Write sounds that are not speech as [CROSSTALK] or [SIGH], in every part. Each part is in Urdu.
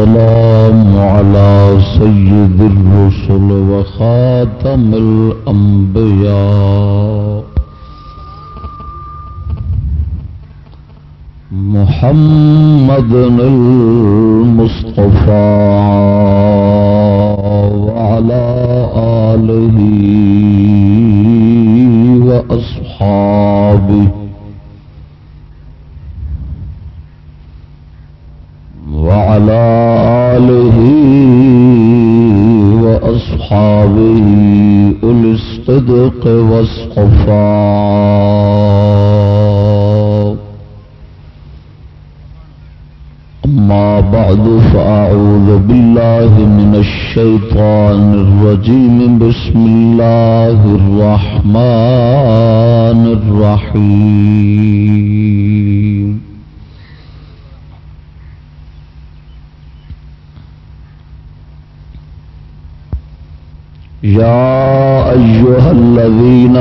السلام على سيد الرسل وخاتم الأنبياء. محمد المصطفى وعلى آله وأصحابه. وعلى آله وأصحابه أولي الصدق والصفاء. أما بعد، فأعوذ بالله من الشيطان الرجيم. بسم الله الرحمن الرحيم. يا أيها الذين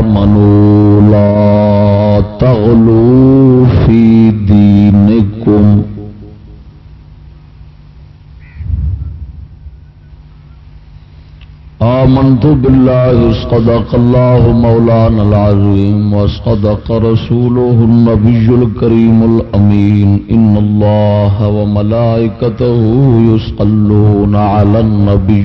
آمنوا لا تغلوا في دينكم آمنت بالله اسقدق الله مولانا العظيم واسقدق رسوله النبي الكريم الأمين إن الله وملائكته يسقلون على النبي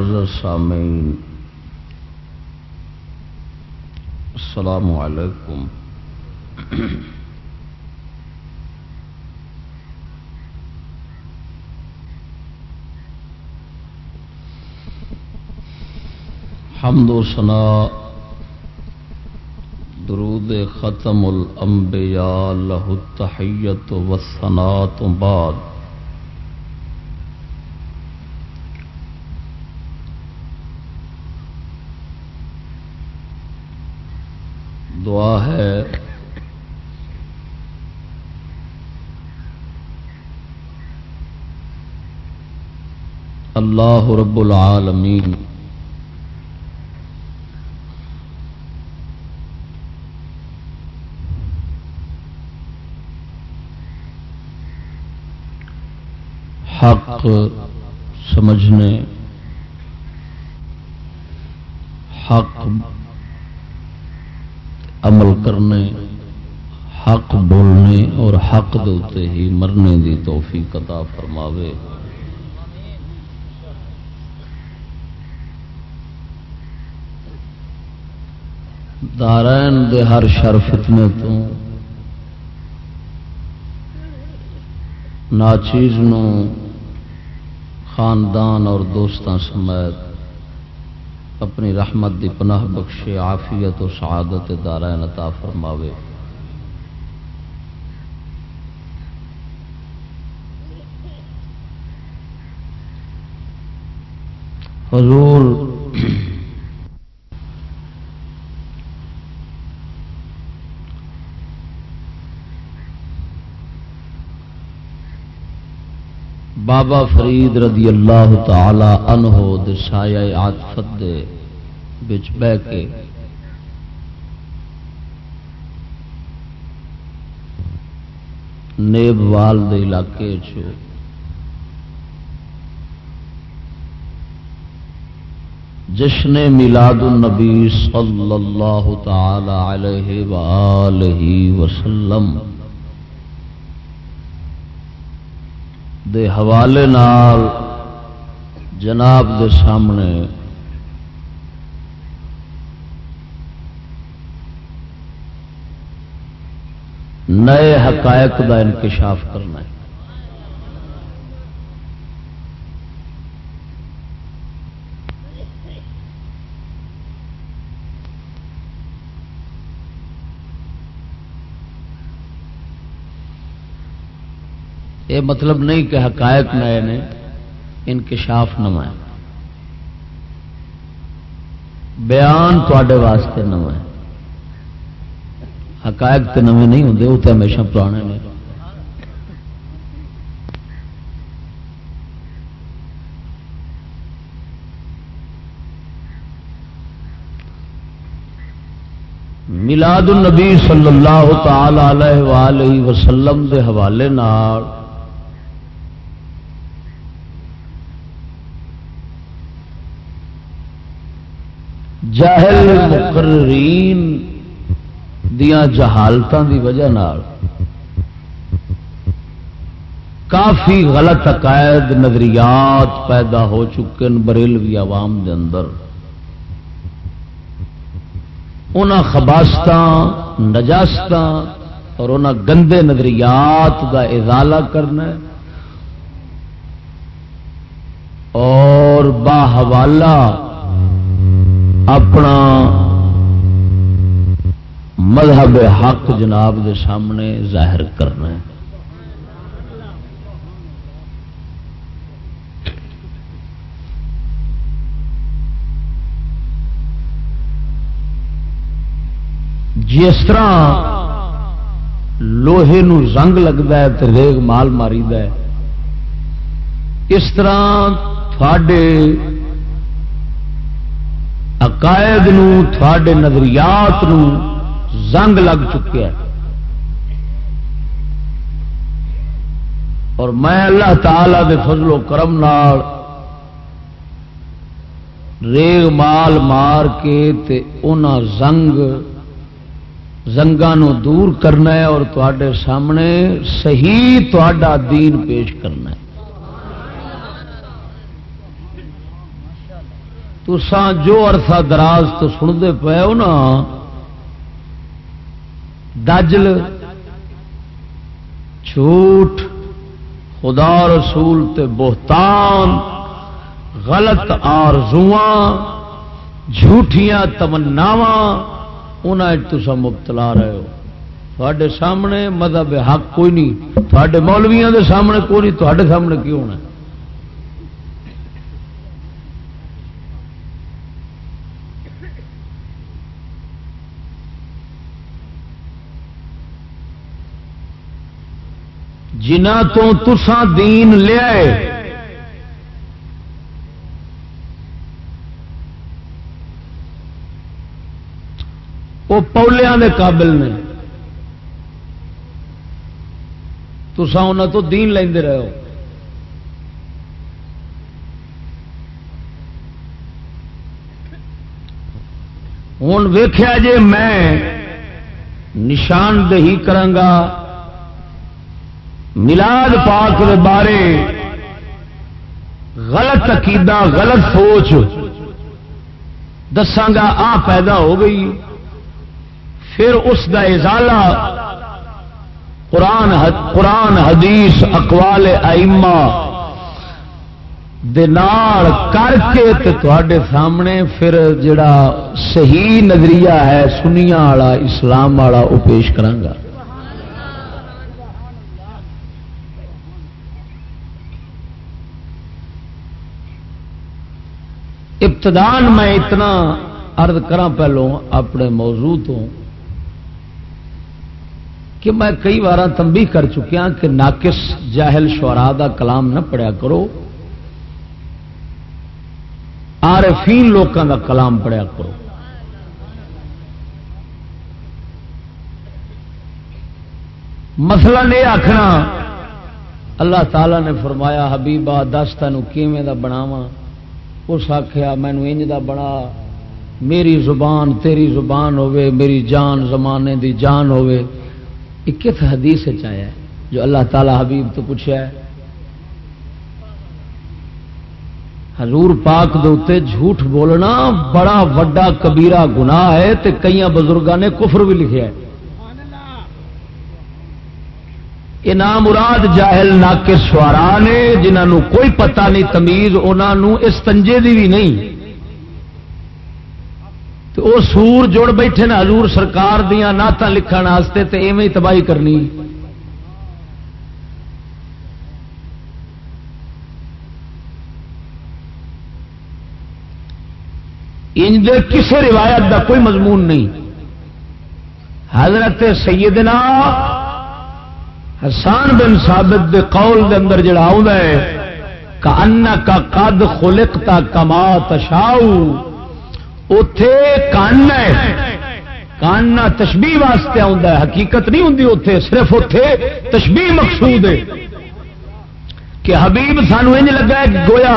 معزز سامعین، السلام علیکم۔ حمد و سنا درود ختم الانبیاء لہ التحیت و سنا تو بعد۔ دعا ہے۔ اللہ رب العالمین۔ حق سمجھنے حق عمل کرنے، حق بولنے اور حق دے ہی مرنے دی توفیق عطا فرماوے۔ دارائن دے ہر شر فتنے تو ناچیز نو خاندان اور دوستان سمیت اپنی رحمت دی پناہ بخشے عافیت و سعادت دارا عطا فرماوے۔ حضور بابا فرید رضی اللہ تعالی عنہ دے سایہ عاطفت دے بچ بہ کے نیب وال دے علاقے چ جشن میلاد النبی صلی اللہ تعالی علیہ وآلہ وسلم دے حوالے نال جناب دے سامنے نئے حقائق کا انکشاف کرنا ہے۔ یہ مطلب نہیں کہ حقائق نئے نے، انکشاف نو ہے۔ بیان تے واسطے نو ہے۔ حقائق تو نویں نہیں ہوں وہ تو ہمیشہ پرانے نے۔ ملاد النبی صلی اللہ تعالی علیہ وآلہ وسلم دے حوالے نار جاہل مقررین دیا جہالتوں دی وجہ نال کافی غلط عقائد، نظریات پیدا ہو چکے ہیں بریلوی عوام دے اندر۔ ان خباست نجاست اور ان گندے نظریات کا ازالہ کرنا اور باحوالہ اپنا مذہب حق جناب دے سامنے ظاہر کرنا ہے۔ جس طرح لوہے نو رنگ لگتا ہے تو ریگ مال ماری ہے، اس طرح تھوڑے عقائد تھوڑے نظریات نو زنگ لگ چکے اور میں اللہ تعالی دے فضل و کرم نال ریگ مال مار کے تے زنگ زنگا دور کرنا ہے اور تے سامنے صحیح تا دین پیش کرنا ہے۔ تسان جو عرصہ دراز تو سنتے پے ہو نا، دجل، جھوٹ، خدا رسول تے بہتان، غلط آرزواں، جھوٹیاں تمناوا ان مبتلا رہے ہو۔ تھوڑے سامنے مذہب حق کوئی نہیں، تھوڑے مولویا دے سامنے کوئی نہیں تے سامنے کی ہونا؟ جنہ تو تسان دین لیا وہ پولیاں دے قابل نے۔ تسان انہوں تو دین لیندے رہے ہو ہوں ویخیا جے میں نشاندہی کرانگا۔ ملاد پاک کے بارے غلط عقیدہ، غلط سوچ دساگا آ پیدا ہو گئی۔ پھر اس کا ازالہ قرآن قرآن، حدیث، اقوال آئما کر کے تے سامنے پھر جڑا صحیح نظریہ ہے سنیا والا، اسلام والا وہ پیش کرانگا۔ ابتدان میں اتنا ارد کرا پہلو اپنے موضوع تو کہ میں کئی بار تمبی کر چکیا کہ ناقص جاہل شعرا دا کلام نہ پڑھیا کرو۔ عارفین لوگوں کا کلام پڑھیا کرو۔ مسئلہ نہیں آخنا اللہ تعالی نے فرمایا حبیبا دس تین کا بناواں؟ اس آخیا مینو انج دا بڑا، میری زبان تیری زبان ہوے میری جان زمانے دی جان ہوے کس حدیث آیا ہے، جو اللہ تعالی حبیب تو پوچھا ہے۔ حضور پاک دے جھوٹ بولنا بڑا وڈا کبیرہ گناہ ہے، تے کئی بزرگوں نے کفر بھی لکھیا ہے۔ یہ نام مراد جاہل نا کے سوارا نے جنہوں کوئی پتہ نہیں، تمیز انہوں اس تنجے دی بھی نہیں۔ تو وہ سور جڑ بیٹھے نا، حضور سرکار دیا نعت لکھن واسطے تے ایویں تباہی کرنی۔ انج کسی روایت دا کوئی مضمون نہیں۔ حضرت سیدنا حسان بن ثابت دے قول دے اندر جڑا آؤں ہے کا ان کا قد خلقتا کما تشاؤ۔ اتے کان ہے، کاننا تشبیح واسطے آتا ہے، حقیقت نہیں ہوں اتے صرف اتے تشبیح مقصود ہے۔ کہ حبیب سانو انج لگا ہے گویا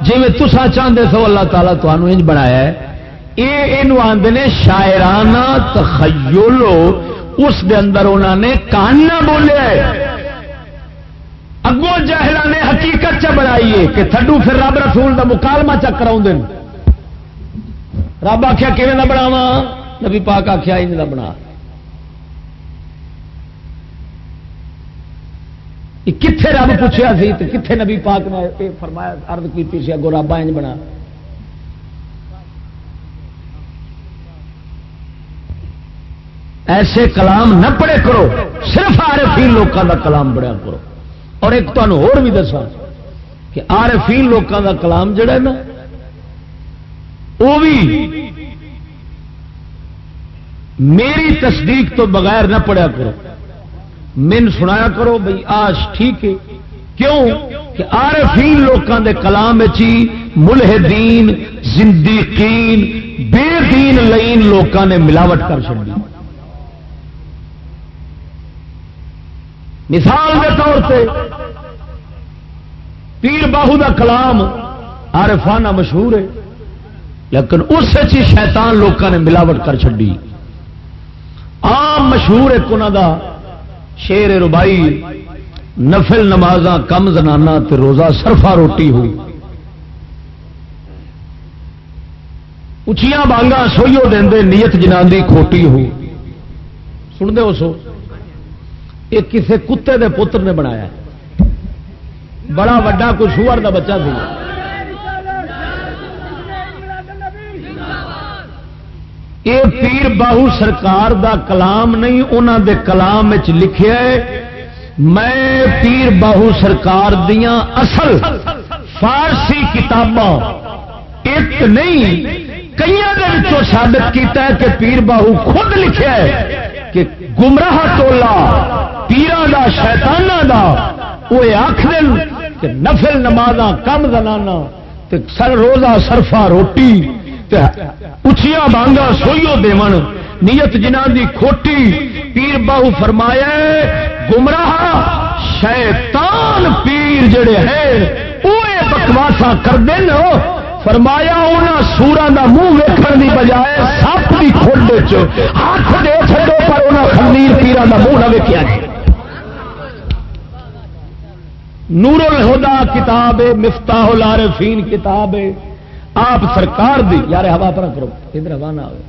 جی میں تسا چاہتے سو اللہ تعالیٰ تمہیں انج بنایا ہے یہ آدھے شاعرانہ تخیلو اس دے اندر انہوں نے کاننا بولیا اگوں جہلا نے حقیقت چ بنائی ہے کہ تھڈو پھر رب رسول کا مکالمہ چک کرا رب آخیا کہ بناوا نبی پاک آخیا ان کا بنا۔ کتنے رب پوچھا سی کتنے نبی پاک نے فرمایا ارد کی اگو رب انج بنا۔ ایسے کلام نہ پڑھے کرو، صرف آرفین لوگوں کا کلام پڑھیا کرو۔ اور ایک تمہیں بھی دسا کہ آرفین لوگوں کا کلام جڑا ہے نا وہ بھی میری تصدیق تو بغیر نہ پڑھیا کرو۔ من سنایا کرو بھائی آج ٹھیک ہے۔ کیوں؟ کہ آرفین لوگوں کے کلام چی ملحدین زندیقین بے دین لین لوگوں نے ملاوٹ کر چڑی مثال کے طور پہ پیر باہو کا کلام آرفانہ مشہور ہے، لیکن اس شیطان لوگوں نے ملاوٹ کر چڈی آم مشہور ایک انہوں کا شیر ربائی نفل نماز کم زنانا تے روزہ سرفا روٹی ہوئی۔ اچیا بانگا سوئیو دے نیت جنان دی کھوٹی ہوئی۔ سن دے سو۔ یہ کسے کتے دے پتر نے بنایا بڑا وڈا کوئی سور کا بچہ سی یہ پیر باہو سرکار دا کلام نہیں انہوں دے کلام لکھے میں پیر باہو سرکار دیا اصل فارسی کتاباں ایک نہیں کئی سابت کیتا ہے کہ پیر باہو خود لکھا ہے کہ گمراہ ٹولا پیران دا شیتانہ دا۔ وہ آخر کہ نفل نماز کم زنانا سر روزہ سرفا روٹی اچیا بانگا سوئیو دیون نیت جنہ دی کھوٹی۔ پیر باہو فرمایا گمراہ، شیطان پیر جڑے ہیں، وہ بکواسا کر دین فرمایا انہوں سورا کا منہ ویکن کی بجائے سپ کی کھوڈ ہاتھ دے چڑو پر انہیں خمیر پیران کا منہ نہ ویکیا نور الہدا کتاب ہے، مفتاح العارفین کتاب ہے۔ آپ سرکار دی، یار ہوا پر کرو، ادھر ہوا نہ آئے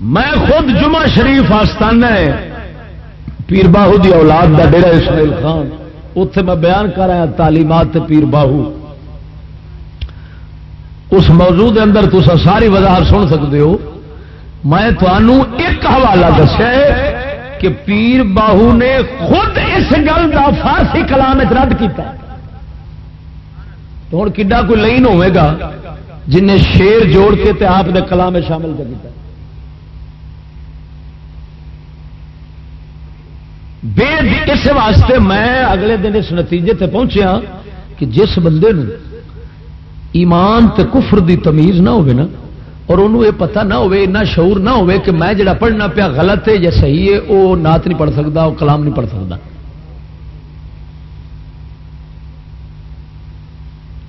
میں خود جمعہ شریف آستانہ ہے۔ پیر باہو دی اولاد دا ڈیرا اسماعیل خان۔ اتے میں بیان کر رہا تعلیمات پیر باہو۔ اس موضوع دے اندر تو ساری وضاحت سن سکتے ہو۔ میں تمہوں ایک حوالہ دسیا کہ پیر باہو نے خود اس گل کا فارسی کلام رد کیا ہوں کڈا کوئی لین ہوئے گا جن شیر جوڑ کے تے آپ دے کلام شامل کر بے اس واسطے میں اگلے دن اس نتیجے تے پہنچیا کہ جس بندے نو ایمان تے کفر دی تمیز نہ ہوگی نا، اور انہوں یہ پتہ نہ ہوئے اتنا شعور نہ ہوئے کہ میں جڑا پڑھنا پیا غلط ہے یا صحیح ہے وہ نات نہیں پڑھ سکتا وہ کلام نہیں پڑھ سکتا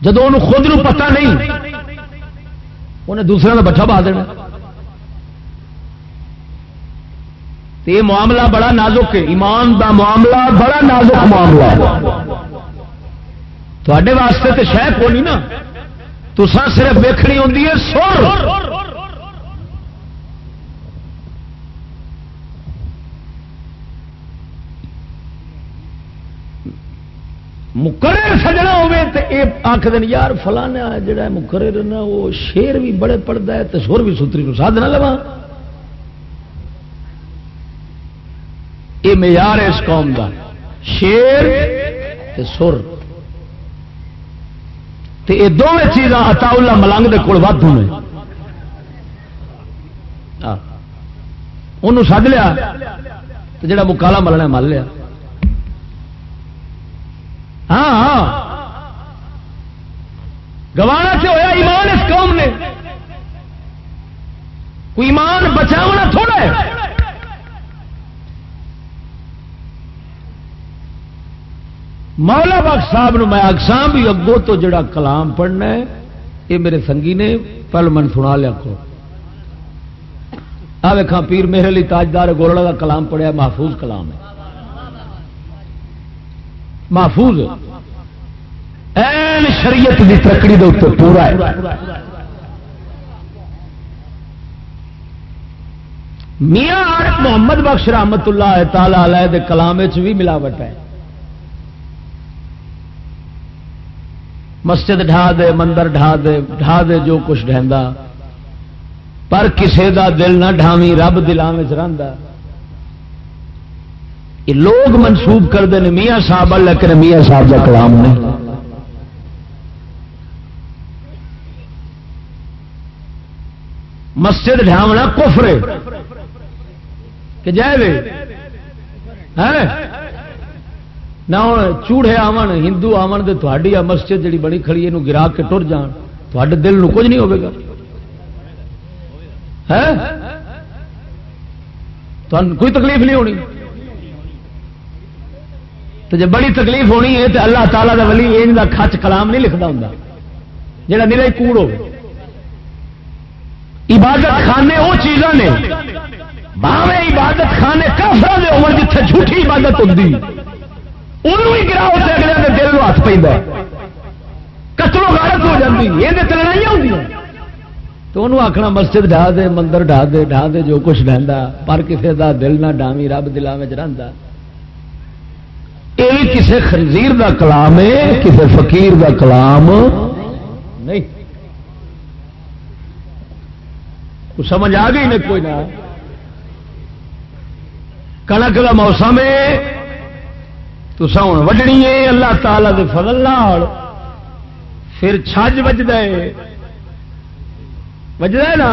جب انہوں خود نو پتہ نہیں، انہیں دوسرے کا بٹھا پا دینا۔ یہ معاملہ بڑا نازک ہے، ایمان دا معاملہ بڑا نازک معاملہ تے واسطے تو شاید کو نہیں نا۔ تو صرف ویکنی ہوتی ہے سر۔ مقرر سجنا ہوے تو یہ آخ دن یار فلانا جڑا مقرر نا وہ شیر بھی بڑے پڑتا ہے تو سر بھی ستری کو ساتھ نہ لوا یہ معیار ہے اس قوم کا شیر سر۔ یہ دونوں چیزاں اتا ملنگ کے کول ودو نے انہوں سد لیا تو جڑا مکالا ملنا مل لیا۔ ہاں ہاں۔ گوانا سے ہوا ایمان اس قوم نے۔ کوئی ایمان بچاؤنا تھوڑا ہے۔ مولا بخش صاحب میں آگسام بھی اگوں تو جڑا کلام پڑھنا ہے، یہ میرے سنگی نے پہل من سنا لیا کو۔ آ ویکھا پیر، میرے لیے تاجدار گولڑا کا کلام پڑھیا، محفوظ کلام ہے۔ محفوظ۔ این شریعت کی ترکڑی دے اتر پورا ہے۔ میاں محمد بخش رحمت اللہ تعالی علیہ دے کلام بھی ملاوٹ ہے۔ مسجد ڈھا دے، مندر ڈھا دے ڈھا دے جو کچھ ڈہندا پر کسے دا دل نہ ڈھاوی رب دلان رہا یہ لوگ منسوب کرتے ہیں میاں صاحب لیکن میاں صاحب کا کلام نہیں مسجد ڈھاونا کفرے کہ جائے نہ چوڑے آن ہندو آن تو تھوڑی آ مسجد جی بڑی کھڑی یہ گرا کے ٹر جان تے دل نو کچھ نہیں ہوگا کوئی تکلیف نہیں ہونی تو جب بڑی تکلیف ہونی ہے تو اللہ تعالیٰ کا ولی یہ کچ کلام نہیں لکھتا ہوں جا میرا کوڑ ہو عبادت خانے وہ چیزاں نے باوے عبادت خانے کافر دے جھوٹھی عبادت ہوتی انہوں ہی گراؤ سے اگلے کے دل ہاتھ پہ قتل و غارت ہو جاتی یہ تو لڑائیاں ہوتی تو انہوں آخنا مسجد ڈھا دے مندر ڈھا دے ڈھا دے جو کچھ رہتا پر کسی کا دل نہ ڈامی رب دلان میں رہتا یہ کسی خنزیر دا کلام ہے کسی فقیر دا کلام نہیں سمجھ آ گئی نہیں کوئی نہ کنک کا موسم ہے تو سن وڈنی ہے اللہ تعالی دے فضل نال۔ پھر چھج بجد بجد نا؟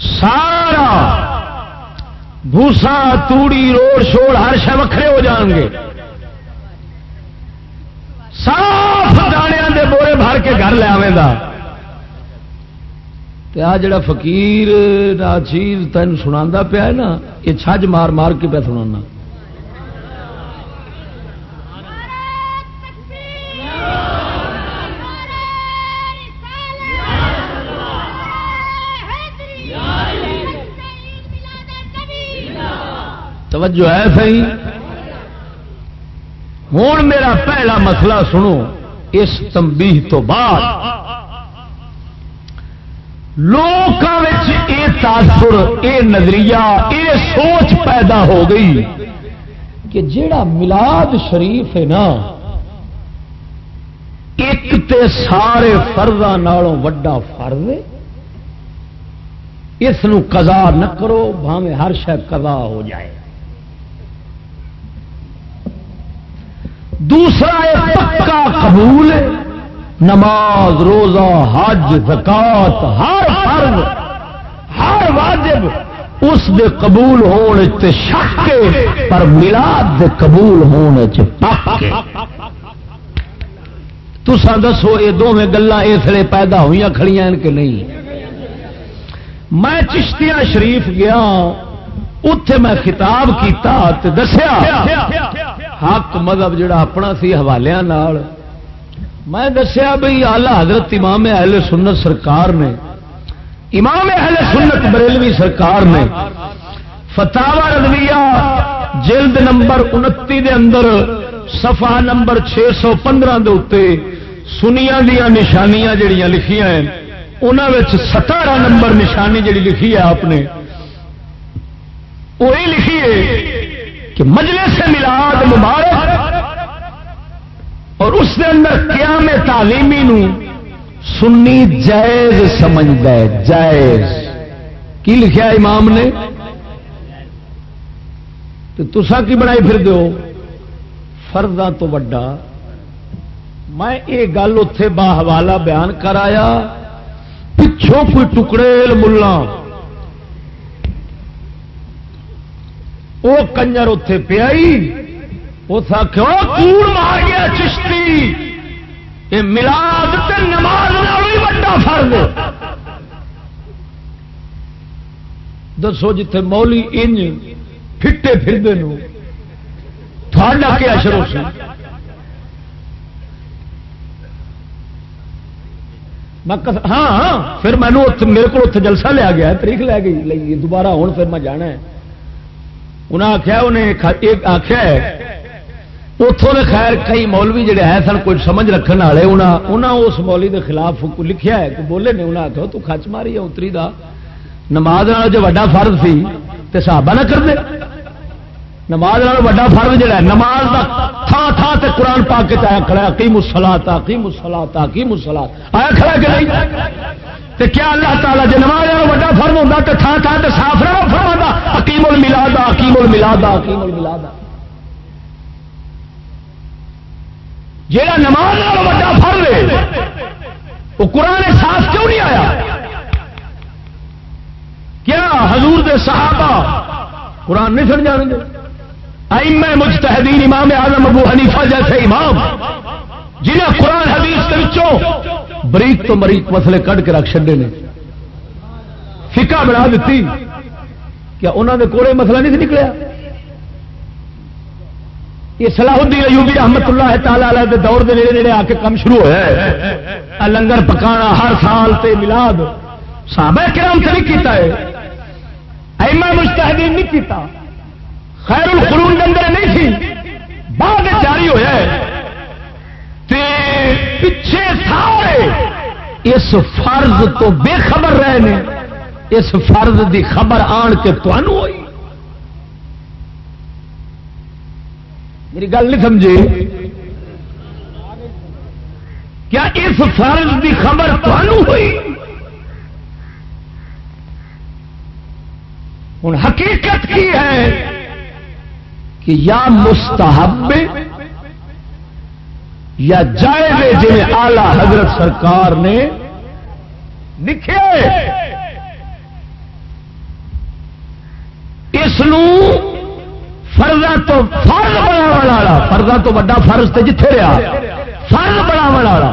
سارا بھوسا، توڑی، روڑ شوڑ، ہر شہ وکھرے ہو جان گے۔ صاف دانے دے بورے بھر کے گھر لیا آ جڑا فقیر چیز تین سنا پیا نا، یہ چھج مار مار کے پہ سنا توجہ ہے صحیح؟ ہوں میرا پہلا مسئلہ سنو، اس تمبی تو بعد۔ لوگوں یہ تاثر یہ نظریہ یہ سوچ پیدا ہو گئی کہ جیڑا ملاد شریف ہے نا، ایک تے سارے فرضاں نالوں وڈا فرض اس قضا نہ کرو بھاوے ہر شہ قضا ہو جائے۔ دوسرا پکا قبول نماز، روزہ، حج زکات ہر فرض، ہر واجب اس دے قبول ہونے شک پر ملاد دے قبول ہونے تسا دسو یہ دونوں گلا اس لیے پیدا ہوئی کھڑی کہ نہیں؟ میں چشتیاں شریف گیا اتے میں خطاب کیتا دسیا، حق مذہب جڑا اپنا سی حوالے میں دسیا بھائی آلہ حضرت امام اہل سنت سرکار نے، امام اہل سنت بریلوی سرکار نے فتح رضویہ جلد نمبر انتی دے اندر صفحہ نمبر چھ سو پندرہ دے سنیا دیا نشانیاں جڑیاں لکھیاں ہیں۔ انہوں ستارہ نمبر نشانی جڑی لکھی ہے آپ نے۔ وہی لکھی ہے کہ مجلس ملاد مبارک اور اس کے اندر قیام تعلیمی نو سنی جائز سمجھتا ہے جائز۔ کی لکھا امام نے؟ تو تسا کی بنائی پھر دو فرداں تو وڈا۔ میں یہ گل اتے با حوالہ بیان کرایا پچھوں کوئی ٹکڑے ملا وہ کنجر اتے پیائی اس کوڑ مار گیا چشتی. یہ ملاد نماز بھی بڑا فرض دسو جتھے مولی انج پھٹے پھرتے تھوڑا کیا شروع سے۔ ہاں ہاں پھر مینو میرے کو اتنے جلسہ لیا گیا تاریخ لے گئی دوبارہ ہوں پھر میں جانا ہے۔ انہیں آخیا انہیں آخیا اتوں کے خیر کئی مولوی جڑے ہے سن، کچھ سمجھ رکھنے والے انہیں اس مولی کے خلاف لکھیا ہے بولے نے انہیں آخو تو خچ ماری ہے، اتری دا۔ نماز جو وڈا فرض سی تو صحابہ نہ کر دے نماز وڈا فرض جڑا ہے، نماز کا تھان تھان سے قرآن پا کے چایا کھڑا کی مسلا تا کی مسلا تا کی مسلا آیا کھڑا کہ نہیں؟ تے کیا اللہ تعالیٰ جی نماز وڈا فرض ہوتا تو تھان تھان سے صاف رہا فرما حکیم الملا حکیم الملا حکیم الملا جہاں نماز بڑا فر لے وہ قرآن صاف کیوں نہیں آیا؟ کیا حضور دے صحابہ قرآن نہیں سن جان گے میں مجتہدین امام اعظم ابو حنیفہ جیسے امام، جنہیں قرآن حدیث کے بچوں بریک تو مریک مسئلے کٹ کے رکھ چڈے نے۔ فکا بنا دیتی، کیا انہوں نے کوڑے مسئلہ نہیں نکلیا؟ یہ صلاح الدین ایوبی رحمت اللہ تعالی دے دور دے نیڑے نیڑے آ کے کم شروع ہوا ہے لنگر پکانا ہر سال تے ملاد صحابہ کرام سے نہیں کیتا ہے؟ ایما مجتہدین نہیں کیتا۔ خیر القرون اندر نہیں تھی۔ بعد جاری ہوا ہے۔ تے پچھے سارے اس فرض تو بے خبر رہے نے۔ اس فرض دی خبر آن کے تو ہوئی۔ میری گل نہیں سمجھے کیا اس فرض کی خبر ہوئی؟ ہوں حقیقت کی ہے کہ یا مستحب یا جائے جی آلہ حضرت سرکار نے لکھے۔ اس فرضا تو فرض بناو فرضا تو وا فرض تو جتھے رہا فرض بناو والا،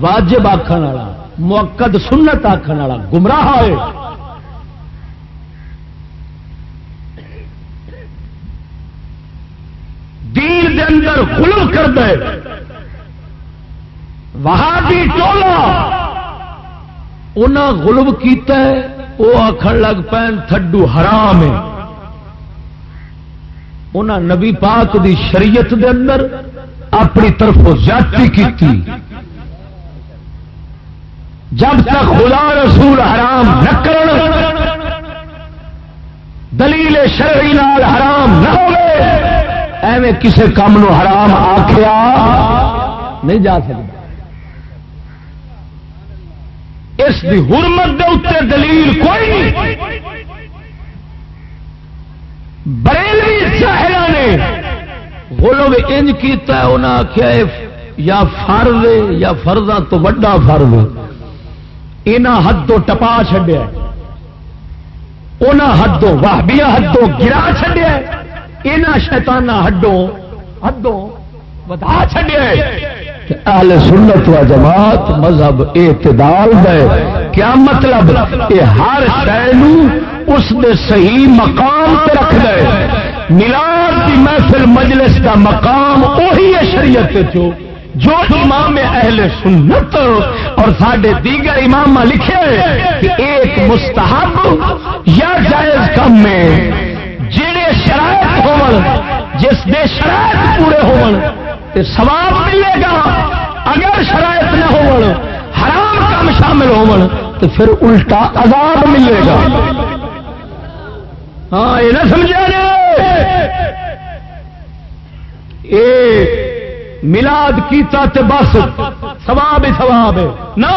واجب آخر والا، موقد سنت آخر والا، گمراہ ہوئے۔ دین دے اندر غلو کر دے وہاں بھی ٹولا انہیں غلب کیتا ہے وہ آخر لگ پین، تھڈو حرام ہے۔ انہاں نبی پاک دی شریعت دے اندر اپنی طرف زیادتی کی جب تک خدا رسول حرام نہ کر دلیل شرعی نال حرام نہ ہوئے، ایویں کسے کام نو حرام آخیا نہیں جا سکتا۔ اس دی حرمت دے اتنے دلیل کوئی نہیں۔ بریلوی ساحلہ نے غلو انج کیتا ہے، انہاں آخیا یا فرض یا فرضا تو وڈا فرض یہاں حدوں ٹپا چڈیا انہاں حدوں واہبیا حدوں گرا چڈیا یہاں شیتانہ ہڈوں حدوں ودا چڈیا اہل سنت و جماعت مذہب اعتدال ہے کیا مطلب؟ یہ ہر شہر اس دے صحیح مقام پہ رکھ دے ملاد کی محفل مجلس کا مقام وہی ہے شریعت جو جو امام اہل سنت اور ساڈے دیگر امام لکھے کہ ایک مستحب یا جائز کم میں جڑے شرائط ہو جس دے شرائط پورے ہو سواب ملے گا۔ اگر شرائط نہ ہو حرام کام شامل ہو تو پھر الٹا عذاب ملے گا۔ ہاں یہ نہ سمجھا اے، ملاد کیتا تے بس سواب ہی سواب ہے۔ نہ،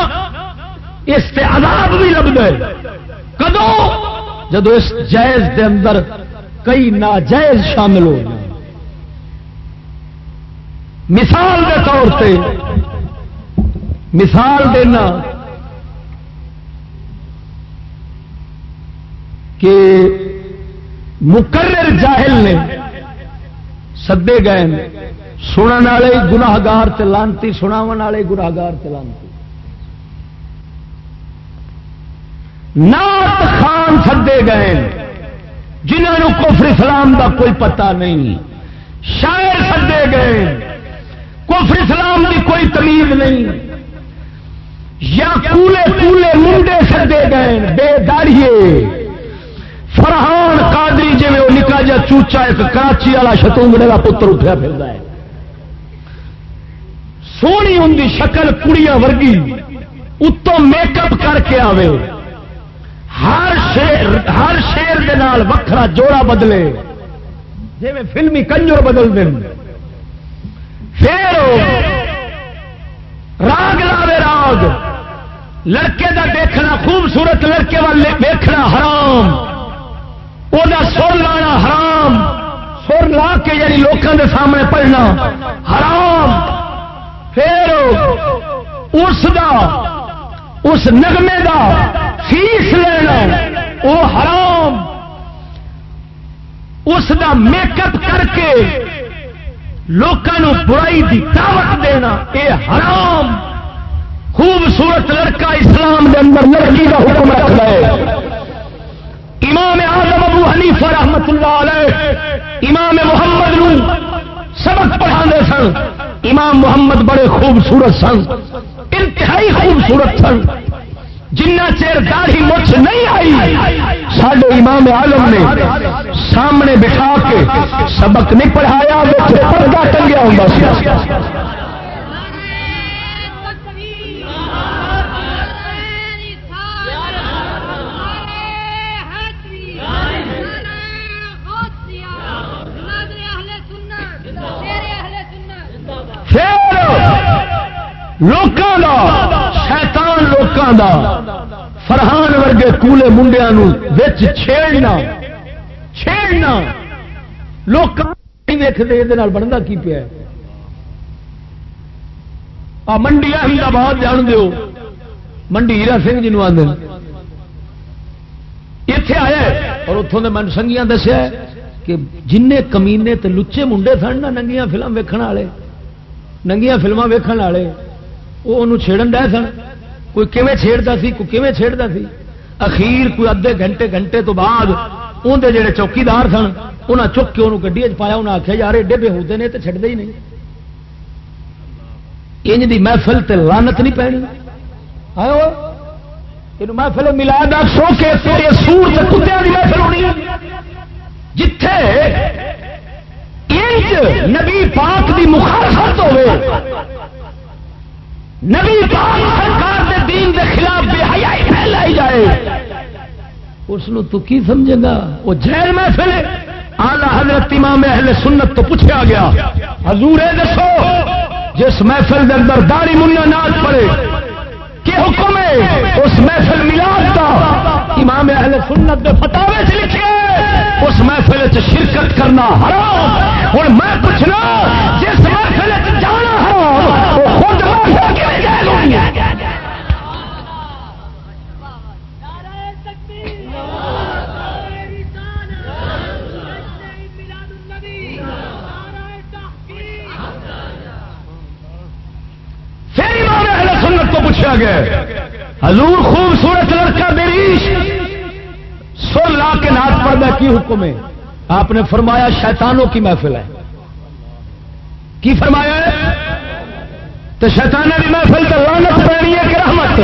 اس تے عذاب بھی لگ گئے کدو؟ جدو اس جائز دے اندر کئی ناجائز شامل ہو گئے مثال کے طور پہ مثال دینا کہ مقرر جاہل نے سدے گئے سننے والے گناگار چلانتی سناو والے گناگار چلانتی نات خان سدے گئے جنہوں کفر اسلام کا کوئی پتہ نہیں۔ شاعر سدے گئے کفر اسلام کی کوئی تمیز نہیں۔ یا کولے کولے منڈے سدے گئے بے داڑیے۔ فرحان قادری جی وہ نکا جا چوچا ایک کراچی والا شتونگڑے کا پتر اٹھا پھر سونی ہوں شکل کڑیاں ورگی، اتوں میک اپ کر کے آوے۔ ہر شیر ہر شیر دے نال وکھرا جوڑا بدلے۔ جی فلمی کنجر بدل دیں پھر راگ لاوے راگ۔ لڑکے دا دیکھنا خوبصورت، لڑکے والے دیکھنا حرام۔ وہ سر لانا حرام سر لا کے یعنی لوگوں کے سامنے پڑھنا حرام پھر اس دا اس نغمے دا فیس لینا وہ حرام اس دا میک اپ کر کے لوگوں برائی دی دعوت دینا یہ حرام خوبصورت لڑکا اسلام کے اندر لڑکی کا حکم رکھ رہے امام اعظم ابو حنیفہ رحمت اللہ علیہ، امام محمد نو سبق پڑھا سن، امام محمد بڑے خوبصورت سن، انتہائی خوبصورت سن۔ جنہ چیر داڑھی مچھ نہیں آئی سڈے امام عالم نے سامنے بٹھا کے سبق نہیں پڑھایا پردہ ٹنگیا ہوں لوکاں دا، شیطان لوکاں دا۔ فرحان ورگے کولے منڈیا چھیڑنا چھیڑنا۔ لوگ ویکتے یہ بنتا کی پیا آ منڈی احمدآباد جان دیو۔ منڈی ہیرا سنگھ جنوب آدھے اتے آیا اور اتوں کے من سنگیاں دسیا کہ جن کمینے تے لچے منڈے سن نا، ننگیاں فلم ویکن والے۔ ننگیاں فلما ویکن والے۔ وہ انہوں چھیڑن ڈے سن۔ کوئی کیویں چھیڑتا سی، کوئی کیویں چھیڑتا سی۔ اخیر کوئی ادھے گھنٹے گھنٹے تو بعد اندر جڑے چوکیدار سن انہیں چک کے انہوں گڈی پایا انہیں آخیا یار ایڈے بے ہوتے ہیں تو چڑھتے ہی نہیں۔ انج دی محفل تے لانت نہیں پینی آئے یہ محفل ملا دا سو کے تیرے سور تے کتوں کی محفل ہونی جتھے انج نبی پاک دی مخالفت ہوئے نبی پاک سرکار دے دین دے خلاف بے حیائی پھیلائی جائے۔ اس نو تو کی سمجھے گا؟ وہ جیل میں محفل آلہ حضرت امام اہل سنت تو پوچھا گیا، حضور دسو، جس محفل دے اندر داڑی منا ناچ پڑے کہ حکم ہے؟ اس محفل ملاد کا امام اہل سنت دے فتاوے سے لکھے اس محفل شرکت کرنا حرام۔ ہوں میں پوچھنا کو گیا حضور خوبصورت لڑکا دریش سر لا کے ناچ پڑنا کی حکم ہے؟ آپ نے فرمایا شیطانوں کی محفل ہے۔ کی فرمایا ہے؟ تو شیطانہ کی محفل تو لانت پڑنی ہے کہ رحمت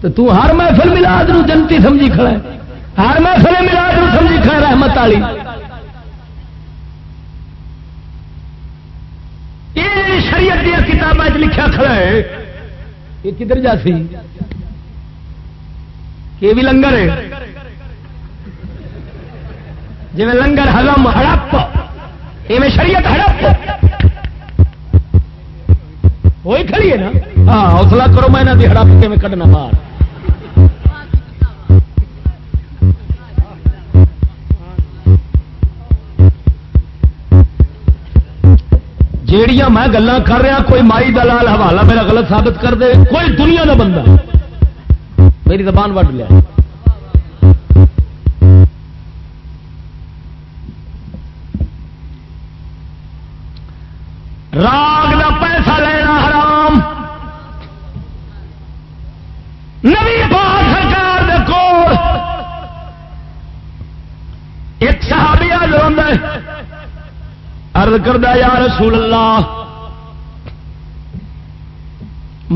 تو تو ہر محفل ملاد نو جنتی سمجھی کھڑا ہے۔ ہر محفل ملاد نو سمجھی کھڑا رحمت والی۔ یہ شریعت دیا کتابیں لکھا کھڑا ہے۔ یہ کدھر جا سی؟ یہ بھی لنگر ہے۔ جی لنگر ہلم ہڑپ ایویں شریعت ہڑپ۔ وہی کھڑی ہے نا؟ ہاں حوصلہ کرو میں نہ ہڑپ کھڑنا باہر جیڑیاں میں گلا کر رہا، کوئی مائی دلال حوالہ میرا غلط ثابت کر دے، کوئی دنیا کا بندہ۔ میری زبان وڈ لیا۔ رات ارد کردہ یا رسول اللہ،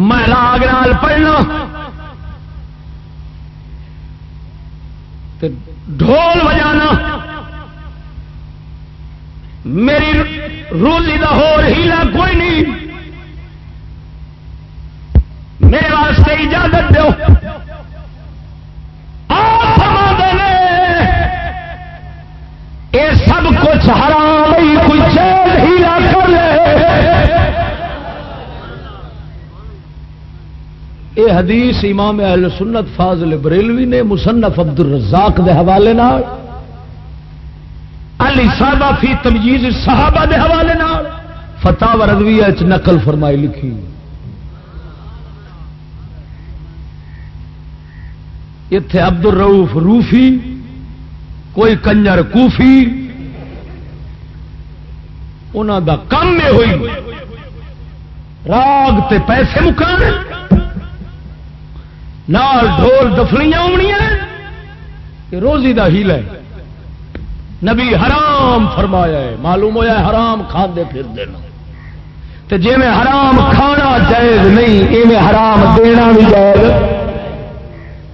میں لاگ نال پڑھنا ڈھول بجانا، میری روزی کا ہو ہیلا کوئی نہیں۔ میرے واسطے اجازت دو یہ سب کچھ حرام یہ حدیث امام اہل سنت فاضل بریلوی نے مصنف عبد الرزاق دے حوالے نال، علی صاحبہ فی تمجیز صحابہ دے حوالے نال فتح و رضویہ نقل فرمائی لکھی۔ اتے عبد الروف روفی، کوئی کنجر کوفی انہوں دا کام میں ہوئی۔ راگ تے پیسے مکانے نال ڈھول دفنیاں امنیاں روزی دا ہیل ہے۔ نبی حرام فرمایا ہے، معلوم ہوا حرام کھانے پھر دینا تے جی میں حرام کھانا جائز نہیں ایویں حرام دینا بھی جائز۔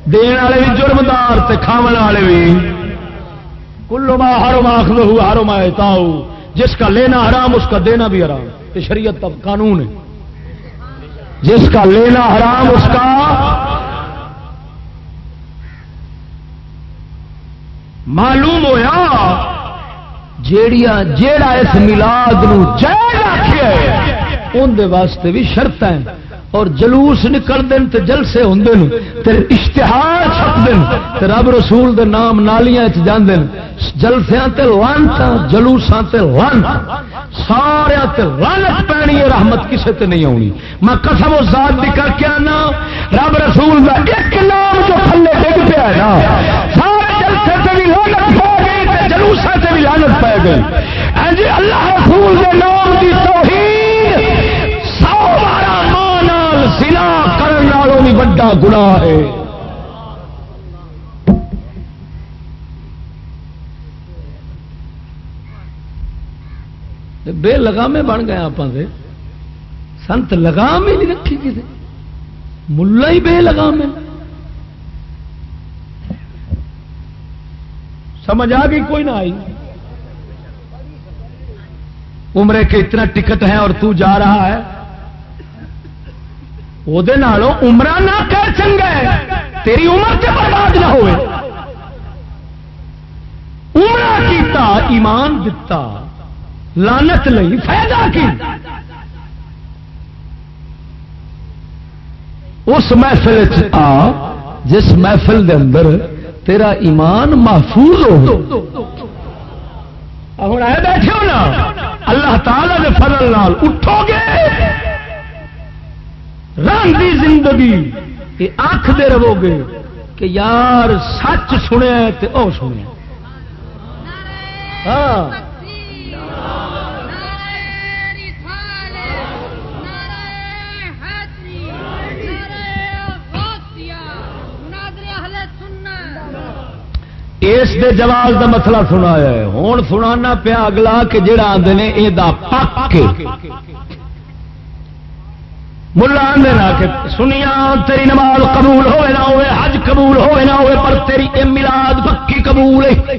دین والے بھی جرمدار تے کھاون والے بھی۔ کلو ما حرم آخلو حرم آئے تاؤ جس کا لینا حرام، اس کا دینا بھی حرام۔ یہ شریعت قانون ہے۔ جس کا لینا حرام، اس کا معلوم ہویا جیڑیاں جیڑا اس ملاد نو اندر واسطے بھی شرط ہیں۔ اور جلوس نکل دن تے جلسے ہوں تے اشتہار چھپ دن تے رب رسول دے نام نالیاں جان دن جلسیاں تے لانتا جلوساں تے لانتا سارے تے لانت پینی ہے، رحمت کسے تے نہیں آنی میں قسم و ذات دی کر کے آنا، رب رسول دا ایک نام جو تھلے ڈگ پیا ہے نا سارے جلسے تے بھی لانت پا گئی تے جلوساں تے بھی لانت پا گئی۔ جی اللہ رسول دے نام دی توحید، سو بارہ ماں سلا کرنے بھی بڑا گناہ ہے۔ بے لگامے بن گئے آپ سے سنت لگام ہی نہیں رکھی کسی ملا ہی بے لگام ہے سمجھ آ گئی کوئی نہ آئی۔ عمرے کے اتنا ٹکٹ ہے اور تو جا رہا ہے۔ وہ عمرہ نہ کر چنگا ہے۔ تیری عمر سے برباد نہ ہوئے۔ عمرہ کیتا، ایمان دتا۔ لانت لئی، فائدہ کی؟ اس محفل آ، جس محفل دے اندر تیرا ایمان محفوظ ہو ہوں آئے بیٹھے ہو نا۔ اللہ تعالی کے فضل نال اٹھو گے۔ رنگ دی زندگی، یہ آخ دے رہو گے کہ یار سچ سنیا تے او سنیا۔ ہاں۔ اس دے جواز دا مسئلہ سنایا ہے۔ ہوں سنانا پیا اگلا کہ جڑا آدھے نے یہ پک۔ ملا آ سنیا تیری نماز قبول ہوئے نہ ہوئے، حج قبول ہوئے نہ ہوئے، پر تیری اے ملاد پکی قبول ہے۔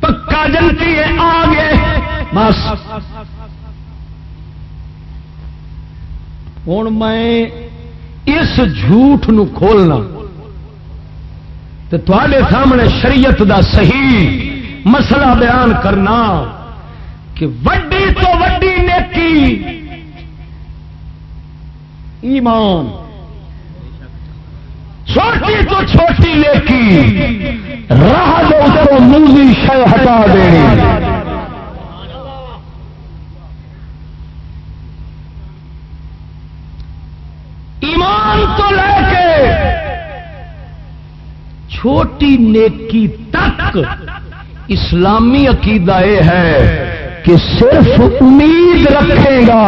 پکا جنتی ہے، آ گئے۔ بس۔ ہوں میں اس جھوٹ نو کھولنا۔ تے سامنے شریعت دا صحیح مسئلہ بیان کرنا کہ وڈی تو وڈی نیکی، ایمان۔ چھوٹی تو چھوٹی نیکی، راہ دو مولی شہ ہٹا دینی ایمان تو لے کے چھوٹی نیکی تک اسلامی عقیدہ یہ ہے کہ صرف امید رکھے گا،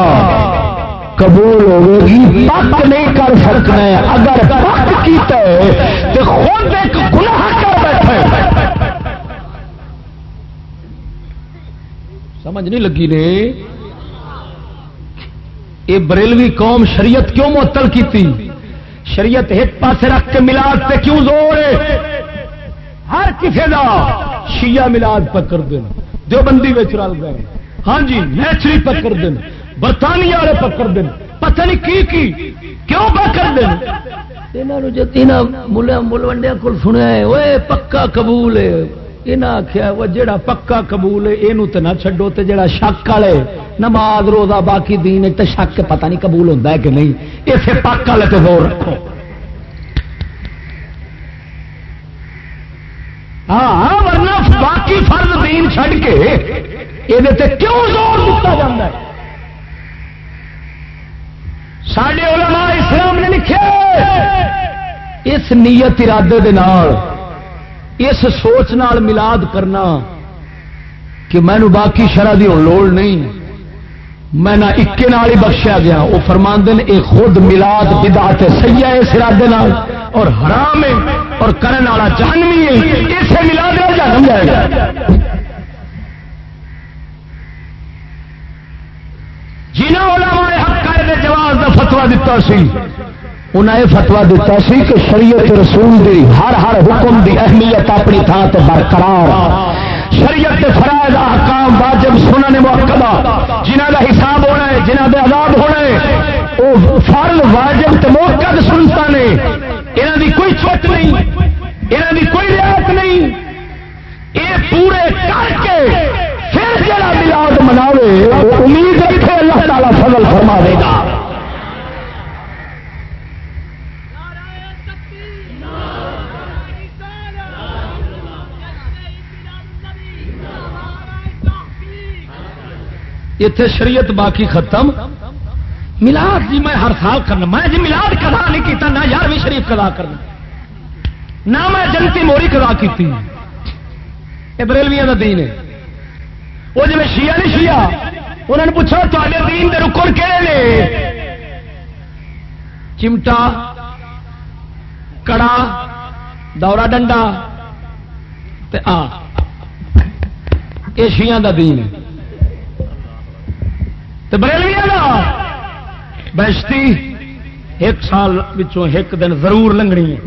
قبول ہوگی پک نہیں کر سکنا اگر پک کیتا ہے تو خود ایک گناہ کر بیٹھے۔ سمجھ نہیں لگی نے؟ یہ بریلوی قوم شریعت کیوں معطل کی تھی؟ شریعت ایک پاس رکھ کے ملاد پہ کیوں زور ہے؟ ہر کسی کا شیعہ ملاد پکڑ دین جو بندی رل گئے۔ ہاں جی نیچری پکڑ دین، برطانیہ والے پکڑ دین۔ پتہ نہیں کی کی، کیوں پکڑ دین؟ ملیا ملوڈیا کو سنیا ہے وہ پکا قبول ہے۔ یہاں آخیا وہ جڑا پکا قبول ہے یہ نہ چڈو تو جڑا شک والے نماز روزہ باقی دین تو شک پتہ نہیں قبول ہوتا ہے کہ نہیں۔ اسے پک والے تو زور رکھو۔ ہاں،, ہاں ورنہ باقی فرض دین چھڈ کے یہ کیوں زور دیتا جا سڈے علماء اسلام نے لکھے اس نیت ارادے دے نال اس سوچ نال ملاد کرنا کہ مینو باقی شرح کی لوڑ نہیں۔ میں نہ اکے نال ہی بخشیا گیا۔ وہ فرماند اے خود ملاد بدعت سیا ہے اس ارادے نال، اور حرام ہے، اور کرنے والا جانوی ہے اسے ملاد جانم جائے گا۔ جنہوں علماء حق قائد جواز کا فتوا دیتا سی انہیں یہ فتوا دیتا سی کہ شریعت رسول دی ہر ہر حکم دی اہمیت اپنی تھان سے برقرار شریعت فرائض، احکام، واجب، سنن موقع جنہ کا حساب ہونا ہے جنہ کے آزاد ہونا ہے وہ فرض، واجب تو موقع سنتا نے۔ یہاں دی کوئی چوٹ نہیں یہاں دی کوئی رعایت نہیں۔ یہ پورے کر کے پھر جڑا ملاد مناوے امید رکھے اللہ تعالیٰ فضل فرما دے گا۔ اتنے شریعت باقی ختم. ملاد جی میں ہر سال کرنا. میں جی ملاد کدا نہیں کیتا، نہ یارویں شریف کدا کرنا. نہ میں جنتی موری کدا کی بریلویا کا دین ہے. وہ جی شیا نہیں شیا انہوں نے پوچھا تے دین کے رکن کہڑے چمٹا، کڑا دورا ڈنڈا یہ شیا کا دین ہے۔ بریلیا بہشتی ایک سال پچھوں ایک دن ضرور لنگنی ہے۔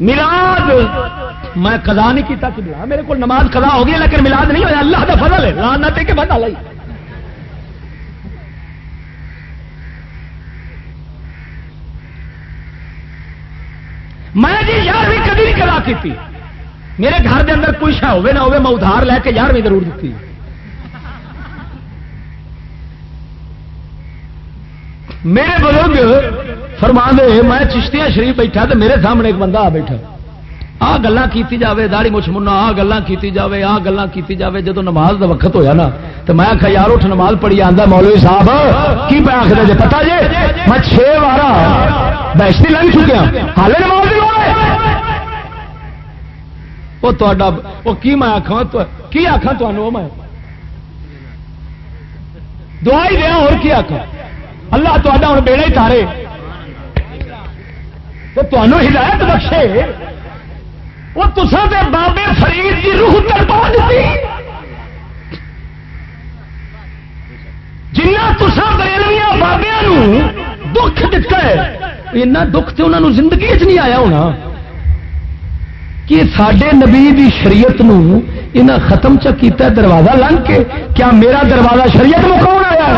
ملاد میں کدا نہیں کیتا کہ میرے کو نماز کدا ہو گئی لیکن ملاد نہیں ہوا اللہ کا فضل ہے۔ لانت کے بدل میں جی یارویں کدی نہیں کرا کی میرے گھر کے اندر کوئی شا ہوے نہ ہوے میں ادھار لے کے یارویں ضرور دیتی میرے بزرگ فرما دے میں چشتیاں شریف بیٹھا تو میرے سامنے ایک بندہ آ بیٹھا۔ آ گلا کی جائے داڑی مچھ منا، آ گلا کی جائے آ گلا کی جائے جب نماز کا وقت ہویا نا، تو میں آخیا یار، اٹھ نماز پڑھی آتا مولوی صاحب، کی پہ آخر جی پتا جی میں چھ بارہ بیشتی لنگ چکیا ہالے ہاں۔ نماز وہ وہ کی میں آخا کی آخا تمہوں میں دعائی دیا، اور کی آخا اللہ تا ہوں بیڑا ہی تارے تو تمہوں ہدایت بخشے۔ وہ تسا دے بابے فرید کی روح تڑپا دیتی جنہ تسا بریلویا بابیا دکھ دتا ہے اینا دکھ تو انہوں زندگی چ نہیں آیا ہونا کہ سڈے نبی دی شریعت نو انہیں ختم چکیتا دروازہ لنگ کے کیا میرا دروازہ شریعت میں کون آیا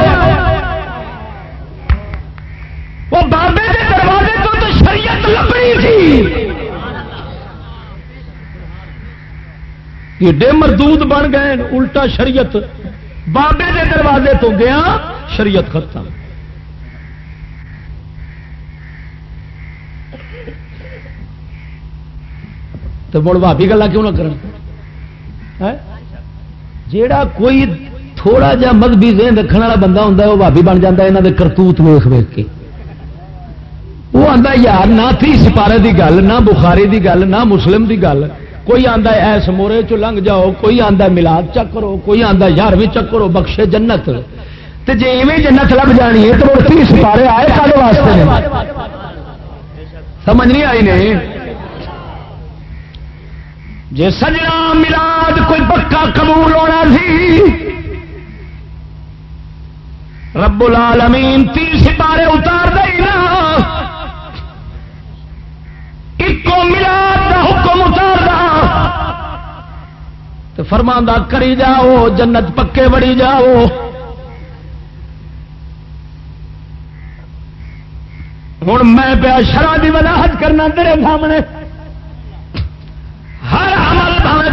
وہ بابے کے دروازے تو تو شریعت لبنی تھی ایڈے مردود بن گئے الٹا شریعت بابے کے دروازے تو گیا شریعت ختم تو مڑ بھابی گلا کیوں نہ کر جیڑا کوئی تھوڑا جا مذہبی ذہن رکھنے والا بندہ ہوں وہ بھابی بن جاتا ہے یہاں کے کرتوت ویخ ویخ کے۔ وہ آتا یار، نہ تھی سپارے کی گل، نہ بخاری کی گل، نہ مسلم کی گل۔ کوئی آتا ایس مورے چ لنگ جاؤ، کوئی آتا ملاد چکرو کوئی آتا یارویں چکرو بخشے جنت۔ تے جی ایویں جنت لب جانی ہے، تو تھی سپارے آئے کالے واسطے سمجھ نہیں آئی نہیں جی سجنا ملاد کوئی پکا قبول ہونا سی، رب العالمین تی سپارے اتار دے نا ایک ملاد کا حکم اتار تو فرما کری جاؤ، جنت پکے بڑی جاؤ۔ ہوں میں پیا شرح کی وضاحت کرنا تیرے سامنے۔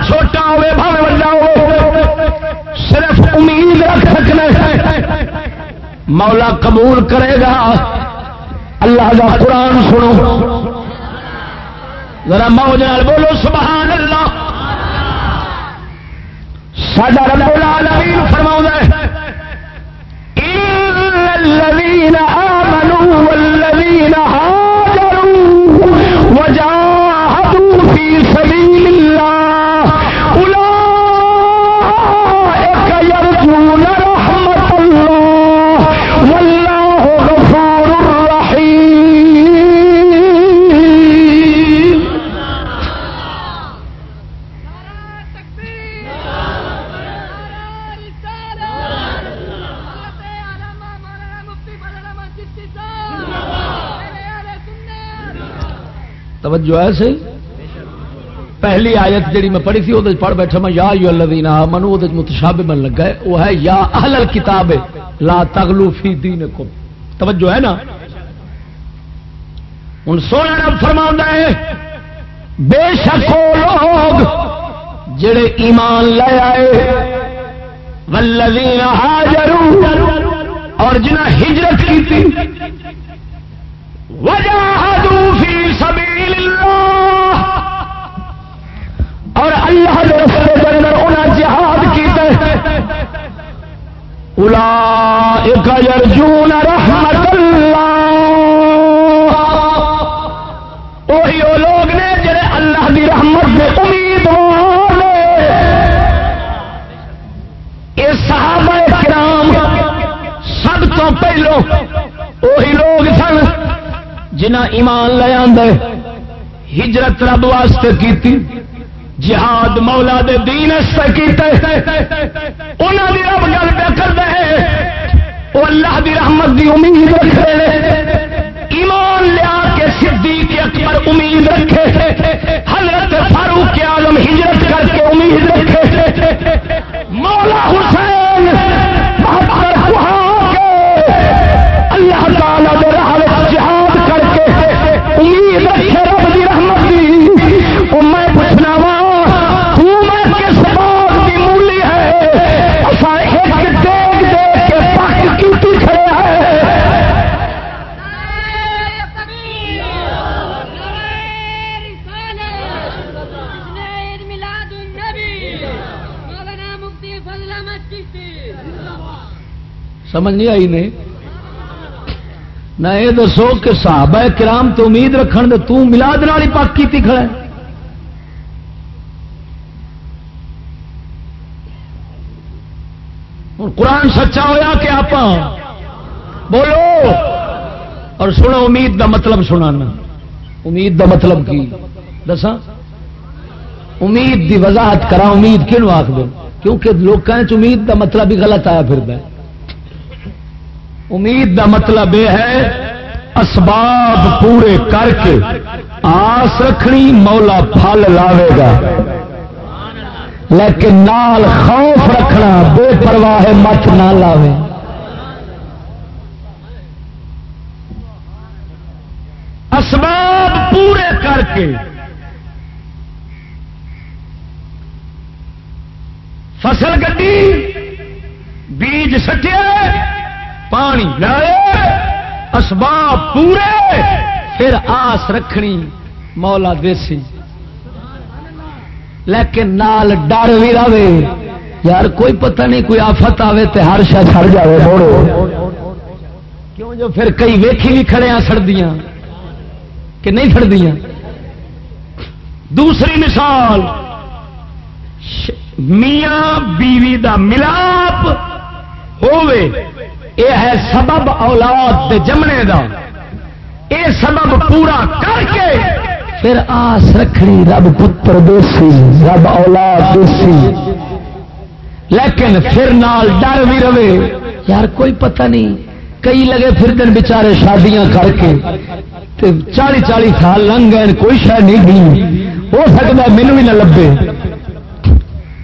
چھوٹا ہوے بھاوے بڑا ہو صرف امید رکھ سکنا ہے۔ مولا قبول کرے گا۔ اللہ کا قرآن سنو۔ ذرا موج بولو، سبحان اللہ۔ سڈا رب العالمین فرما ہے الذين آمنوا والذين هاجروا وجاهدوا في سبيل الله توجہ ہے صحیح؟ پہلی آیت جڑی میں پڑھی تھی، وہ پڑھ بیٹھا میں، یا یو الذین آمنوا، وہ متشابہ بن لگا ہے، وہ ہے، یا اہل الکتاب، لا تغلو فی دینکم۔ توجہ ہے نا؟ ان سونا رب فرما ہے، بے شک لوگ جڑے ایمان لے آئے، والذین ہاجروا، اور جنہ ہجرت کی تھی۔ وجاہدوا اللہ کے رستے کے اندر انہیں جہاد کیتے اولئک یرجون رحمت اللہ۔ وہی وہ لوگ نے جڑے اللہ دی رحمت کے امیدوار نے یہ صحابہ کرام، سب تو پہلو وہی لوگ سن جنہ ایمان لے آدھے ہجرت رب واسطے کی جہاد مولا دے دین کیتے انہوں دی رب گل پہ کر دے وہ اللہ دی رحمت دی امید رکھے ایمان لیا کے صدیق اکبر امید رکھے۔ حضرت فاروق عالم ہجرت کر کے امید رکھے۔ سمجھ نہیں آئی نہیں۔ نہ یہ دسو کہ صحابہ کرام تو امید رکھن دے تو ملاد نال ہی پاک کیتی کھڑا ہے۔ ہوں قرآن سچا ہویا کہ آپ بولو۔ اور سنو، امید دا مطلب سنانا۔ امید دا مطلب کی؟ دسا امید دی وضاحت کرا امید کیوں آخ دو کیونکہ لوگوں امید دا مطلب بھی غلط آیا پھر امید دا مطلب یہ ہے، اسباب پورے کر کے آس رکھنی مولا پھل لاوے گا۔ لیکن نال خوف رکھنا بے پرواہ مت نہ لاوے۔ اسباب پورے کر کے فصل گڈی، بیج سٹے پانی لائے اسباب پورے، پھر آس رکھنی مولا دیسی۔ لیکن نال ڈر بھی رہے۔ یار کوئی پتہ نہیں، کوئی آفت آئے تو ہر شا سڑ جائے کیوں جو پھر کئی ویکھی بھی کھڑے ہاں سڑدیاں، کہ نہیں سڑدیاں؟ دوسری مثال میاں بیوی دا ملاپ ہوئے اے ہے سبب اولاد دے جمنے دا۔ اے سبب پورا کر کے پھر آس رکھنی رب پتر دیسی، رب اولاد دیسی۔ لیکن پھر نال ڈر بھی رہے۔ یار کوئی پتہ نہیں، کئی لگے پھر دن بچارے شادیاں کر کے۔ چالی چالی سال لنگ گئے، کوئی شاید نہیں دی۔ ہو سکتا مینو بھی نہ لبے۔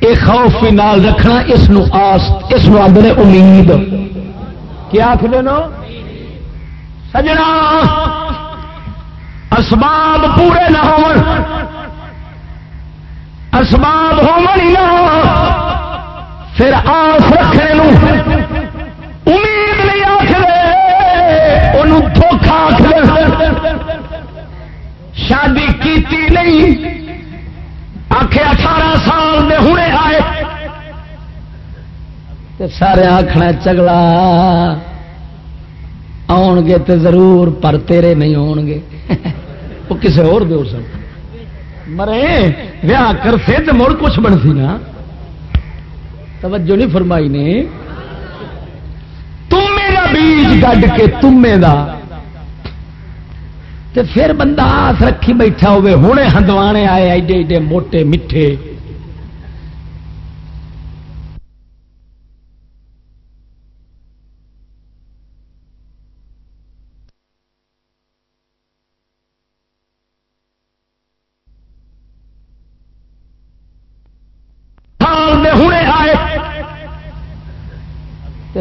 یہ خوف بھی نال رکھنا، اس آس، اس آدھے امید۔ کیا آخر سجنا। اسباب پورے نہ ہو اسباب ہو پھر آس رکھنے امید نہیں آخر دھوکھا آخر شادی کیتی نہیں। آخ اٹھارہ سال دے ہونے آئے। سارے آخنا چگلا آن گے تو ضرور، پر تیرے نہیں آن گے [LAUGHS] وہ کسی اور دے سن مرے، ویاہ کر سے تو مڑ کچھ بن سی نا۔ توجہ نہیں فرمائی نے۔ تم میرا بیج گڈ کے تمے دا۔ تے پھر بندہ آس رکھی بیٹھا ہوئے، ہونے ہندوانے آئے، ایڈے ایڈے موٹے، میٹھے۔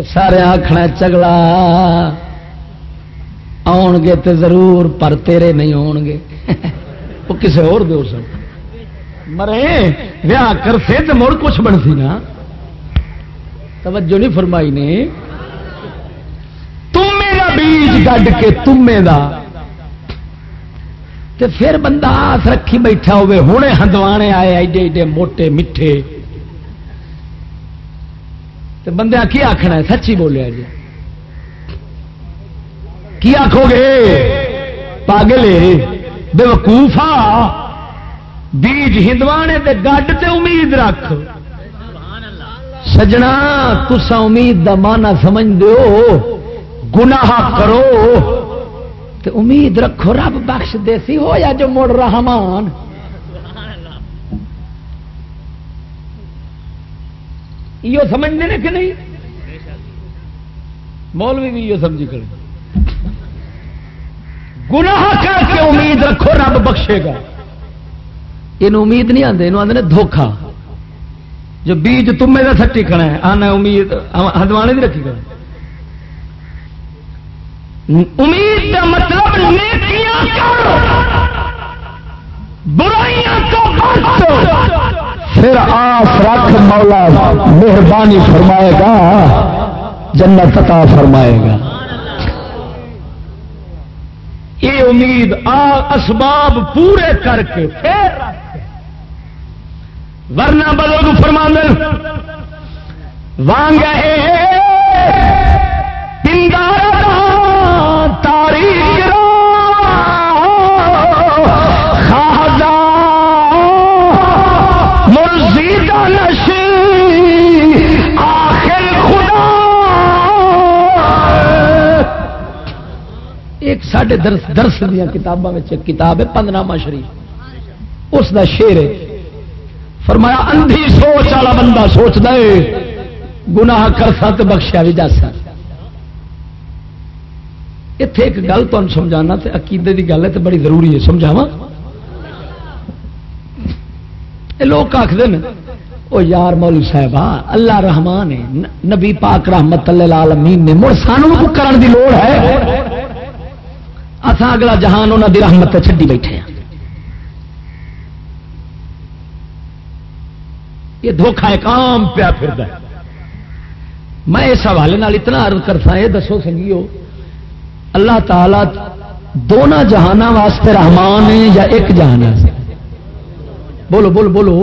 سارے آخنا چگلا آن گے تو ضرور، پر تیرے نہیں آن گے [LAUGHS] وہ کسی اور دو سن مرے، ویاہ کر سے تو مڑ کچھ بن سی نا۔ توجہ نہیں فرمائی نے۔ تم میرا بیج گڈ کے تمے دا۔ تے پھر بندہ آس رکھی بیٹھا ہوئے، ہونے ہندوانے آئے، ایڈے ایڈے موٹے، میٹھے۔ تو بندے کی آخنا ہے؟ سچی بولیا جی۔ کی آخو گے پاگل بے وقوفا بیج ہندوانے دے گڈ تے امید رکھ۔ سجنا تسا امید دا مانا سمجھ دو گناہ کرو۔ تے امید رکھو، رب بخش دیسی ہو یا جو مڑ رحمان۔ یہ سمجھنے نے کہ نہیں؟ مولوی بھی یہ سمجھی کر گناہ کر کے امید رکھو، رب بخشے گا۔ یہ امید نہیں آتے یہ آتے دھوکھا۔ جو بیج تمے کا سٹی کھڑا ہے، آنا امید ہدوانے کی رکھی کرنا امید کا مطلب نیکیاں کرو، برائیاں کو پھر آس رکھ مولا، مہربانی فرمائے گا، جنت عطا فرمائے گا۔ یہ امید آ اسباب پورے کر کے پھر ورنہ بزرگ فرما وانگ تاریخ نشی، آخر خدا۔ ایک ساڈے درس درس دیا کتابوں میں کتاب ہے پندنامہ شریف۔ اس دا شیر ہے۔ فرمایا، اندھی سوچ والا بندہ سوچ دے گناہ کر سا بخشیا بھی جا سا اتے ایک گل تمہیں سمجھانا تے عقیدے کی گل ہے تو بڑی ضروری ہے سمجھاوا لوگ آخر وہ یار مولوی صاحب ہاں، اللہ رحمان ہے نبی پاک رحمت اللہ العالمین نے مڑ سانو کرن دی لوڑ ہے۔ اصا اگلا جہان انہوں دی رحمت چڈی بیٹھے ہیں یہ دھوکھا ایک عام پیا پھر میں اس حوالے اتنا عرض کرتا یہ دسو سنگیو، اللہ تعالی دونوں جہان واسطے رحمان ہے یا ایک جہان بولو بولو بولو۔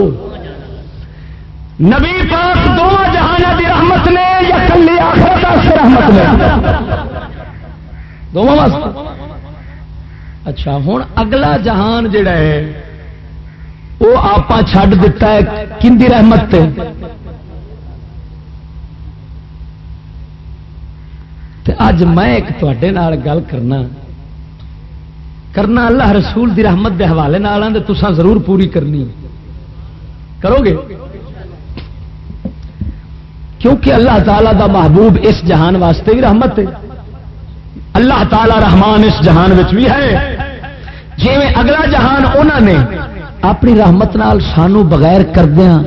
نبی پاک دونوں جہان کی رحمت نے یا کلی آخرت رحمت نے؟ دونوں اچھا ہوں اگلا جہان جڑا ہے، وہ آپ چھڈ دتا ہے کندی رحمت تے؟ اج میں ایک تے گل کرنا کرنا اللہ رسول دی رحمت دے حوالے تسان ضرور پوری کرنی۔ کرو گے؟ کیونکہ اللہ تعالی دا محبوب اس جہان واسطے بھی رحمت ہے۔ اللہ تعالی رحمان اس جہان بھی ہے۔ جی اگلا جہان انہوں نے اپنی رحمت نال سانو بغیر کردیا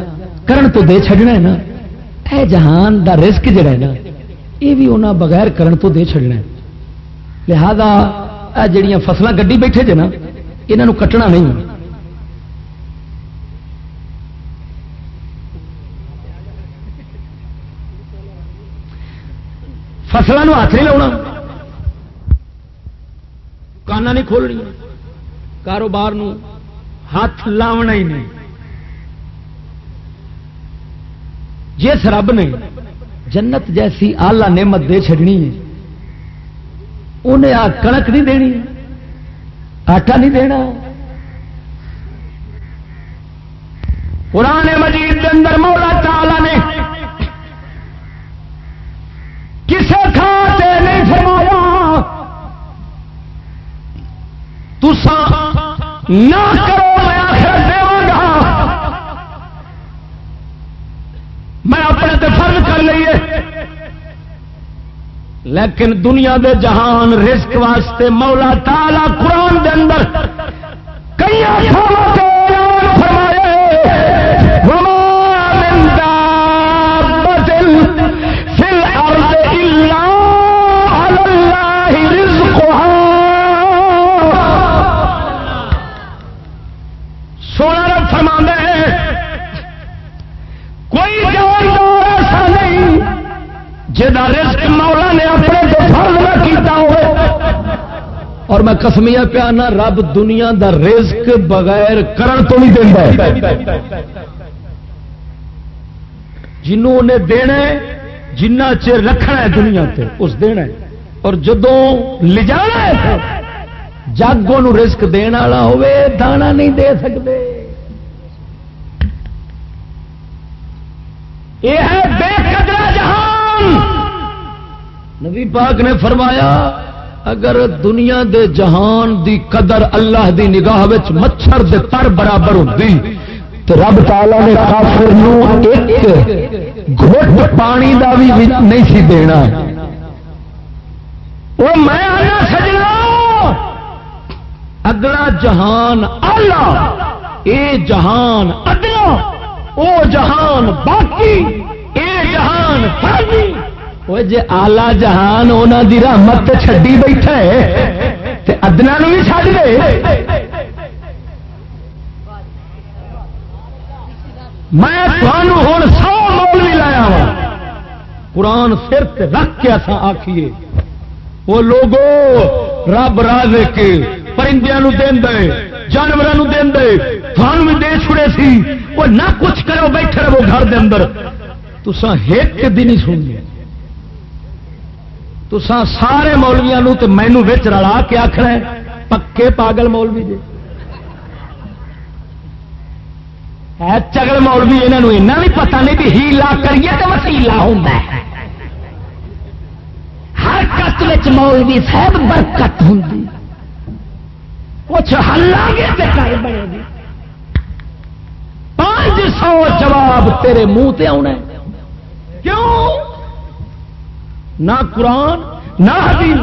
کرن تو دے چڈنا ہے نا۔ اے جہان دا رزق جڑا ہے نا، یہ بھی انہیں بغیر کرن تو دے چڈنا لہذا جڑیاں فصلیں گڈی بیٹھے جے نا یہاں کٹنا نہیں۔ فصلوں ہاتھ نہیں لاؤنا۔ دکان نہیں کھولنی۔ کاروبار ہاتھ لاونا ہی نہیں۔ جس رب نے جنت جیسی آلہ نعمت دے چڑنی ہے، انہیں آ کنک نہیں دینی، آٹا نہیں دینا۔ پرانے مجید اندر مولا تعالی نے تسا نہ کرو میں آخر دے گا۔ میں اپنے تے فرض کر لیے لیکن دنیا دے جہان رزق واسطے مولا تالا قرآن دے اندر کئی فرما کوئی ایسا نہیں جہاں رزق مولا نے اپنے تو فرض نہ کیتا ہوئے۔ اور میں کسمیا پیانا، رب دنیا دا رزق بغیر کرن تو نہیں دینا جنوں نے دینا جنہ چر رکھنا ہے دنیا تے، اس دینا ہے۔ اور جدوں لجانا ہے جگوں رزق دین والا ہوے دانا نہیں دے سکتے یہ ہے بے قدرہ جہان۔ نبی پاک نے فرمایا، اگر دنیا دے جہان دی قدر اللہ دی نگاہ وچ مچھر دے تر برابر ہوتی تو رب تعالی نے کافر نو ایک گھٹ پانی دا بھی نہیں سی دینا۔ وہ میں آنا سجنا، اگلا جہان اللہ، اے جہان اگلا۔ او جہان باقی، اے جہان وہ جی آلہ جہان انہوں دی رحمت چڈی بیٹھا ہے ادنا بھی چڑ دے۔ میں ہوں سو مول بھی لایا وا قرآن سر رکھ کے اصا آخیے وہ لوگو، رب راہ دے کے پرندے دے جانوروں دے تھان بھی دے چھڑے سی۔ وہ نہ کچھ کرو، بیٹھے رہو گھر دے اندر۔ تو سن ایک دن ہی سن لیا تو سارے مولویا مینو بچ رلا کے آخر پکے پاگل مولوی جی چگل مولوی یہاں ایسا بھی پتا نہیں بھی ہیلا کریے تو وسیلا ہوں ہر کت مولوی صاحب برکت ہوں کچھ ہلا گے بنے گی پانچ سو جواب تیرے منہ تے آنا کیوں؟ نہ قرآن نہ حدیث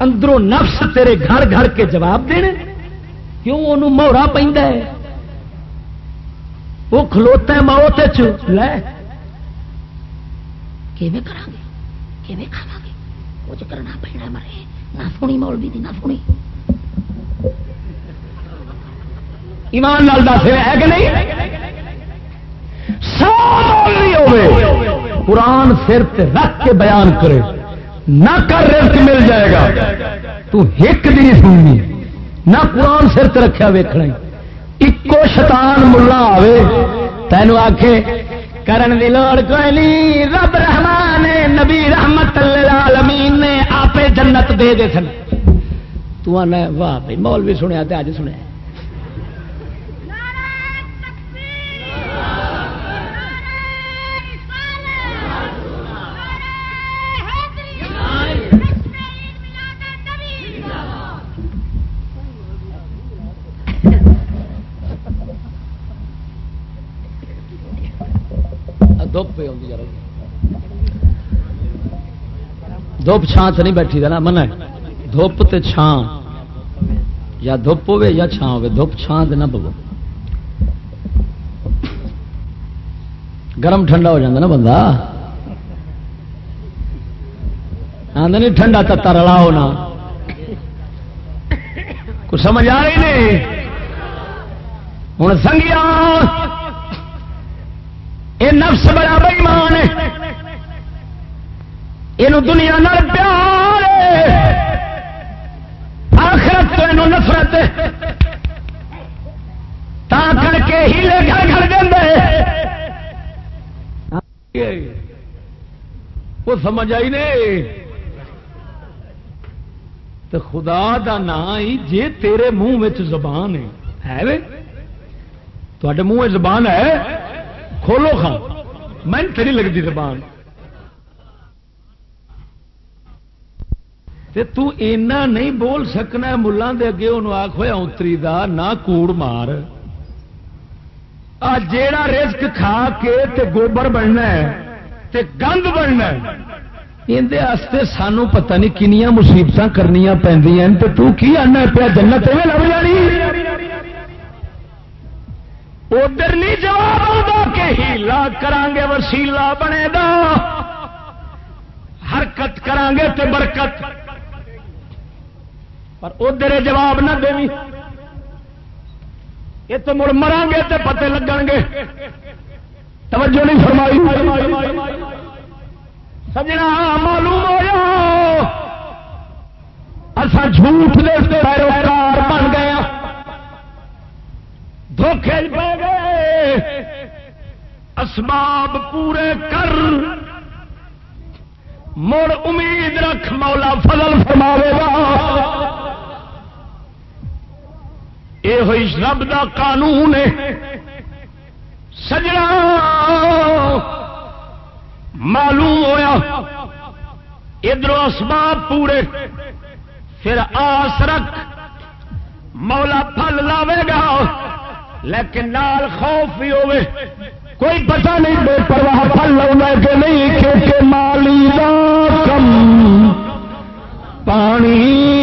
اندروں نفس تیرے گھر گھر کے جواب دینے۔ کیوں انہوں مہرا پہ وہ کھلوتا ہے موت لے۔ کرا گے؟ کھاوا گے؟ کچھ کرنا پڑنا مرے۔ نہ سونی مولوی دی نہ سونی ایمان لال دس، ہے کہ نہیں؟ قرآن سر رکھ کے بیان کرے۔ نہ کر رزق مل جائے گا۔ تو ایک دن سننی۔ نہ قرآن سر رکھا ویکنا ایکو شیطان ملا آوے تینوں آخے کرن دی لوڑ کوئی نہیں۔ رب رحمان، نبی رحمت العالمین نے آپ جنت دے دے سن۔ تو آنا واہ بھائی مول بھی سنیا تے اج سنیا۔ دھوپ پہ آتی دھوپ چھان سے نہیں بیٹھی دا نا من دھوپ تے چھان یا دھوپ ہوے یا چھان ہوے دھوپ چھان سے نہ پو گرم ٹھنڈا ہو جاتا نا بندہ۔ آدھے نہیں ٹھنڈا تتا رلا ہونا کچھ سمجھ آ رہی نہیں۔ ہوں سنگیا یہ نفس بڑا بئیمان یہ دنیا نال پیار آخرت تو یہ نفرت تا کر کے ہیلے گھر گھر دے وہ سمجھ آئی نہیں تو خدا دا نام ہی جے تیرے منہ زبان ہے۔ تے منہ زبان ہے۔ کھولو خان میں تیری لگتی زبان۔ تو اینا نہیں بول سکنا ملان دے اگے انہوں آخ ہوا اتری دا، نہ کوڑ مار۔ آ جیڑا رزق کھا کے تے گوبر بننا ہے، تے گند بننا ہے۔ اندر سانو پتہ نہیں کنیاں مصیبت کرنی پہ تو کی آنا پیا جنت میں لگ جانی؟ ادھر نہیں جواب آتا ہیلا کرانگے وسیلا بنے گا۔ حرکت کرانگے تے برکت۔ پر ادھر جواب نہ دے یہ تو مڑ مران گے تے پتے لگن گے توجہ نہیں فرمائی۔ سجنا معلوم ہو اصا جھوٹ دے پیروکار بن گیا دھوکھے پہ گئے۔ اسباب پورے کر۔ مڑ امید رکھ مولا فضل فرماوے گا۔ یہ ہوئی رب دا قانون ہے۔ سجنا معلوم ہویا۔ ادھر اسباب پورے۔ پھر آس رکھ۔ مولا پھل لاوے گا۔ لیکن نال خوف بھی ہوے کوئی پتہ نہیں بے پرواہ پھل لونا کہ نہیں کیونکہ مالی دا کم پانی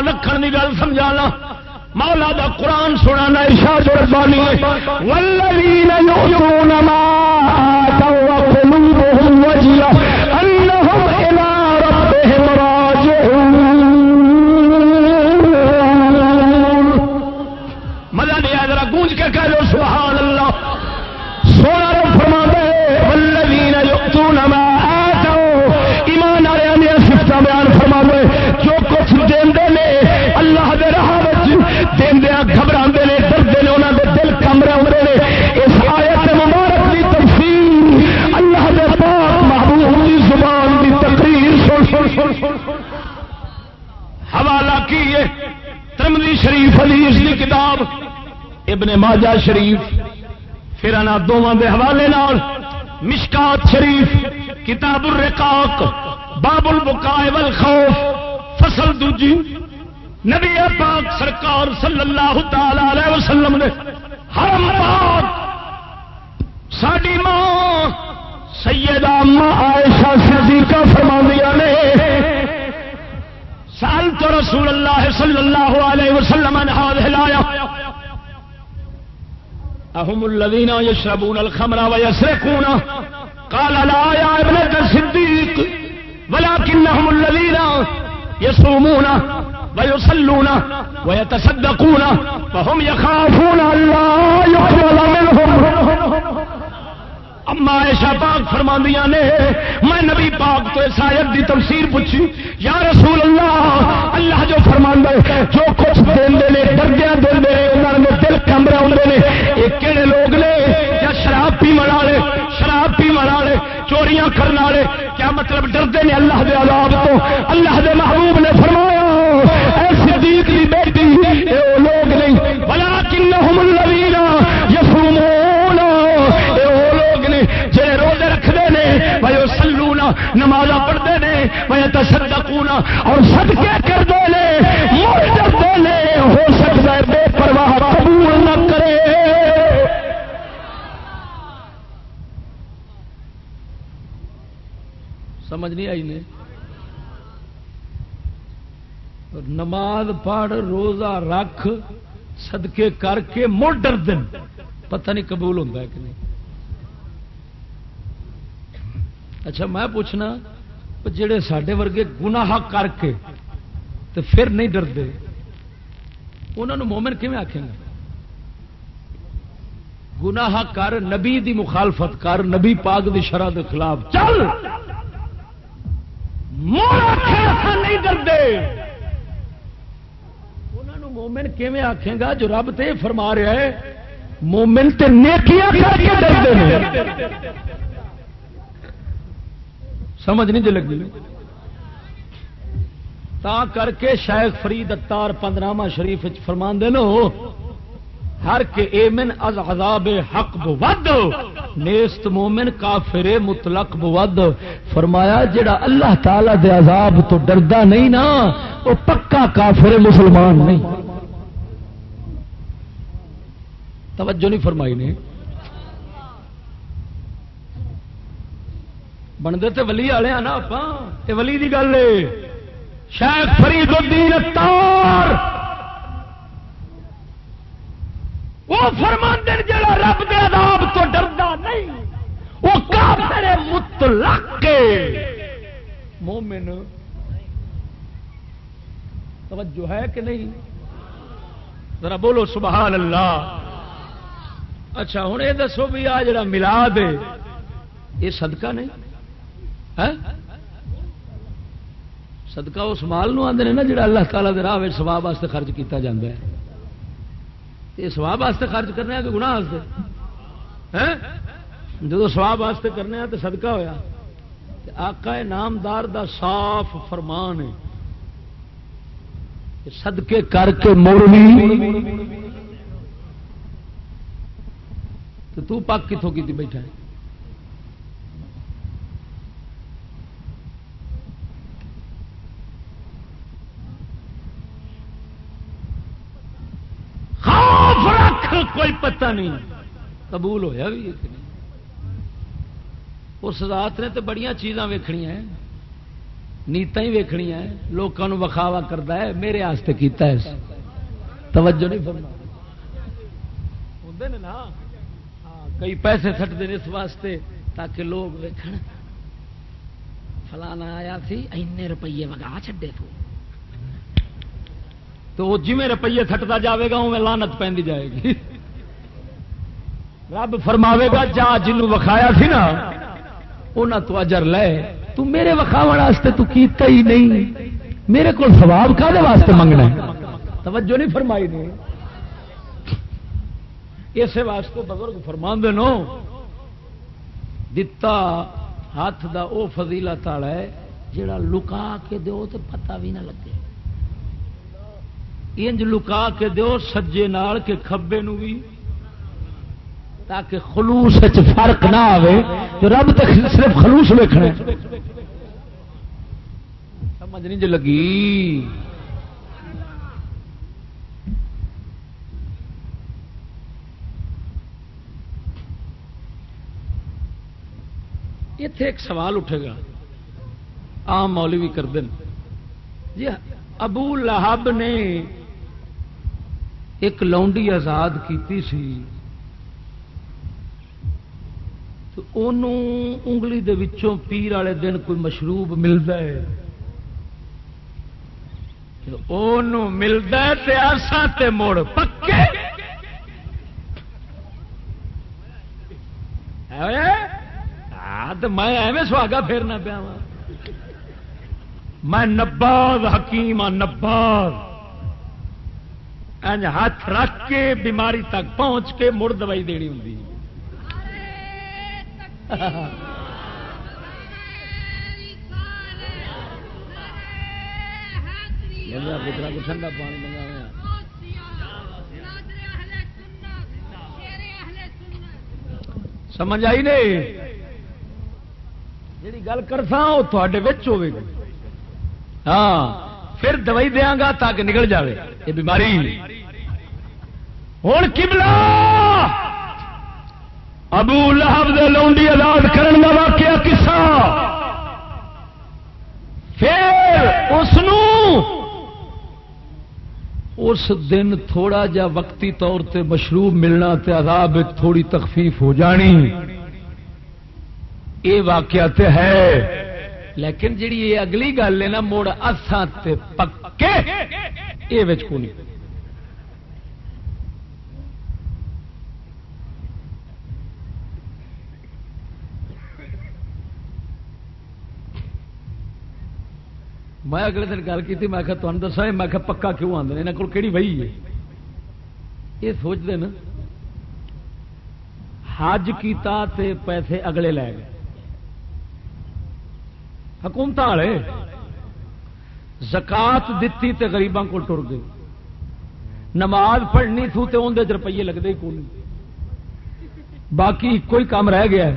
خوف رکھن کی گل سمجھا لا مولا دا قرآن سنانا ارشاد ربانی والذین یؤتون ما ابن ماجہ شریف، پھر انا دونوں دے حوالے نال مشکات شریف، کتاب الرقاق، باب البقاء والخوف، فصل دوجی، نبی پاک سرکار صلی اللہ تعالی علیہ وسلم نے، حرم پاک ساری ماں، سیدہ ماں عائشہ صدیقہ فرما دیا نے، سال تو رسول اللہ صلی اللہ علیہ وسلم نے ہاتھ ہلایا اهم الذين يشربون الخمر ويسرقون؟ قال، لا يا ابنة الصديق، ولكنهم الذين يصومون ويصلون ويتصدقون فهم يخافون أن لا يقبل منهم. اما ایشا پاک فرما نے، میں نبی پاک تو اس آیت دی تفسیر پوچھی، یا رسول اللہ اللہ جو فرما جو کچھ دے دردیا دے انہوں نے دل کمرے آتے ہیں یہ کہڑے لوگ نے؟ یا شراب پی منا لے شراب پی منا لے چوریاں کرنے والے؟ کیا مطلب ڈرتے ہیں اللہ دے عذاب تو؟ اللہ دے محبوب نے فرمایا، اے صدیق دی بیٹی، اے وہ لوگ نہیں بلا کن الذین یصومون۔ اے وہ لوگ نے جڑے روزے رکھتے ہیں بھائی وہ سلونا نماز پڑھتے ہیں بھائی تصدقونا اور صدقے کرتے ہیں مر ڈرتے ہیں ہو سکتا ہے سمجھ نہیں آئی نے۔ نماز پڑھ، روزہ رکھ، صدقے کر کے مڑ ڈر دن پتہ نہیں قبول ہوتا ہے کہ نہیں۔ اچھا میں پوچھنا، جڑے سڈے ورگے گناہ کر کے تو پھر نہیں ڈرتے انہوں مومن کیون آخیں گا گناہ کر نبی دی مخالفت کر، نبی پاک دی شرح کے خلاف۔ چل! نہیں ڈرتے انہوں مومن کیون آخے گا جو رب تے فرما رہا ہے؟ مومن تے نیکیاں کر کے ڈرتے سمجھ نہیں جی لگی۔ تا کر کے شیخ فرید اتار پندرامہ شریف فرما دے نو ہر کے ایمن از عذاب حق بود نیست مومن کافر مطلق بود فرمایا، جڑا اللہ تعالی دے عذاب تو ڈردا نہیں نا، وہ پکا کافر مسلمان نہیں۔ توجہ نہیں فرمائی نے۔ بنتے تو ولی والے ہیں نا آپ یہ ولی کی گل ہے۔ شیخ فرید الدین اتار وہ فرماندن جڑا رب دے عذاب تو ڈردا نہیں، وہ کافر مطلق مومن، توجہ ہے کہ نہیں؟ ذرا بولو سبحان اللہ۔ اچھا ہوں یہ دسو بھی آ جڑا ملاد ہے، یہ صدقہ نہیں؟ صدقہ اس مال آدھے نا جڑا اللہ تعالیٰ دے راہ سواب واسطے خرچ کیتا جاتا ہے۔ یہ سواب واسطے خرچ کرنے کہ گناہ واسطے؟ جب سواب واسطے کرنے تو صدقہ ہویا آقا نامدار دا صاف فرمان ہے صدقے کر کے موڑنی تو پاک کتوں کی بیٹھا ہے؟ کوئی پتہ نہیں۔ قبول ہویا بھی نہیں؟ اس ذات نے تو بڑی چیزاں ویخنیا نیتا ہی ویخنیا لوگوں وکھاوا کرتا ہے۔ میرے آستے کیتا ہے توجہ نہیں فرما نا۔ ہاں، کئی پیسے سٹتے ہیں اس واسطے تاکہ لوگ ویکھ فلانا آیا سی این روپیے وگا چڈے تو۔ تو جی روپیے تھٹتا جائے گا وہ لانت پہ جائے گی۔ رب فرماوے گا، جا جنوں وکھایا سی نا انہوں تو اجر لے۔ تو میرے وکھاو واسطے تو کیتا ہی نہیں۔ میرے کو سواب کا دے واسطے منگنا ہے؟ توجہ نہیں فرمائی نے۔ اس واسطے بزرگ فرما نو، دتا ہاتھ دا او فضیلت والا ہے جڑا لکا کے دو تو پتہ بھی نہ لگے۔ انج لکا کے دو سجے نال کے کھبے نو بھی تاکہ خلوص فرق نہ آئے تو رب تک صرف خلوص ویکنا سمجھ نہیں جو لگی۔ اتے ایک سوال اٹھے گا۔ آم مولوی کر دیں جی ابو لہب نے ایک لونڈی آزاد کیتی سی۔ انگلی دے وچوں پیر والے دن کوئی مشروب ملتا ہے؟ ملتا ہے تے مڑ پکے۔ میں ایویں سواگا پھیرنا پیا میں نباد حکیم ہاں نباد ہاتھ رکھ کے بیماری تک پہنچ کے مڑ دوائی دینی ہوں۔ ٹھنڈا پانی منگا سمجھ آئی نہیں؟ جی گل کرتا وہ تھے ہوے گی۔ ہاں پھر دوائی دیا گا تاکہ نکل جائے یہ بیماری۔ ہوں کبلا ابو لہب دے لونڈی آزاد کرن کا واقعہ کسا پھر اس اس دن تھوڑا جا وقتی طور تے مشروب ملنا تے عذاب تھوڑی تخفیف ہو جانی۔ یہ واقعہ تے ہے۔ لیکن جیڑی یہ اگلی گل ہے نا مڑ اسان پکے۔ یہ میں اگلے دن گل کی میں تمہیں دسا میں پکا کیوں آدھے یہاں کو کہڑی ہے؟ یہ سوچتے نا، حج کیتا تے پیسے اگلے لے گئے۔ حکومت والے زکات دیتی تے غریباں کو ٹر گئی نماز پڑھنی تھو تے اندر روپیے لگتے ہی کون؟ باقی ایک ہی کام رہ گیا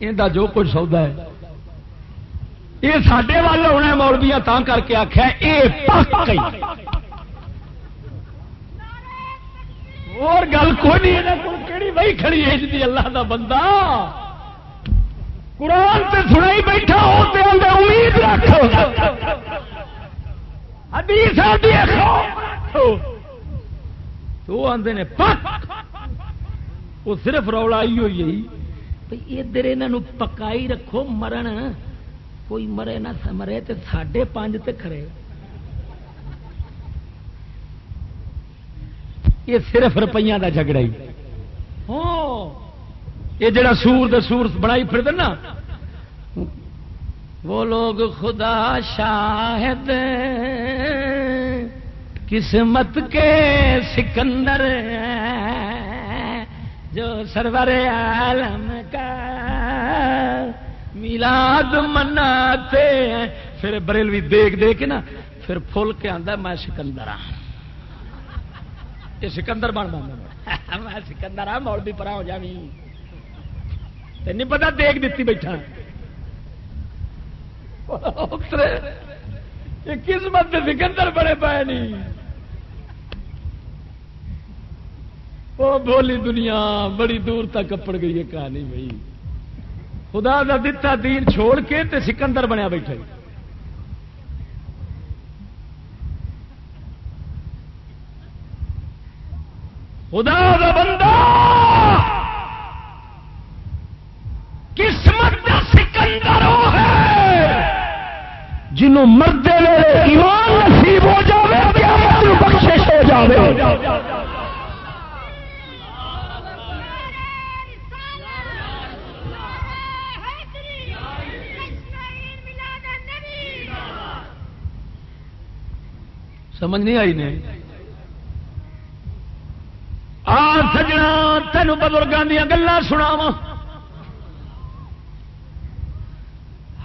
یہ جو کچھ سودا ہے۔ یہ سڈے وال ہونا مولبیا تا کر کے آخیا اور گل کوئی نہیں کہڑی بھائی کھڑی ہے جی اللہ دا بندہ قرآن سے سنائی بیٹھا ہوتے اندر امید رکھو۔ حدیث تو آدھے نے وہ صرف رولا ہی ہوئی ادھر یہ پکائی رکھو، مرن۔ کوئی مرے نہ مرے تو ساڈے پانچ تے کھڑے۔ یہ صرف روپیہ کا جھگڑا ہی۔ یہ جڑا سور دے سور بنائی پھر نا۔ وہ لوگ خدا شاہد قسمت کے سکندر جو سرور عالم کا میلاد مناتے ہیں۔ پھر بریلوی دیکھ دے کے نا، پھر پھول کے آدھا میں سکندر ہاں۔ یہ سکندر بن بن [LAUGHS] میں سکندر ہاں مول بھی پرا ہو جانی نہیں پتا دیکھ دیتی بیٹھا۔ قسمت سکندر بڑے پائے نہیں وہ بولی دنیا، بڑی دور تک کپڑ گئی ہے کہانی بھائی۔ خدا کا دتا دین چھوڑ کے تے سکندر بنیا بیٹھا جی۔ خدا کا بندہ قسمت کا سکندر وہ ہے۔ جنوں مرد ایمان نصیب ہو جائے بخشش ہو جائے سمجھ نہیں آئی نے؟ آ سجنا تین بزرگوں دیا گلا سناوا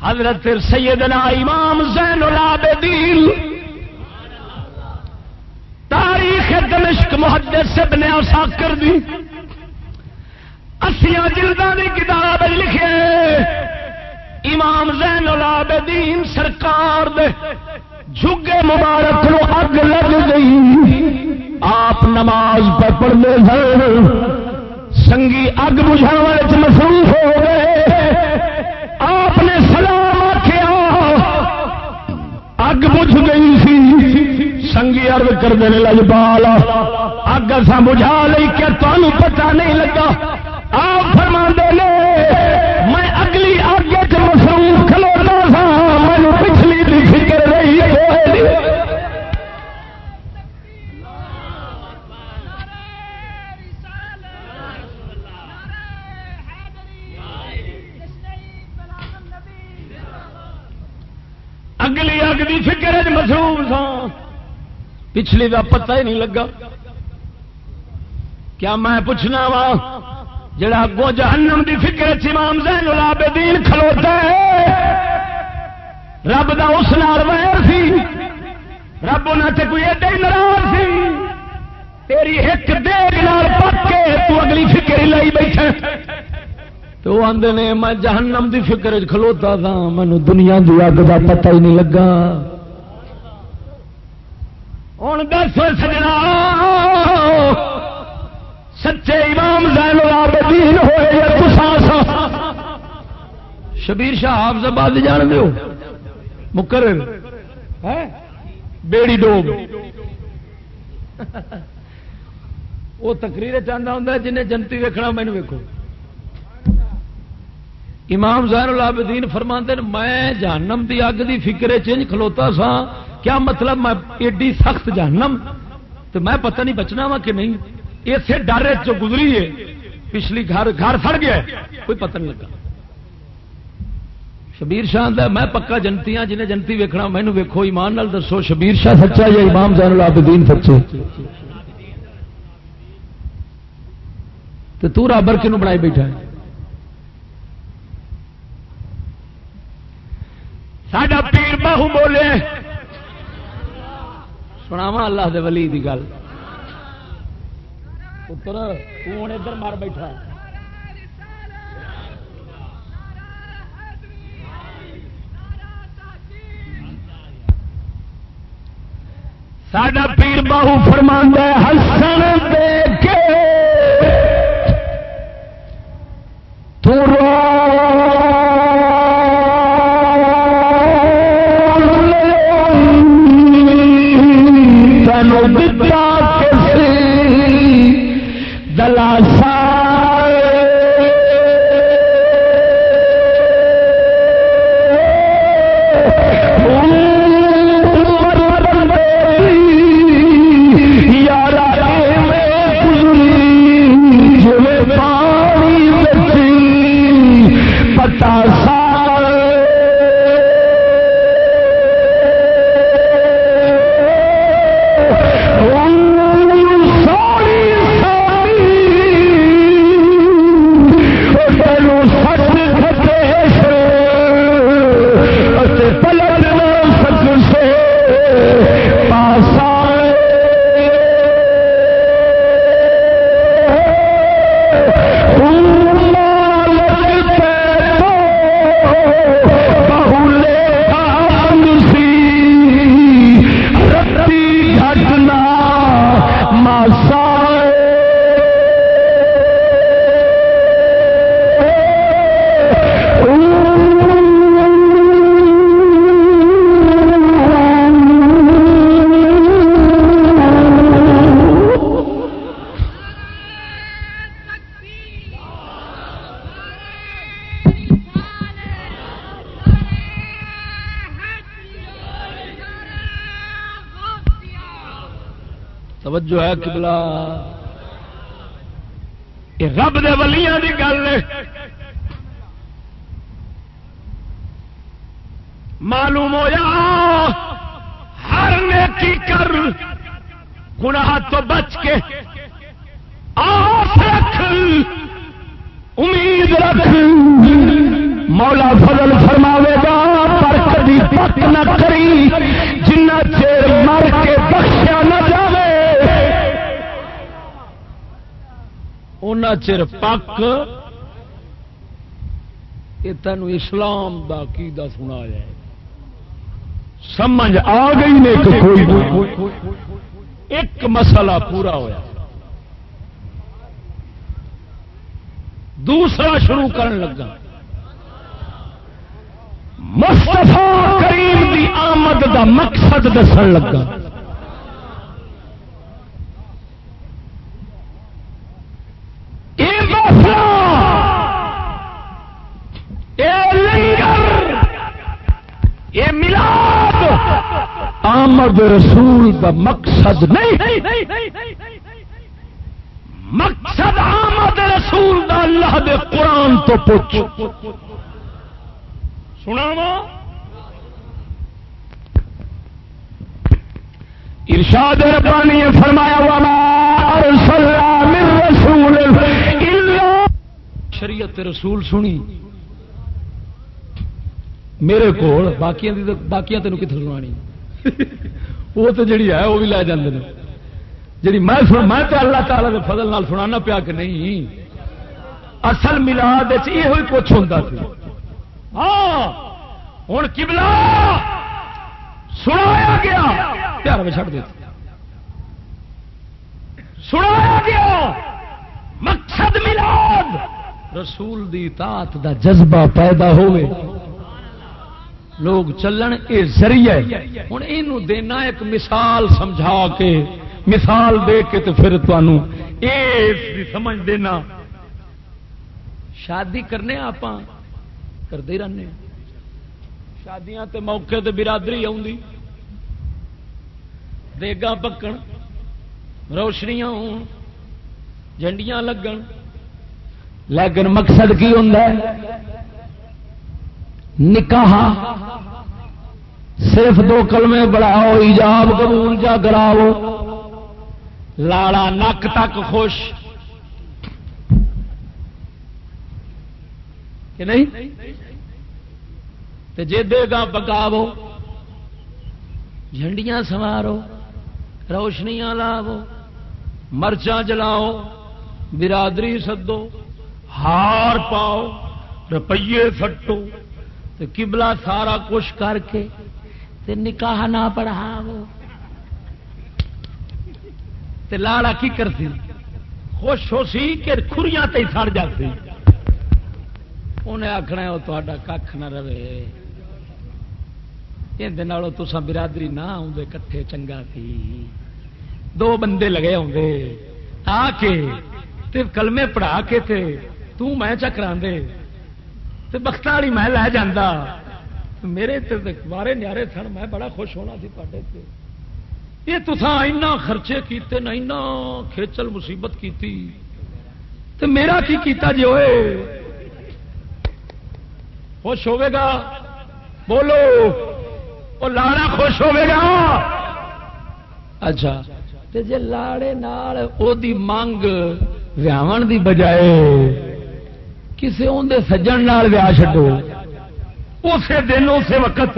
حضرت سیدنا امام زین العابدین تاریخ دمشق محدث ابن اساکر دی۔ اسیاں جلدہ دی کتاب لکھے امام زین العابدین سرکار دے۔ جھگے مبارک نو اگ لگ گئی۔ آپ نماز پہ پڑھتے ہیں۔ سنگی اگ بجھا مصروف ہو گئے۔ آپ نے سلام آخیا اگ بجھ گئی سی۔ سنگی ارد کر دینے لگ اگ اصا بجھا لی کیا تمہیں پتا نہیں لگا۔ آپ فرما دے میں رہی اگلی اگ کی فکر مصروف سا پچھلی کا پتہ ہی نہیں لگا۔ کیا میں پوچھنا وا، جڑا اگو جہنم دی فکر امام زین العابدین کھلوتا ہے، رب دا اس نال ویر سی۔ رب انہوں سے کوئی ایڈا ہی ناراض سی۔ تیری ایک دیگ نال پک کے تو اگلی فکر لائی بیٹھے تو آدھے نے، میں جہنم دی فکر کھلوتا تھا مینو دنیا دی اگ کا پتہ ہی نہیں لگا۔ ہوں دس سجنا۔ سچے امام زین العابدین ہوئے یا شبیر شاہ حافظ آباد جان دو مکر بیڑی ڈوب۔ [LAUGHS] وہ تقریر چاہتا ہوں جنہیں جنتی ویکنا مینو ویکو امام زین العابدین فرماندے میں جہنم دی اگ دی فکر چینج کھلوتا سا کیا مطلب میں ایڈی سخت جہنم؟ تو میں پتہ نہیں بچنا وا کہ نہیں۔ اسے ڈر جو گزری ہے۔ پچھلی گھر گھر سڑ گیا کوئی پتہ نہیں لگا۔ شبیر شاہ دا میں پکا جنتی ہاں جنہیں جنتی ویکھنا مینو ویکھو ایمان نال دسو شبیر شاہ سچا یا امام زین العابدین سچے؟ تو تو رابر کنو بنائی بیٹھا ہے؟ ساڈا پیر باہو بولے۔ سناوا اللہ دے ولی دی گل۔ پتر ہوں ادھر مار بیٹھا ساڈا پیر باہو فرماندہ ہسن دے کے۔ تو رو ہویا کبلا۔ یہ رب دے ولیاں دی گل۔ ہے معلوم ہوا ہر نیکی کر، گناہ تو بچ کے آس رکھ، امید رکھ۔ مولا فضل فرماوے گا، پر کبھی پک نہ کری، جنہ چیر مر کے بخشیا نہ چر پک یہ تین اسلام دا کی سنا جائے۔ سمجھ آ گئی نے ایک مسئلہ پورا ہوا دوسرا شروع کرن لگا۔ مستفا کریم دی آمد دا مقصد دسن لگا۔ آمد رسول دا مقصد نہیں. مقصد آمد رسول دا اللہ دے قرآن تو پوچھ. سنا ارشاد ربانی فرمایا والا رسول شریعت رسول سنی. میرے کو باقی باقی تینوں کتنے سنانی؟ وہ تو جڑی ہے وہ بھی لے جاندے ہیں جی میں سن میں تو اللہ تعالی کے فضل نال سنانا پیا کہ نہیں، اصل ملاد یہ کچھ ہوتا سی۔ ہاں ہوں کبلا سنایا گیا۔ پیار میں چڑھ دیتا سنایا گیا۔ مقصد ملاد رسول دی اطاعت دا جذبہ پیدا ہوئے۔ لوگ چلن یہ ذریعہ ہوں یہ دینا ایک مثال سمجھا کے، مثال دے کے تو پھر سمجھ دینا۔ شادی کرنے آپ کرتے رہنے۔ شادیاں تے موقع تے برادری دیگا پکن، روشنیاں ہون، جھنڈیاں لگن۔ لیکن مقصد کی ہوں نکاح صرف دو کلمے بڑھاؤ، ایجاب قبول جا کراؤ۔ لاڑا نک تک خوش۔ کہ نہیں؟ جے دے گا پکاو جھنڈیاں سوارو، روشنیاں لاو مرچاں جلاؤ، برادری سدو، ہار پاؤ، روپیے فٹو کبلا سارا کچھ کر کے تے نکاح نہ پڑھاو۔ تے لاڑا کی کرتی؟ خوش ہو سی کہ کھریاں تے سڑ جاتی۔ انہیں آخنا وہ تا کھ نہ رہے۔ یہ تسا برادری نہ آدھے کٹھے چنگا سی۔ دو بندے لگے آدھے آ کے تے کلمے پڑھا کے تے تو میں چکرا دے بخت والی میں لے جا میرے بارے نیارے سن، میں بڑا خوش ہونا سی پاٹے سے یہ اینا خرچے کیتے نہ اینا کھیچل مصیبت کیتی۔ تو میرا کی کیتا جی ہوئے خوش ہوے گا؟ بولو۔ وہ لاڑا خوش ہوے گا؟ اچھا۔ جی لاڑے نال او دی مانگ ویاو دی بجائے کسی اندر سجن ویا چڈو اسی دن اسی وقت۔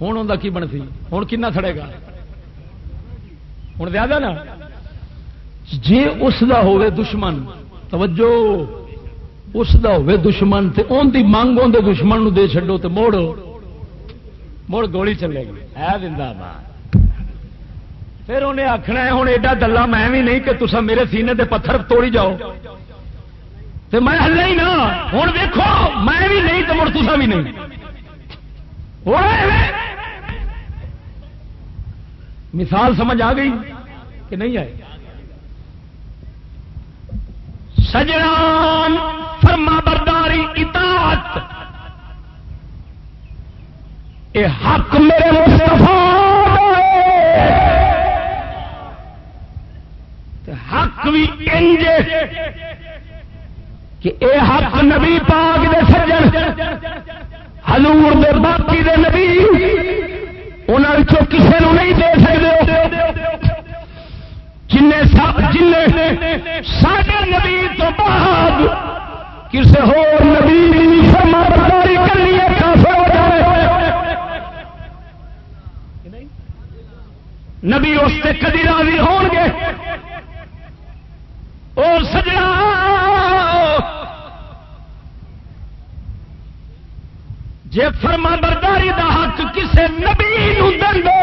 ہوں ان کی بنتی ہوں کنا تھڑے گا؟ ہوں زیادہ نا؟ جی اس دا ہوئے دشمن، توجہ۔ اس دا ہوئے دشمن تے ان دی مانگ اندر دشمن نو دے چڈو تو موڑ۔ مڑ گولی چلے گی۔ ہے دن پھر انہیں آخنا ہے ہوں ایڈا دلہ میں بھی نہیں کہ تصا میرے سینے دے پتھر توڑی جاؤ۔ میں ہلے ہی نا۔ ہوں دیکھو میں بھی نہیں تو مڑ تسا بھی نہیں۔ مثال سمجھ آ گئی کہ نہیں آئی؟ سجران فرما برداری اطاعت۔ اے حق میرے مصطفیٰ حق بھی انجے۔ کہ اے حق نبی پاک دے سجن حضور دے باقی دے نبی انہوں کسی نو نہیں دے سکتے جن جن سارے نبی تو بعد کسی ہو نبی فرمارداری کرنی ہے، کافر ہو جائے۔ نبی اس سے کدی راضی ہون گے؟ او سجنا جی فرما برداری دا حق کسے نبی دن دے۔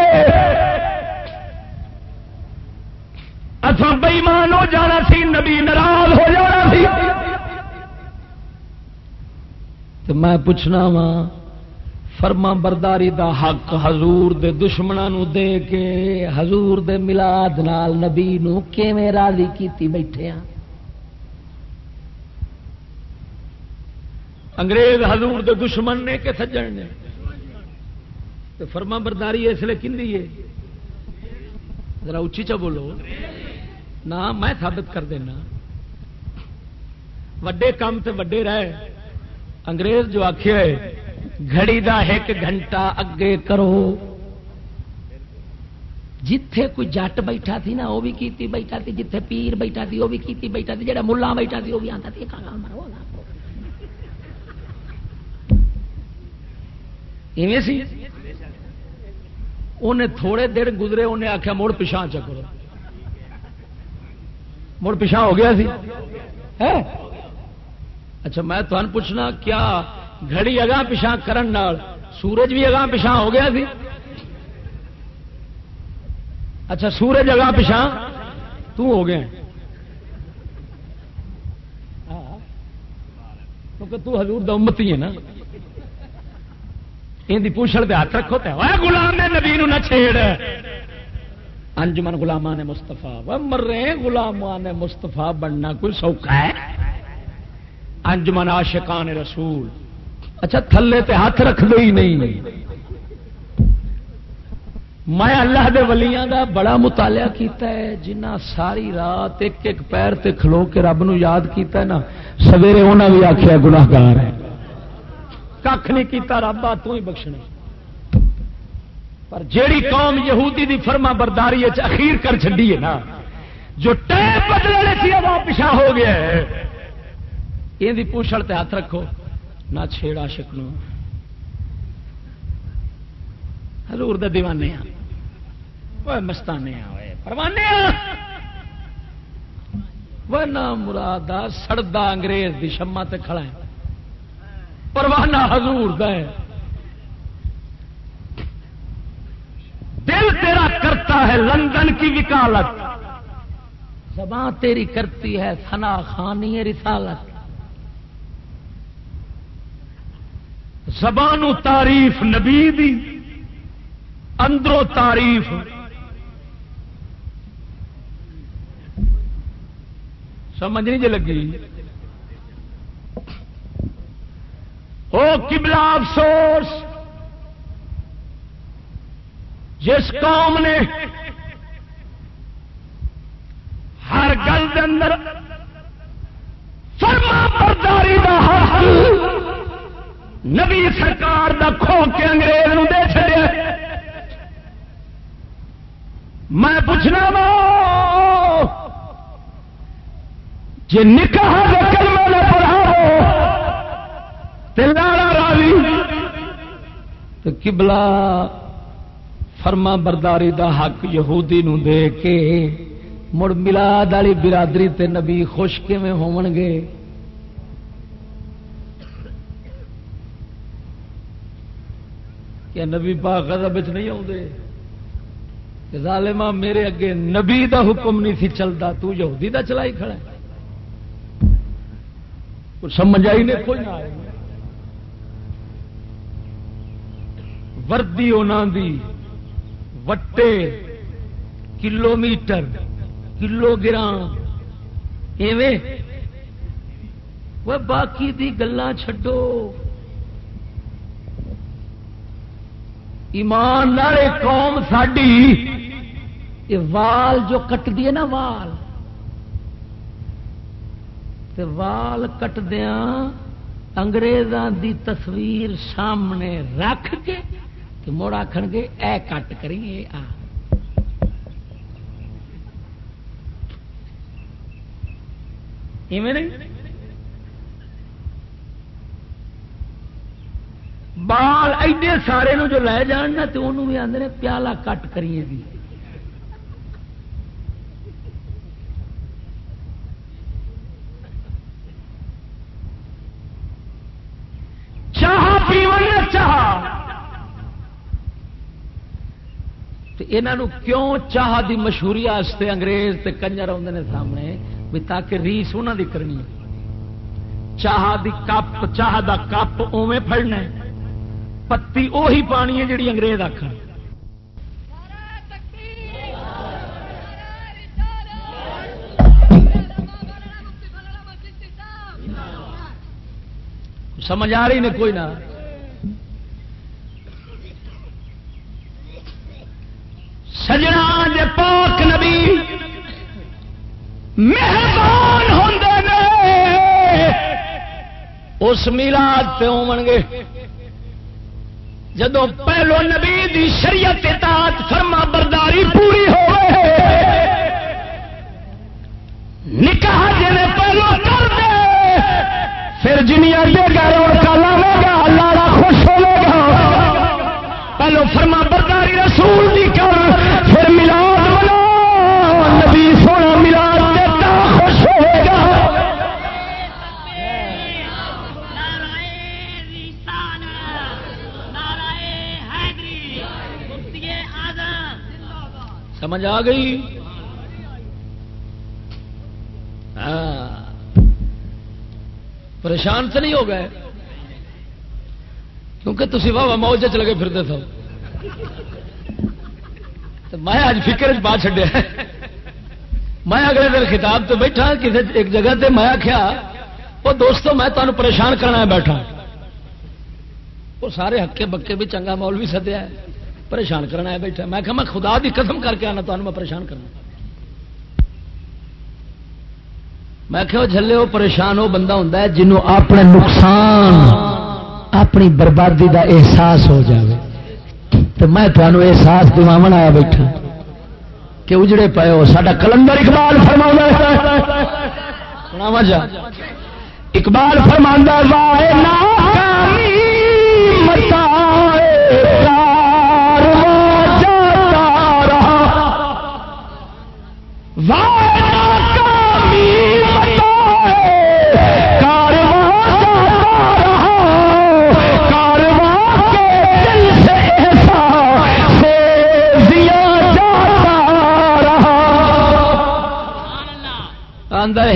اتنا بئیمان ہو جانا سی، نبی ناراض ہو جانا سی۔ تو میں پوچھنا وا فرما برداری دا حق حضور دے دشمنوں دے کے حضور دے ملاد نال نبی نو کیویں راضی کیتی بیٹھے ہاں؟ انگریز حضور دے دشمن نے کہ سجن نے؟ تو فرما برداری اس لیے کن ہے؟ ذرا اچھی چا بولو۔ نہ، میں ثابت کر دینا۔ وڈے کام تے وڈے رہے انگریز جو آخیا ہے گھڑی دا ایک گھنٹہ اگے کرو۔ جتھے کوئی جٹ بیٹھا تھی نا وہ بھی کیتی بیٹھا تھی، جتھے پیر بیٹھا تھی وہ بھی کیتی بیٹھا تھی، جڑا ملا بیٹھا تھی وہ بھی آتا تھی مرو سی؟ انہیں تھوڑے دن گزرے انہیں آخیا مڑ پچھا چکر مڑ پچھا ہو گیا سی؟ اچھا میں تمہیں پوچھنا، کیا گھڑی اگاں پچھا کرن نال سورج بھی اگاں پچھا ہو گیا سی۔ اچھا سورج اگاں پچھا تو ہو گیا کیونکہ تو حضور دا امتی ہے نا۔ یہ پوچھل پہ ہاتھ رکھو تو گلام نے نبی نہ چھیڑ۔ انجمن گلاما نے مستفا وہ مر رہے گلاما نے مستفا بننا کوئی سوکھا ہے؟ انجمن آشقان رسول۔ اچھا تھلے تے ہاتھ رکھ دے ہی نہیں۔ میں اللہ دے ولیاں دا بڑا مطالعہ کیتا ہے، جنہ ساری رات ایک ایک پیر تے کھلو کے رب نو یاد کیتا ہے نا، سویرے انہاں بھی آخیا گناہگار ہے۔ کھ نہیں کیتا، رب آ تو ہی بخشنا پر جیڑی قوم یہودی دی فرما برداری اخیر کر چڈی ہے نا، جو ٹائم بدلنے سی وہ پچھا ہو گیا ہے یہ پوچھل تے ہاتھ رکھو۔ نہ چھیڑا شک نو۔ حضور دے دیوانے وہ مستانے ہوئے پروانے وہ نہ مراد سڑدا انگریز دی شما تے کھڑا ہے۔ پروانہ حضور ہے۔ دل تیرا کرتا ہے لندن کی وکالت۔ زبان تیری کرتی ہے فنا خانی رسالت۔ زبان تعریف نبی دی اندرو تعریف۔ سمجھ نہیں جی لگی؟ کبلا افسوس، جس قوم نے ہر گل کے اندر فرما برداری کا حق نبی سرکار دا کھو کے انگریز نو دے چڑیا میں پوچھنا وا جی نکاح کلمہ نہ پڑھاؤ راضی تو کبلا فرما برداری دا حق یہودی نو دے کے مڑ ملاد والی برادری تے نبی خوش ہون گے کیا نبی پاک غضب نہیں آتے ظالمہ میرے اگے نبی دا حکم نہیں سی چلتا تو یہودی دا چلائی کھڑا ہے۔ سمجھ آئی نہیں، کوئی نہ آئے وردی دی وٹے کلو میٹر کلو گرام ایویں۔ وہ باقی دی گلا چھڈو۔ ایمان نالے قوم ساڈی، یہ وال جو کٹ دیے نا وال، تے وال کٹدیا انگریزاں دی تصویر سامنے رکھ کے تو مڑ آخ گے، اے کٹ کریے آ۔ نہیں؟ بال ایڈے سارے جو لے جان نا تو انہوں بھی آدھے پیالہ کٹ کریے بھی چاہ پیو چاہ؟ انہوں کیوں چاہ دی مشہوری انگریز تے کنجر آتے ہیں سامنے؟ بھی تاکہ ریس انہوں دی کرنی چاہ دی کپ، چاہ دا کپ اوے پڑنا پتی اوہی پانی ہے جڑی انگریز آخر سمجھ آ رہی نے کوئی نہ۔ سجنا جے پاک نبی مہربان ہوں اس میلاد پہ ہو گے جدو پہلو نبی دی شریعت اطاعت فرما برداری پوری ہو نکاح جی پہلو کر دے، پھر جنیا دے گا کا لاوے گا لاڑا خوش ہوے گا۔ پہلو فرما سمجھ آ گئی؟ ہاں۔ پریشان تو نہیں ہو گئے؟ کیونکہ تھی واہ موجے چ لگے پھرتے تھے۔ تو میں اج فکر پا چڈیا میں اگلے دن خطاب تو بیٹھا، کسی ایک جگہ تے میں آخیا وہ دوستو، میں تمہیں پریشان کرنا بیٹھا۔ وہ سارے ہکے بکے بھی چنگا مول بھی سدیا ہے۔ پریشان کرنا ہے، بیٹھا میں کہ میں خدا دی قسم کر کے آنا تمہیں میں پریشان کرنا۔ میں کہ جلے وہ پریشان، وہ بندہ ہوں جنہوں اپنے نقصان، اپنی بربادی دا احساس ہو جاوے۔ تو میں تمہوں احساس دماغ آیا بیٹھا کہ اجڑے پے ہو۔ سا کلندر اقبال فرما جا۔ اقبال فرما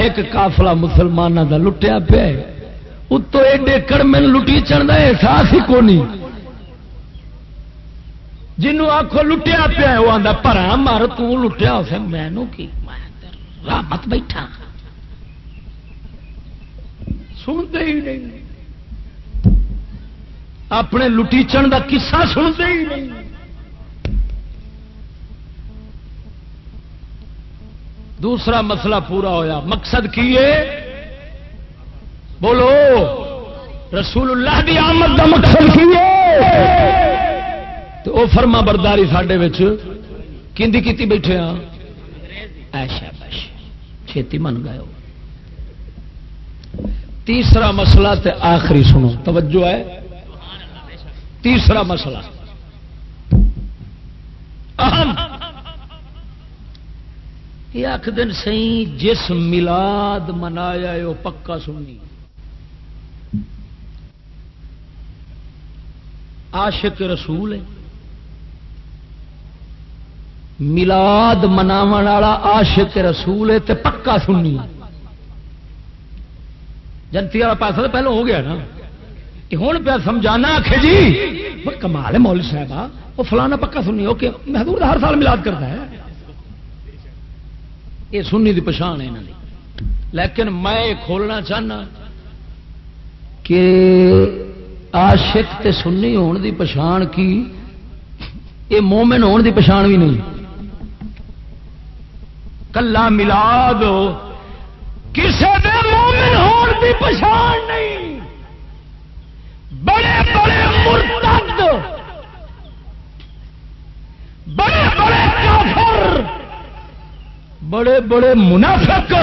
ایک کافلا مسلمانوں کا لٹیا پیا اتو ایڈے کڑمے لٹی چڑھتا احساس ہی کونی۔ جنوں آخو لٹیا پیا وہ آتا پرا مر تٹیا اسے مینو کی؟ رامت بیٹھا۔ سنتے ہی نہیں۔ اپنے لٹیچن کا کسا سنتے ہی نہیں۔ دوسرا مسئلہ پورا ہویا۔ مقصد کی ہے؟ بولو، رسول اللہ دی آمد کا مقصد کی ہے۔ تو وہ فرما برداری سڈے کی بیٹھے ہاں؟ ایشا چھتی من گئے تیسرا مسئلہ تے آخری سنو۔ توجہ ہے؟ تیسرا مسئلہ۔ اہم۔ یہ آخ دن سی جس ملاد منایا وہ پکا سننی۔ عاشق رسول ہے۔ ملاد مناو والا عاشق رسول ہے تے پکا سننی جنتی والا پاسا تو پہلے ہو گیا نا۔ ہوں پہ سمجھانا آخ جی کمال ہے مول صاحب وہ فلانا پکا سننی اوکے محدود ہر سال ملاد کرتا ہے۔ یہ سنی دی پچھان ہے لیکن میں کھولنا چاہنا کہ آشک تے سنی ہون دی پچھان کی، یہ مومن ہون دی پچھان بھی نہیں۔ کلا ملاد کسی مومن ہون دی پچھان نہیں۔ بڑے بڑے مرتد، بڑے بڑے کافر، بڑے بڑے منافق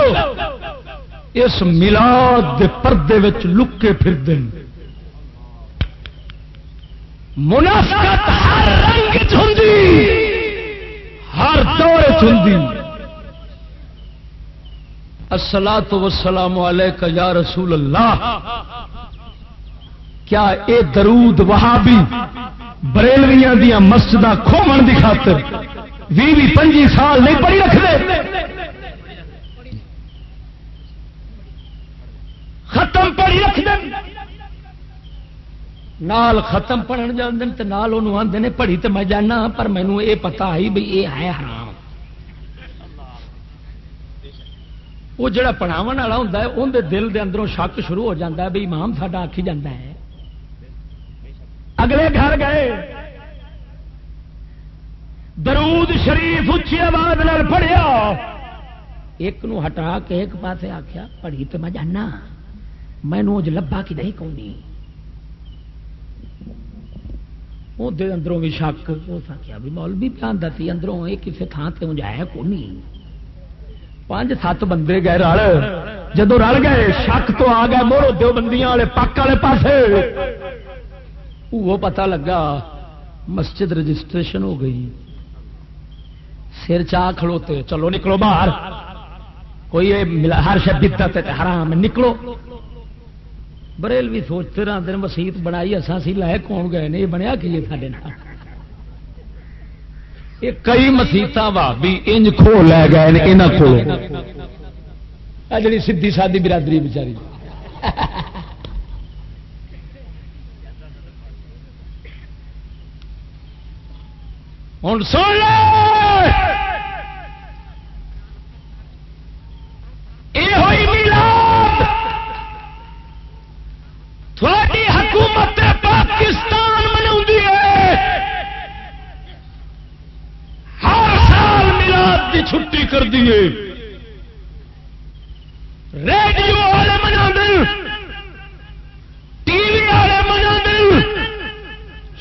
اس ملاد دے پردے لکے پھر دن منافقت ہر رنگ ہر دور چندی السلام تو وسلام علیک یا رسول اللہ۔ کیا اے درود وہابی بریلویاں دیا مسجد کھومن کی خاطر بھی بھی پنجی سال نہیں پڑھی رکھتے ختم پڑھی رکھ دیں نال ختم پڑھن جاندے تے نال انہوں آندے نے پڑھی تے میں جانا ہاں، پر مینوں اے پتہ آئی بھئی اے ہے حرام۔ وہ جڑا پڑھاو والا ہوں اندر دل دے اندروں شک شروع ہو جاتا ہے بھائی امام ساڈا آخی جاتا ہے۔ اگلے گھر گئے۔ درود شریف اچھی آواز پڑھیا۔ ایک نو ہٹا کے ایک پاس آخیا پڑھی تو میں جانا مینو لبا کی نہیں کونی۔ اندروں بھی شک اس آخیا بھی مول بھی پیان دتی اندروں یہ کسی تھان سے مجھے ہے کونی۔ پانچ سات بندے گئے رل۔ جدو رل گئے، شک تو آ گئے، مورو دو بندیاں والے پک والے پاس وہ پتا لگا، مسجد رجسٹریشن ہو گئی۔ سر چاہ کھڑوتے چلو نکلو باہر۔ کوئی ہر شب حرام نکلو۔ بریل بھی سوچتے رہتے مسیت بنائی اصا سی لائے کون گئے نہیں بنیا کی سارے کئی مسیت بھی انج کھو لے گئے یہاں کو جی سی سادی برادری بچاری ہوں سو تھوڑی حکومت پاکستان منا ہر سال ملاد کی چھٹی کر دیے ریڈیو والے منا ٹی وی والے منا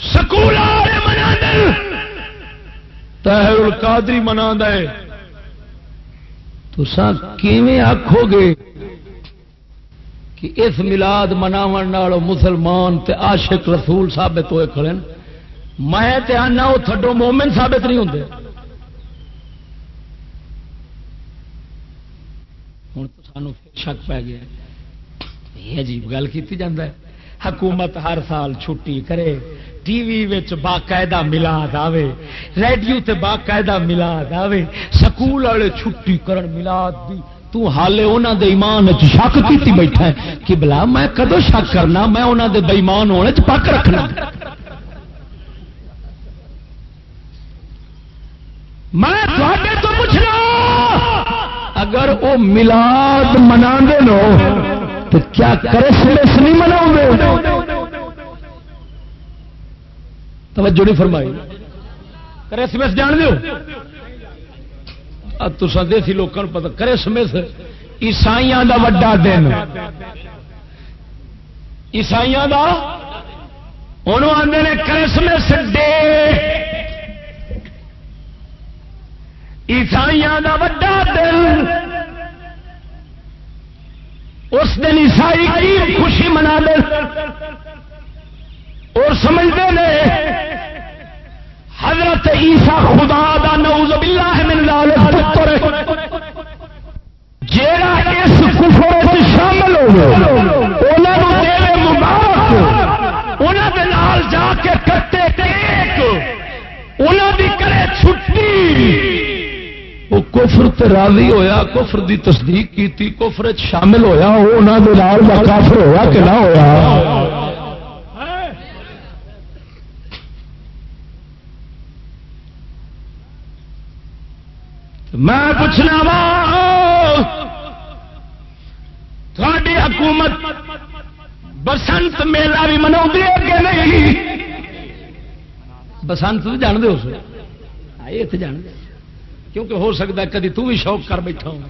سکول والے منا تہر القادری منا دے تو آخو گے کہ اس ملاد مناو مسلمان تے عاشق رسول ثابت ہوئے کھڑے میں تے آنا، وہ تھڈو مومن ثابت نہیں ہوں ہوں تو سانو شک پی گیا یہ عجیب گل کی جاتا ہے حکومت ہر سال چھٹی کرے ٹی وی باقاعدہ ملاد آوے ریڈیو تے باقاعدہ ملاد آوے سکول والے چھٹی کرن ملاد دی تو حالے انہوں دے ایمان شک کیتی بیٹھا ہے کہ بلا میں کدو شک کرنا میں انہوں دے بےمان ہونے چ پک رکھنا میں تو پوچھنا اگر وہ ملاد منا تو کیا کرسمس نہیں منا توجہ نہیں فرمائی۔ کرسمس جان دو تو دیسی لوگوں پتا کرسمس عیسائی دا وڈا دن۔ عیسائی دا انہوں آتے ہیں کرسمس ڈے۔ عیسائی دا وڈا دن اس دن عیسائی کی خوشی منا دے اور سمجھتے ہیں حضرت عیسا خدا دا نعوذ باللہ من ذالک۔ پتر جیڑا اس کفر شامل ہو انہاں نو دے مبارک، انہاں دے نال جا کے کٹے کیک، انہاں دی کرے چھٹی۔ وہ کفر تے راضی ہویا، کفر دی تصدیق کیتی کفر وچ شامل ہویا او انہاں دے نال دا کافر ہویا کہ نہ ہویا؟ میں پوچھنا وا، تھوڑی حکومت بسنت میلہ بھی منا کہ نہیں؟ بسنت تو جان دو یہ جان دے۔ کیونکہ ہو سکتا ہے کدی تو بھی شوق کر بیٹھا ہوں۔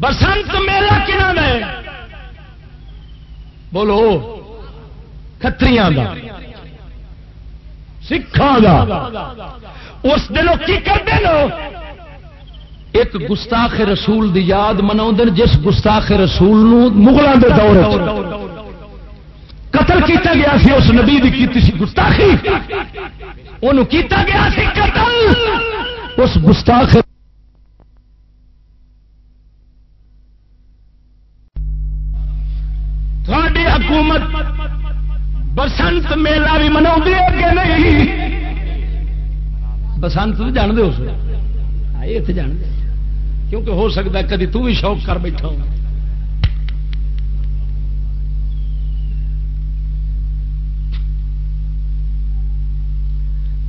بسنت میلہ کہنا ہے بولو کتری سکھان اس دن کی کرتے ایک گستاخ رسول دی یاد منا جس گستاخ رسول مغلوں کے دور قتل کیتا گیا سی، اس نبی دی کیتی سی گستاخی۔ انہوں کیتا گیا سی قتل۔ اس گستاخ تھوڑی حکومت بسنت میلہ بھی منا کہ نہیں؟ بسنت تو جانتے ہو سو آئے اتنے جانتے کیونکہ ہو سکتا ہے کدی تو بھی شوق کر بیٹھا ہوں۔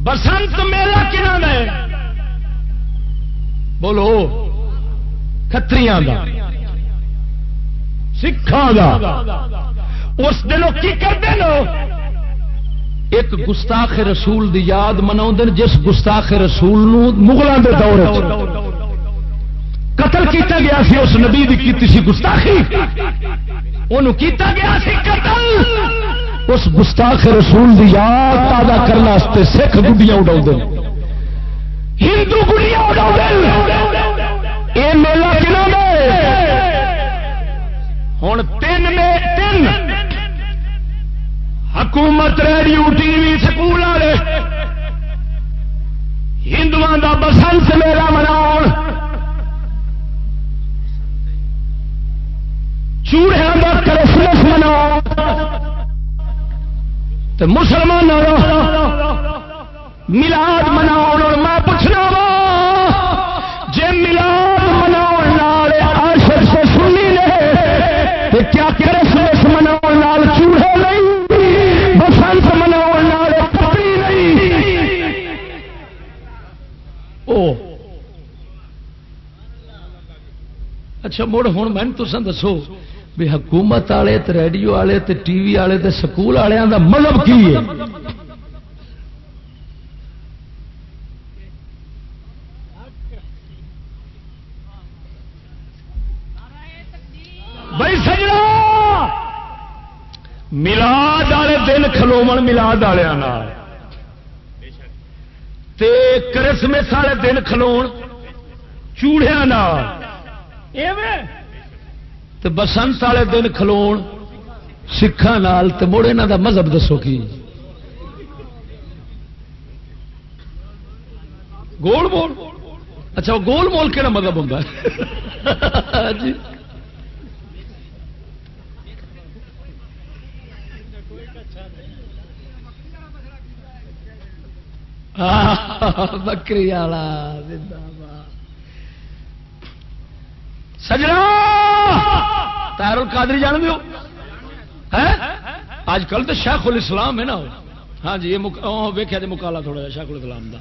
بسنت میلہ کہنا ہے؟ بولو کتری سکھان اس دن کی کرتے ایک گستاخ رسول دی یاد منا جس گستاخ رسول مغلوں کے دور قتل کیتا گیا سی، اس نبی دی کیتی سی گستاخی۔ انہوں کیتا گیا سی قتل۔ اس گستاخ رسول دی یاد تازہ کرنے سکھ گڈیاں اڑا ہندو گڈیاں یہ میلہ کنا ہوں تین تین۔ حکومت ریڈیو، ٹی وی، سکول والے۔ ہندو کا بسنت میلہ مناؤ چوڑیا کا کرسمس مناؤ تو مسلمان ملاد مناؤ اور میں پوچھنا وا جی ملاد مناؤ سے سنی لے تو کیا کرسمس مناؤ چوڑے نہیں، بسنت مناؤ پتری نہیں۔ اچھا مڑ ہوں میں تم دسو بھی حکومت والے ریڈیو والے ٹی وی والے سکول والوں کا مطلب کی ہے؟ بھائی ملاد والے دن کھلو ملاد والوں کرسمس والے دن کھلو چوڑیا تو بسنت والے دن کھلو سکھان مڑ یہاں کا مذہب دسو کی۔ گول مول؟ اچھا وہ گول مول کہڑا مذہب ہوں جی۔ بکری والا سجنا! تیر القادری جان دو اج کل تو شیخ الاسلام ہے نا ہاں جی یہ جی مکالا تھوڑا جا، شیخ الاسلام کا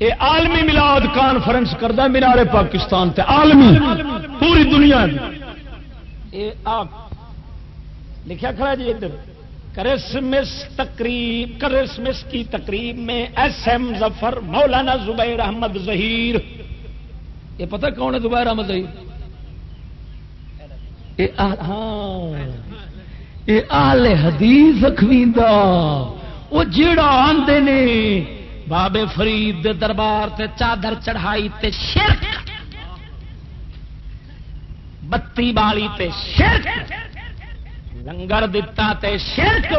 یہ عالمی ملاد کانفرنس کرتا مینارے پاکستان تے۔ عالمی، پوری دنیا لکھا کھڑا جی ادھر۔ کرسمس تقریب، کرسمس کی تقریب میں ایس ایم ظفر مولانا زبیر احمد ظہیر یہ پتہ کون ہے زبیر احمد ظہیر ہاں۔ یہ آل حدیث اخویندا وہ جڑا آندے نے بابے فرید دے دربار تے چادر چڑھائی تے شرک۔ بتی بالی تے شرک۔ لنگر دتا تے شرک۔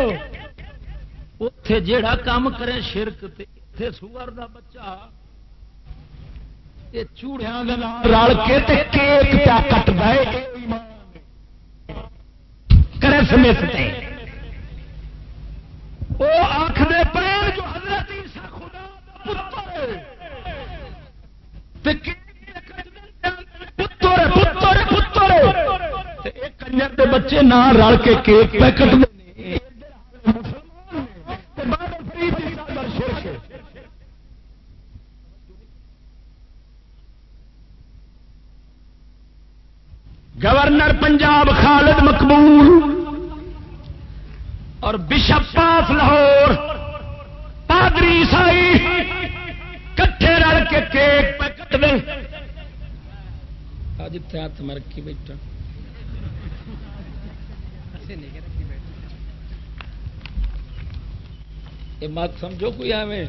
اتے جیڑا کام کرے شرک تے سور دا بچہ۔ یہ رل کے تے کیک پیا کٹ دے۔ کرے سمیت وہ آخر جو حضرت خدا پتر پتر پتر کنجر دے بچے نہ رل کے cake packet governor Punjab Khalid Maqbool اور بشپ پاس لاہور، پادری عیسائی کٹھے رل کے کیک پیکٹ دے۔ آج ہاتھ مرکی بیٹھا۔ یہ مت سمجھو کوئی ایویں،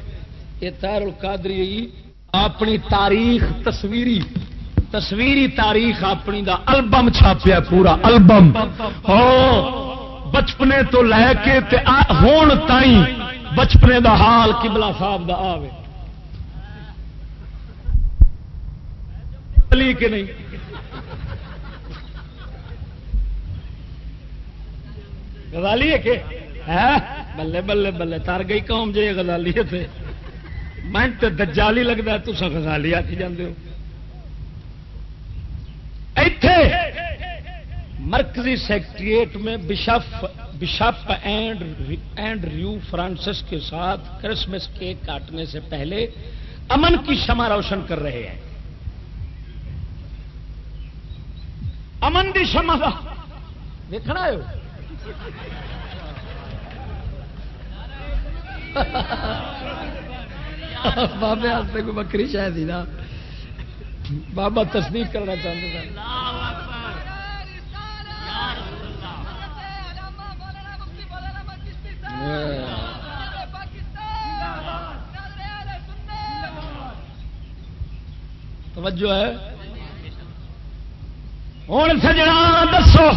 یہ تار القادری اپنی تاریخ تصویری۔ تصویری تاریخ اپنی دا البم چھاپیا پورا البم۔ ہو، بچپنے تو لے کے ہون تائیں بچپنے دا حال کبلا صاحب دا آوے۔ علی کے نہیں۔ غزالی ہے کہ؟ بلے بلے بلے، تار گئی قوم جی غزالی ہے میں تے دجالی لگتا سا غزالی آتی جاندے ہو۔ مرکزی سیکٹریٹ میں bishop bishop and and rev Francis کے ساتھ کرسمس کیک کاٹنے سے پہلے امن کی شمع روشن کر رہے ہیں۔ امن کی شمع دیکھنا ہے؟ بابے کوئی بکری شاید ہی نا بابا تصدیق کرنا چاہتے تھے توجہ ہے۔ ہوں سجنا دسو۔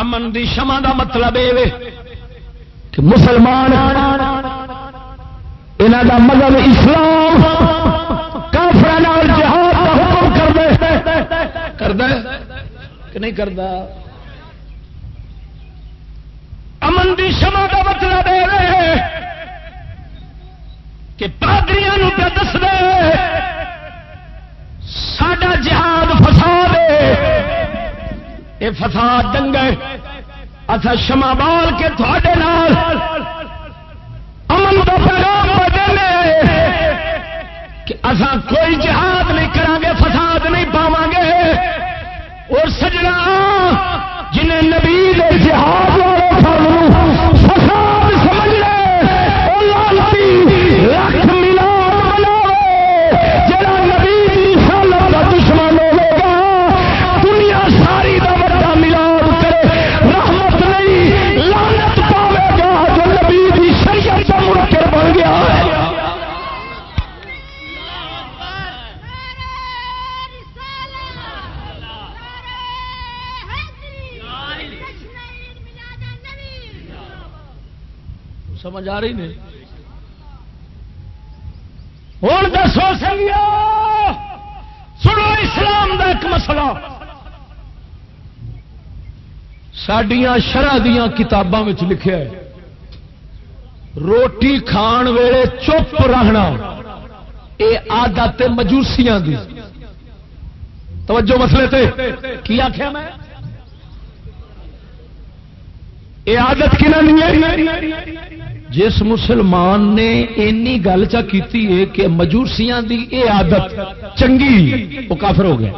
امن دی شما دا مطلب یہ کہ مسلمان یہاں دا مذہب اسلام کافر جہاد کا حکم کر دے کر دے کہ نہیں کرتا امن دی شما کا مطلب یہ کہ پادریوں پہ دس دے ساڈا جہاد فساد یہ فساد ڈنگ اچھا شما بال کے تھوڑے امن کا پیغام دے کہ اصا کوئی جہاد نہیں کریں گے فساد اور سجنا جنہیں نبی جہاد سمجھ آ رہی نہیں۔ ہوں دسو سنگیا سنو اسلام کا ایک مسئلہ۔ سڈیا شرح دیا کتابوں میں ہے۔ روٹی کھان ویلے چپ رہنا۔ یہ آدت مجوسیاں دی۔ توجہ مسئلے تے۔ کی آخیا میں؟ یہ آدت کی جس مسلمان نے اینی گل چا کیتی ہے کہ مجوسیاں دی اے عادت چنگی، وہ کافر ہو گیا۔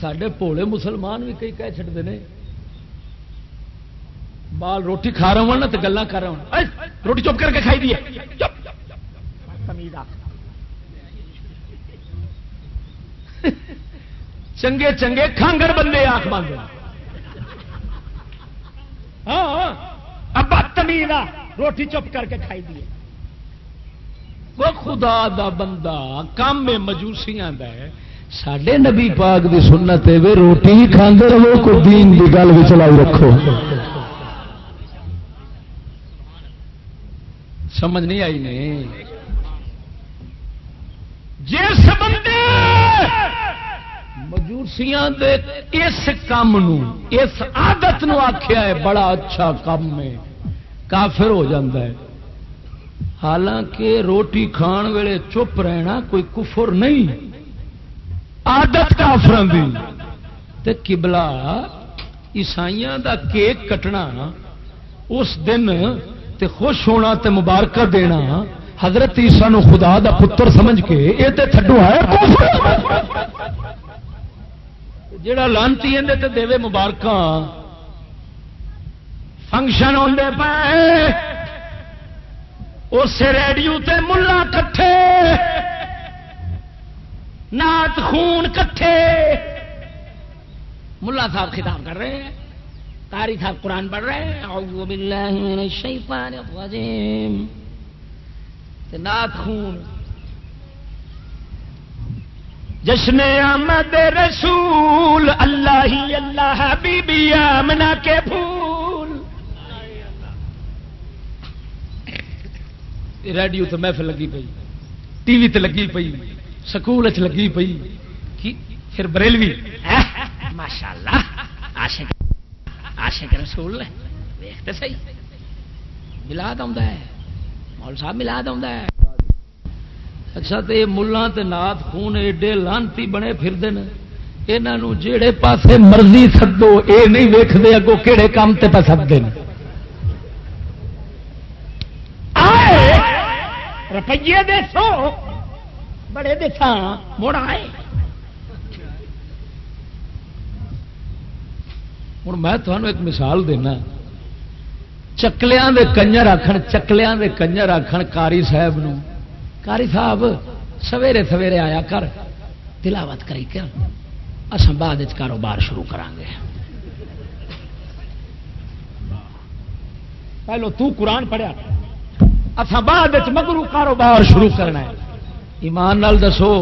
سڈے پوڑے مسلمان بھی کئی کہہ چڑتے ہیں بال روٹی کھا رہا ہوں تو گلا کر رہا ہوں۔ روٹی چپ کر کے کھائی دی چنگے چنگے کھانگڑ بندے آخ بند ہاں،, ہاں ابا تمیز روٹی چپ کر کے کھائی دیے وہ خدا دا بندہ کام میں مجوسیاں دا ہے۔ سڈے نبی پاک دی سنت ہے روٹی ہی کھانے رہو کو دین دی گل بھی چلائی رکھو۔ سمجھ نہیں آئی نہیں جس بندے مجوسیاں دے اس کام نو، اس عادت نو آخیا ہے، بڑا اچھا کام ہے۔ کافر ہو جاتا ہے۔ حالانکہ روٹی کھان ویلے چپ رہنا کوئی کفر نہیں۔ آدت کافر دی۔ کبلا عیسائی دا کیک کٹنا، اس دن تے خوش ہونا تے مبارکہ دینا، حضرت عیسا نو خدا دا پتر سمجھ کے یہ تے تھڈو ہے جڑا لانتی تے دے مبارک فنکشن ہوتے پے۔ اس ریڈیو تے ملا کٹھے۔ نات خون کٹھے۔ ملا صاحب خطاب کر رہے ہیں۔ تاری صاحب قرآن پڑھ رہے ہیں۔ اعوذ باللہ من الشیطان الرجیم۔ نات خون۔ جشن آمد رسول، اللہ ہی اللہ بی آمنا کے پھول۔ ریڈیو تو محفل لگی پئی، ٹی وی تے لگی پئی، سکول لگی پئی، کی پھر بریلوی۔ ماشاء اللہ آشک رسول ویختے سی ملاد ہے۔ مول صاحب ملاد ہے۔ اچھا تو یہ ملان نات خون ایڈے لانتی بنے پھر یہاں جہے پاسے مرضی سدو یہ نہیں ویکتے اگوں کہڑے کام تے پہ سدتے روپیے دے سو، بڑے دسا مڑ آئے۔ ہوں میں تمہیں ایک مثال دینا۔ چکلیاں دے کنجر آخر چکلیاں دے کنجر آخر کاری صاحب نو کاری صاحب، سویرے سویرے آیا کر، تلاوت کری کر اصل بعد کاروبار شروع کریں گے پہلو تو قرآن پڑھیا۔ اصا بعد مگرو کاروبار شروع کرنا ہے۔ ایمان نال دسو،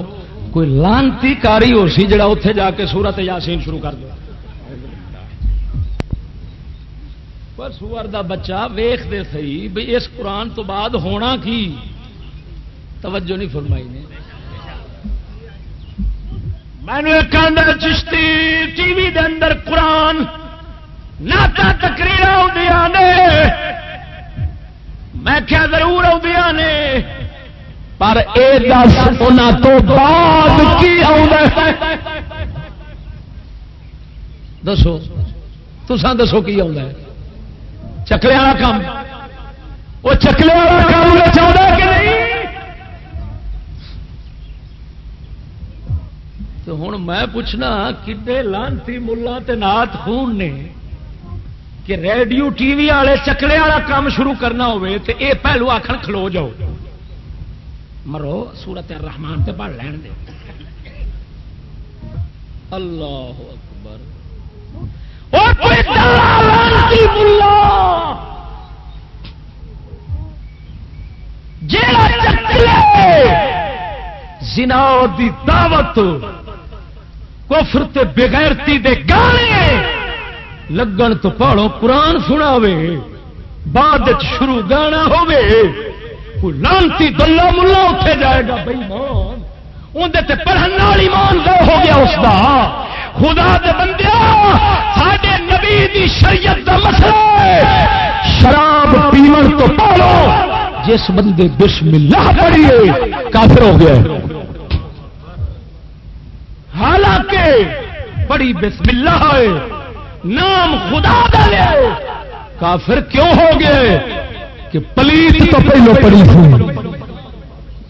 کوئی لانتی کاری ہو سی جڑا اتے جا کے سورت یاسین شروع کر دو پر سور دا بچہ ویخ دے سی بھی اس قرآن تو بعد ہونا کی؟ توجہ نہیں فرمائی نے۔ میں نے چشتی ٹی وی دے اندر قرآن ناتا تقریر نے۔ میں کیا ضرور آدیا نے۔ پر اے دس تو بعد کی دسو تسان دسو کی آ چکلے والا کام۔ وہ چکلے والا کام چاہتا کہ نہیں؟ تو ہوں میں پوچھنا ہاں، کھے لانتی ملا نات خون نے کہ ریڈیو ٹی وی والے چکلے والا کام شروع کرنا ہوئے تو اے پہلو آخر کھلو جاؤ۔ مرو، سورت رحمان تے پڑھ لین دے۔ اللہ اکبر۔ جنا دی دعوت کفر تے بغیرتی دے گانے لگن تو پاڑو قرآن سنا بعد شروع گانا ہوے لانتی دلہ ملا اٹھے جائے گا بھائی مان اندر پڑھنے والی مان ہو گیا اس کا خدا دے بندے، ساڈے نبی دی شریعت دا مسئلہ شراب پیمن تو پالو جس بندے بسم اللہ پڑھیے، کافر ہو گیا حالانکہ بڑی بسم اللہ ہے۔ نام خدا دا لے۔ کافر کیوں ہو گئے؟ کہ پلیت تو پہلو پڑی تھی۔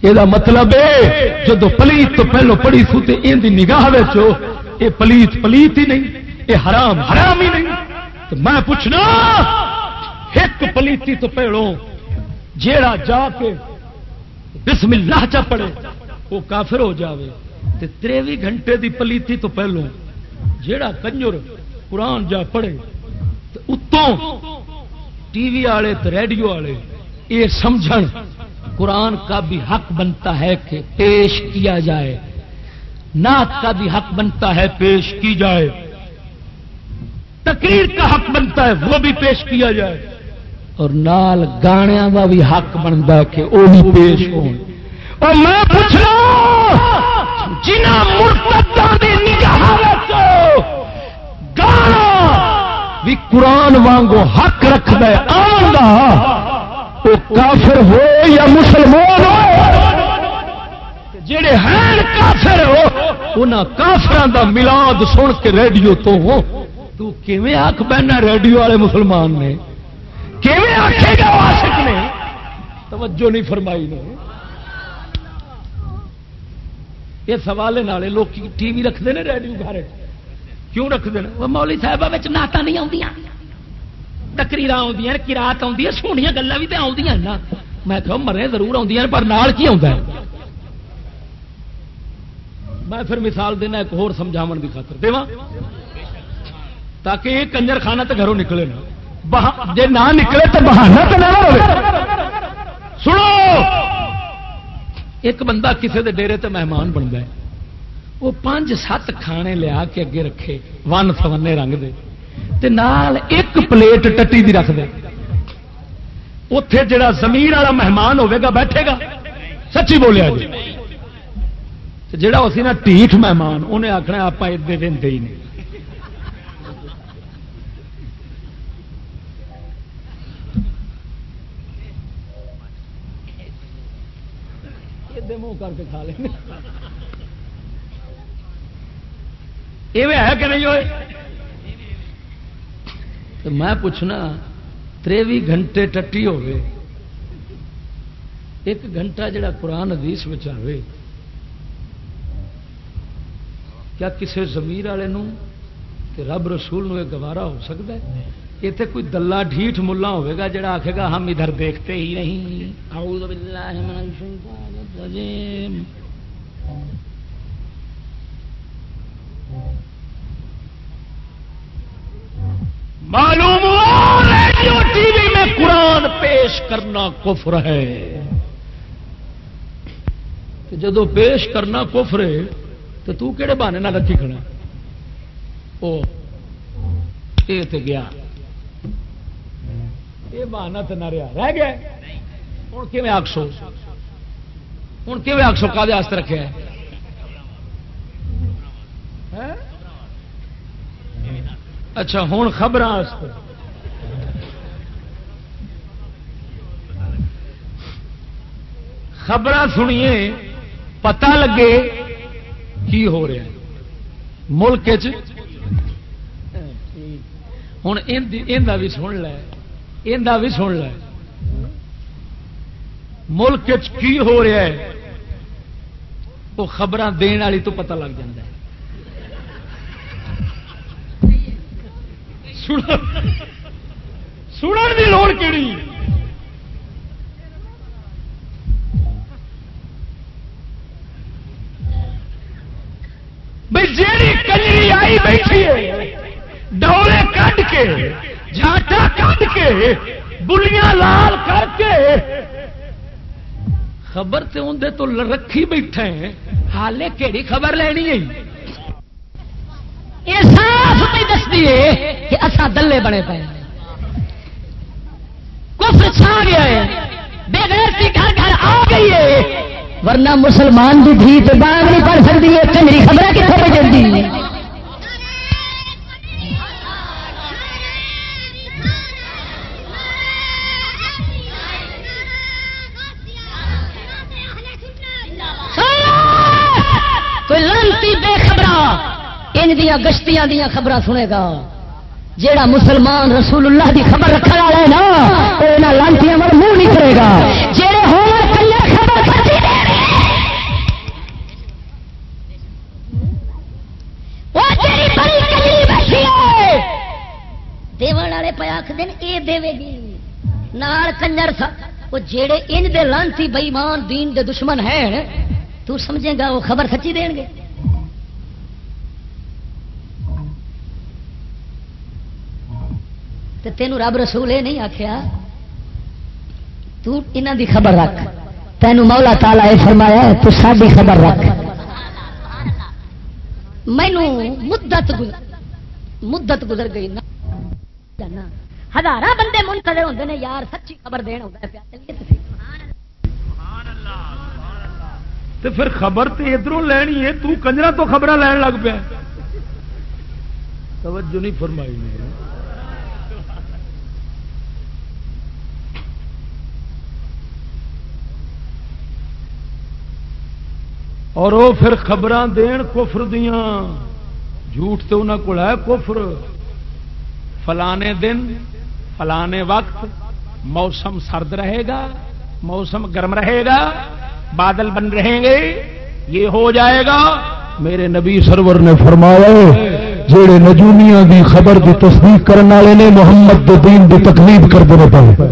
یہ مطلب ہے، جدو پلیت تو پہلو پڑی تھی تو یہ نگاہ یہ پلیت پلیت ہی نہیں یہ حرام حرام ہی نہیں۔ تو میں پوچھنا، ایک پلیتی تو پہلو جیڑا جا کے بسم اللہ چا پڑے وہ کافر ہو جاوے۔ تریوی گھنٹے دی پلیتی تو پہلو جیڑا کنجر قرآن جا پڑے اتوں ٹی وی والے ریڈیو والے یہ سمجھ قرآن کا بھی حق بنتا ہے کہ پیش کیا جائے۔ نعت کا بھی حق بنتا ہے پیش کی جائے۔ تقریر کا حق بنتا ہے وہ بھی پیش کیا جائے۔ اور نال گانیا کا بھی حق بنتا ہے کہ وہ بھی پیش ہو اور میں پوچھ رہا جنہ گانا بھی قرآن وانگو حق رکھ دے آنگا وہ کافر ہو یا مسلمان ہو جڑے ہیں کافر ہو ان کافران دا ملاد سن کے ریڈیو تو ہو۔ تو کیویں آخ بہنا ریڈیو والے مسلمان نے؟ کیویں آخے گا عاشق نے؟ توجہ نہیں فرمائی نے۔ یہ سوال نالے لوگ ٹی وی رکھتے ہیں ریڈیو گھر کیوں رکھتے ہیں وہ مولی صاحب نعت نہیں آدی تکریر آدی کراط آدی سونی گلیں بھی تو آدی نا میں کہ مرے ضرور آدی پر نال کی آتا ہے؟ میں پھر مثال دینا ایک ہور سمجھاو کی خاطر۔ دے تاکہ یہ کنجر خانہ تو گھروں نکلے نا جی نہ نکلے تو بہانا تو نہ سنو! ایک بندہ کسی دے ڈیرے تے مہمان بنتا ہے۔ وہ پانچ سات کھانے لیا کے اگے رکھے، ون سونے رنگ دے۔ تے نال ایک پلیٹ ٹٹی دی رکھ دے۔ اتے جڑا زمین والا مہمان ہوے گا، بیٹھے گا۔ سچی بولیا جی۔ جڑا اسی نا ٹھیٹ مہمان انہیں آخنا آپ ادے دے ہی نہیں۔ منہ کر کے کھا لیں۔ یہ ہے کہ نہیں ہوئے؟ میں پوچھنا تریوی گھنٹے ٹٹی ہوئے ایک گھنٹہ جڑا قرآن حدیث آئے کیا کسی زمیر والے کہ رب رسول نو گوارا ہو سکتا ہے؟ یہ تو کوئی دلہ ڈھیٹ ملا ہوگا جڑا آخے گا ہم ادھر دیکھتے ہی نہیں۔ اعوذ باللہ من معلوم ریڈیو ٹی وی میں قرآن پیش کرنا کفر ہے. جدو پیش کرنا کفر ہے، تو تو کہڑے بہانے نہ رکھی کھڑا او یہ تے گیا۔ یہ بہانا تو نہ رہا رہ گیا۔ ہوں کیون آخسو ہوں کیون آخسو کا رکھے اچھا ہوں خبر خبر سنیے پتا لگے کی ہو رہا ہے ملک ہوں بھی سن لے۔ بھی سن لے۔ ملک کی ہو رہا ہے؟ وہ خبر دن والی تو پتہ لگ جائے سنن کی لوڑ کہڑی بھائی جیڑی آئی بیٹھی ڈولے کٹ کے جھاٹا کٹ کے، بلیاں لال کر کے خبر تو اندر تو رکھی بیٹھے ہیں۔ حالے کہڑی خبر لینی ہے؟ یہ صاف بھی دستی ہے کہ اصا دلے بنے پے کفر چھا گیا ہے۔ بے غیرتی گھر گھر آ گئی ہے۔ ورنہ مسلمان بھی دھی تو باغ نہیں پڑھ سکتی ہے۔ تو میری خبر کتنے پہ جلدی؟ گشتیاں دیا خبر سنے گا۔ جیڑا مسلمان رسول اللہ دی خبر رکھنے والا ہے نا وہ یہاں لانتیاں وال منہ نہیں کرے گا۔ جہے خبر دیون والے پہ آخ یہ دے گی نال کنجر وہ جیڑے ان دے لانتی بئیمان دین دے دشمن ہیں، تو سمجھے گا وہ خبر سچی دین گے۔ تو تینوں رب رسول یہ نہیں آخیا تنہ دی خبر رکھ۔ تینوں مولا تالا یہ فرمایا تو ساری خبر رکھ۔ مینو مدت مدت گزر گئی نا۔ ہزار بندے منتظر ہوتے ہیں یار سچی خبر دین ہوتا ہے تو پھر خبر تو ادھر لینی ہے، تو کنجرا تو خبر لین لگ پیا۔ توجہ نہیں فرمائی نہیں اور وہ پھر خبر دین کفر دیاں۔ جھوٹ تو انہوں کو ہے کفر۔ فلانے دن، فلانے وقت موسم سرد رہے گا، موسم گرم رہے گا، بادل بن رہیں گے، یہ ہو جائے گا۔ میرے نبی سرور نے فرمایا جہے نجومیاں دی خبر دی تصدیق کرنے والے نے محمد دین دی تکلیف کر دے پہ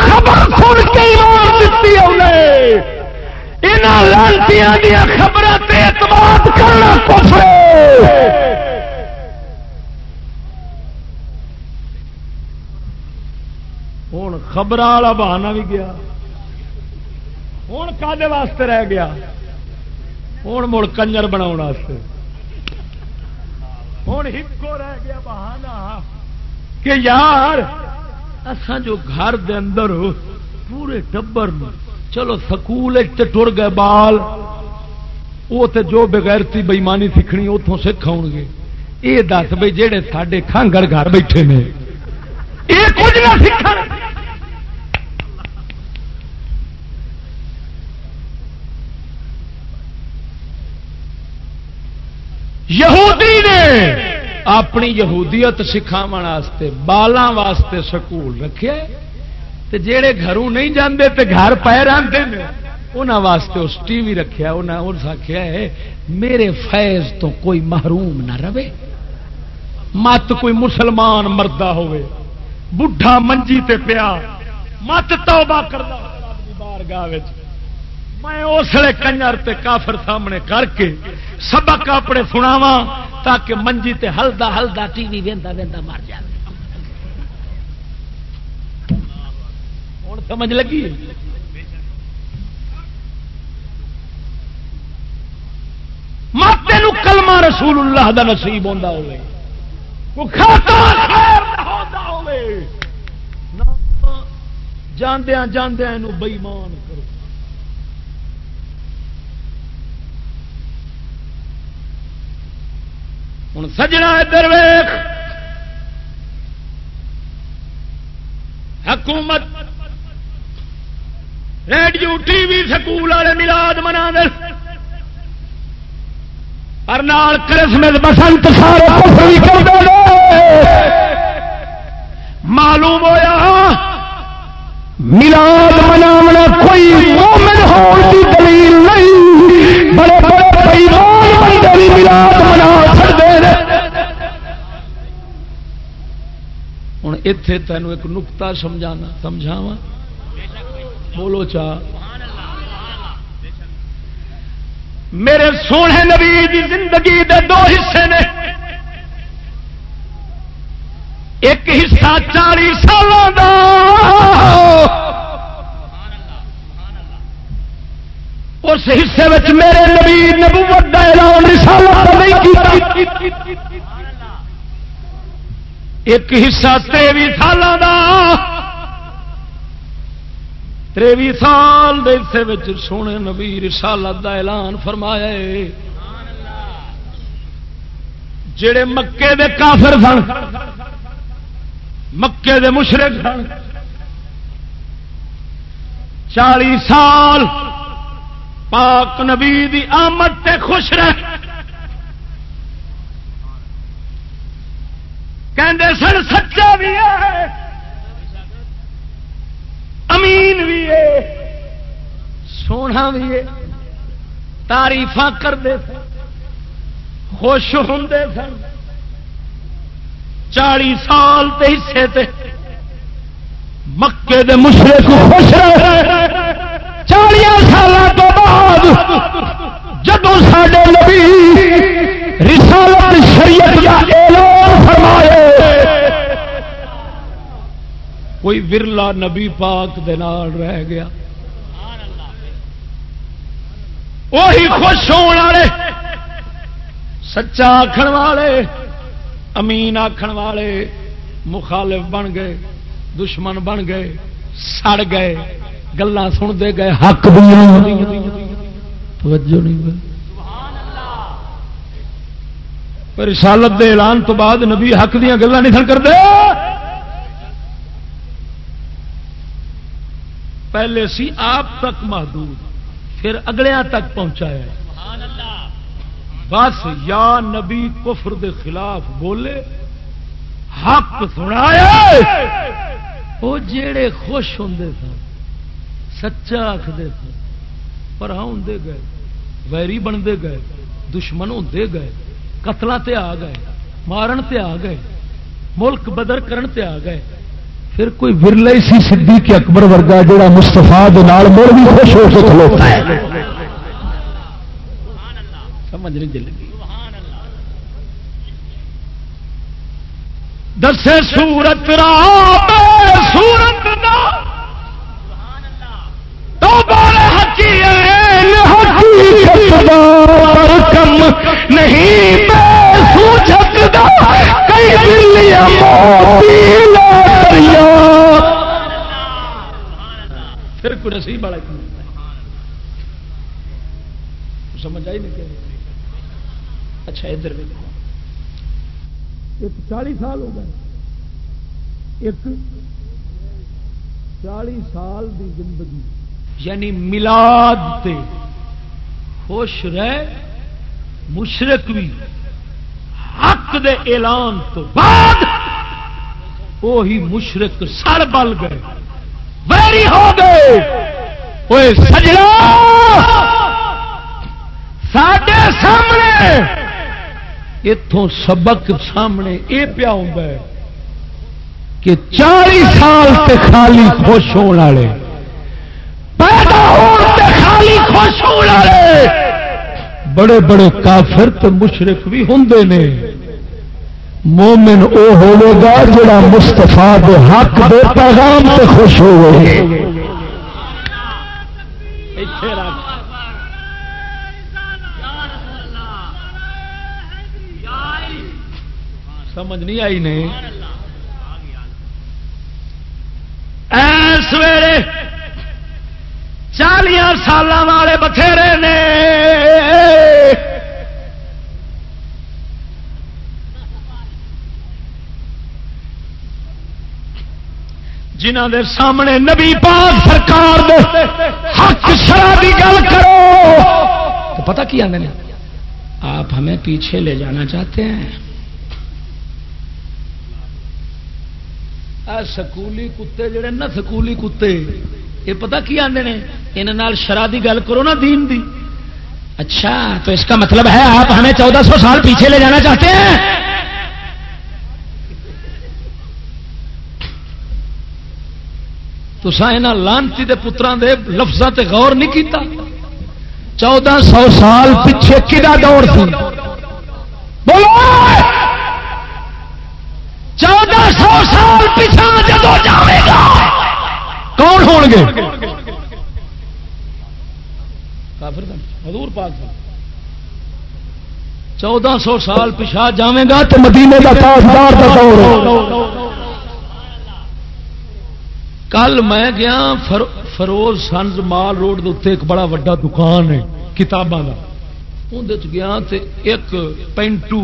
خبر سن کے ایمان دیتی ہے خبر ہوں خبر والا بہانا بھی گیا۔ ہوں کدے واسطے رہ گیا۔ ہوں مڑ کنجر بنا ہوں ہکو رہ گیا بہانا کہ یار اسان جو گھر دے اندر پورے ٹبر چلو سکول ٹر گئے بال۔ وہ تو جو بغیرتی بےمانی سیکھنی اتوں سکھ آؤ گے۔ یہ دس بھائی جہے سارے کھانگڑ گھر بیٹھے نے۔ یہودی نے اپنی یہودیت سکھاو واسطے، بالاں واسطے سکول رکھے تے جیڑے گھروں نہیں جاندے تے گھر پہ رہتے ہیں انہوں واسطے اس ٹی وی رکھا انہیں اس آخیا ہے، میرے فیض تو کوئی محروم نہ رہے۔ مت کوئی مسلمان مردہ ہوئے، بڈھا منجی تے پیا، مت توبہ کردا بارگاہ میں اسلے کنجر تے کافر سامنے کر کے سبق اپنے سناوا تاکہ منجی تے ہلدا ہلدا ٹی وی وہدا وہدا مر جائے ہوں، سمجھ لگی؟ ماتے کلمہ رسول اللہ دا نصیب ہوتا ہوئے۔ جاندیا جاندیا بئیمان کرو۔ ہوں سجنا ادھر ویخ حکومت ریڈیو ٹی وی سکول والے ملاد منا پر نال کرسمس بسنت معلوم ہوا ملاد منا کوئی مومن ہونے کی دلیل نہیں۔ بڑے بڑے بےمان بندے بھی ملاد منا سکتے ہوں اتے تینوں ایک نکتا سمجھانا سمجھاوا بولو چاہ میرے سونے نبی دی زندگی دے دو حصے نے۔ ایک حصہ چالی سالوں کا اس حصے میرے نبی نبوت کا اعلان رسالت نہیں کیتا۔ ایک حصہ تریوی سالوں کا تریوی سال سونے نبی رسالت دا اعلان فرمایا جڑے مکے دے کافر سن، مکے دے مشرق سن، چالی سال پاک نبی دی آمد تے خوش رہ۔ سن، سچا بھی ہے امین بھی ہے سونا بھی ہے۔ تاریف کرتے خوش ہوں سن۔ چالی سال تے حصے تے مکے دے مشرے کو خوش چالیا سال تو بعد جدو سڈے نبی رسالت شریعت کا اعلان فرمائے، کوئی ورلا نبی پاک دے نال رہ گیا۔ وہی خوش ہونے والے، سچا آخر والے، امین آخر والے، مخالف بن گئے، دشمن بن گئے، سڑ گئے گلا سنتے گئے، حق توجہ نہیں رسالت دے اعلان تو بعد نبی حق دیا گلا نہیں سن کرتے۔ پہلے سی آپ تک محدود۔ پھر اگلے تک پہنچایا۔ بس یا نبی کفر دے خلاف بولے، حق سنایا۔ وہ جڑے خوش ہوں سن، سچا آخر سن پر ہوں گئے، ویری بنتے گئے، دشمن ہوں گئے قتل تے آ گئے، مارن تے آ گئے، ملک بدر کرن تے آ گئے۔ پھر کوئی ورلا سی سدھی کے اکبر ورگا جڑا مستفا مڑ بھی خوش ہو کے کھلوتا ہے۔ سمجھ نہیں دل دسے سورت رات سورت کم نہیں۔ پھر کوئی نصیب والا سمجھ آئی نہیں اچھا ادھر ایک چالی سال ہو گئے۔ ایک چالی سال دی زندگی۔ یعنی ملاد تے خوش رہ مشرق بھی حق دے اعلان تو بعد وہی مشرق سر بل گئے۔ ویری ہو گئے وہ سجنا سڈے سامنے اتوں سبق سامنے یہ پیا ہوں کہ چالی سال تے خالی خوش ہونے والے پیدا ہونے خالی خوش ہونے والے بڑے بڑے کافر تے مشرق بھی ہوں نے مومن او ہوگا جڑا مستفا دے حق دے پیغام تے خوش ہوئے۔ سمجھ نہیں آئی نہیں سویرے چالیا سال والے بتھیرے نے۔ جنہ دے سامنے نبی پاک سرکار دے حق شرح کی گل کرو. تو پتا کی آدھے آپ ہمیں پیچھے لے جانا چاہتے ہیں. سکولی کتے جڑے نا سکولی کتے. یہ پتا کی آدھے نے؟ یہاں شرح کی گل کرو نا دین دی. اچھا تو اس کا مطلب ہے آپ ہمیں چودہ سو سال پیچھے لے جانا چاہتے ہیں؟ تو یہاں لانتی کے پترا دے لفظوں تے غور نہیں کیتا۔ چودہ سو سال پیچھے کدا دور سی چودہ سو سال پیچھا جدو جائے گا، کون ہو گے؟ حضور پاک چودہ سو سال پچھا جائے گا تو مدینے کا تاجدار کل میں گیا فروز سنز مال روڈ دے ایک بڑا وا دکان ہے، کتاباں کا اندر گیا تے ایک پینٹو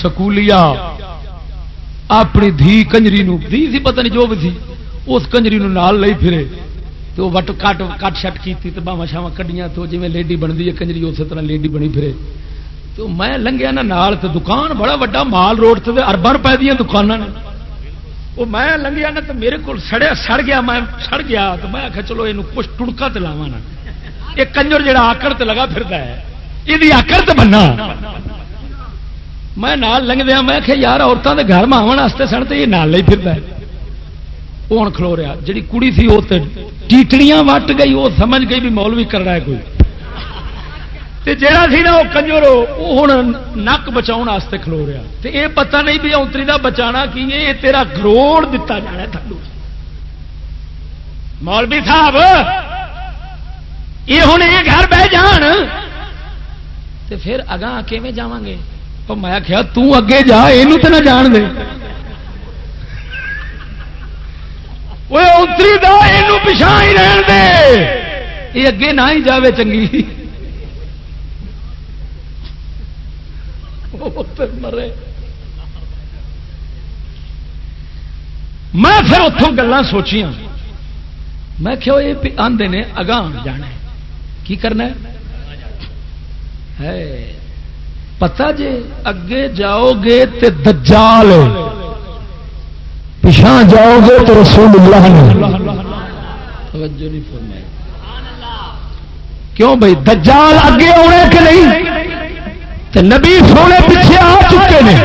سکولیا۔ اپنی دھی کنجری نو، دھی سی پتہ نہیں جو بھی تھی، اس کنجری نال لئی پھرے۔ تو وٹ کٹ کٹ شٹ کی باوا شاوا کڈیاں تو جی لیڈی بنتی ہے، کنجری اسی طرح لیڈی بنی پھرے۔ تو میں لنگیا نا نال تو دکان، بڑا وا مال روڈ سے اربا روپئے دیا دکان نے۔ وہ میں لنگیا نا تو میرے کو سڑیا، سڑ گیا، میں سڑ گیا تو میں آخیا چلو یہ کچھ ٹڑکا تو لاوا نا۔ یہ کنجر جہا آکڑ لگا پھر ہے یہ آکڑ تو بننا۔ میں لنگ میں آخیا یار عورتوں کے گھر میں آن واسطے سن تو یہ نال لے پھر وہ ہوں کھلو رہا جی کڑی تھی وہ ٹیٹڑیاں وٹ گئی، وہ سمجھ گئی بھی مولوی کر رہا ہے کوئی۔ جہاں سی نا وہ کنجر وہ ہوں نک بچاؤ واسطے کھلو رہا۔ تو یہ پتہ نہیں بھی اونتری کا بچانا کی یہ تیرا کروڑ دتا جانا تھلو مولوی صاحب، یہ ہوں یہ گھر بہ جان۔ تو پھر اگاں کیون جا گے؟ تو میں کیا تگے جا یہ تو نہ جان دے۔ اتری دا یہ پچھا ہی رہن دے۔ یہ اگے نہ ہی جاوے چنگی۔ مرے۔ میں پھر اتوں گلان سوچیاں۔ میں کہو یہ آدھے نے اگاں جانا کی کرنا ہے؟ پتا جی اگے جاؤ گے تے دجال پچھا جاؤ گے تو رسول اللہ توجہ نہیں فرمائی۔ کیوں بھائی دجال اگے آنے کہ نہیں؟ تو نبی سونے پیچھے آ چکے ہیں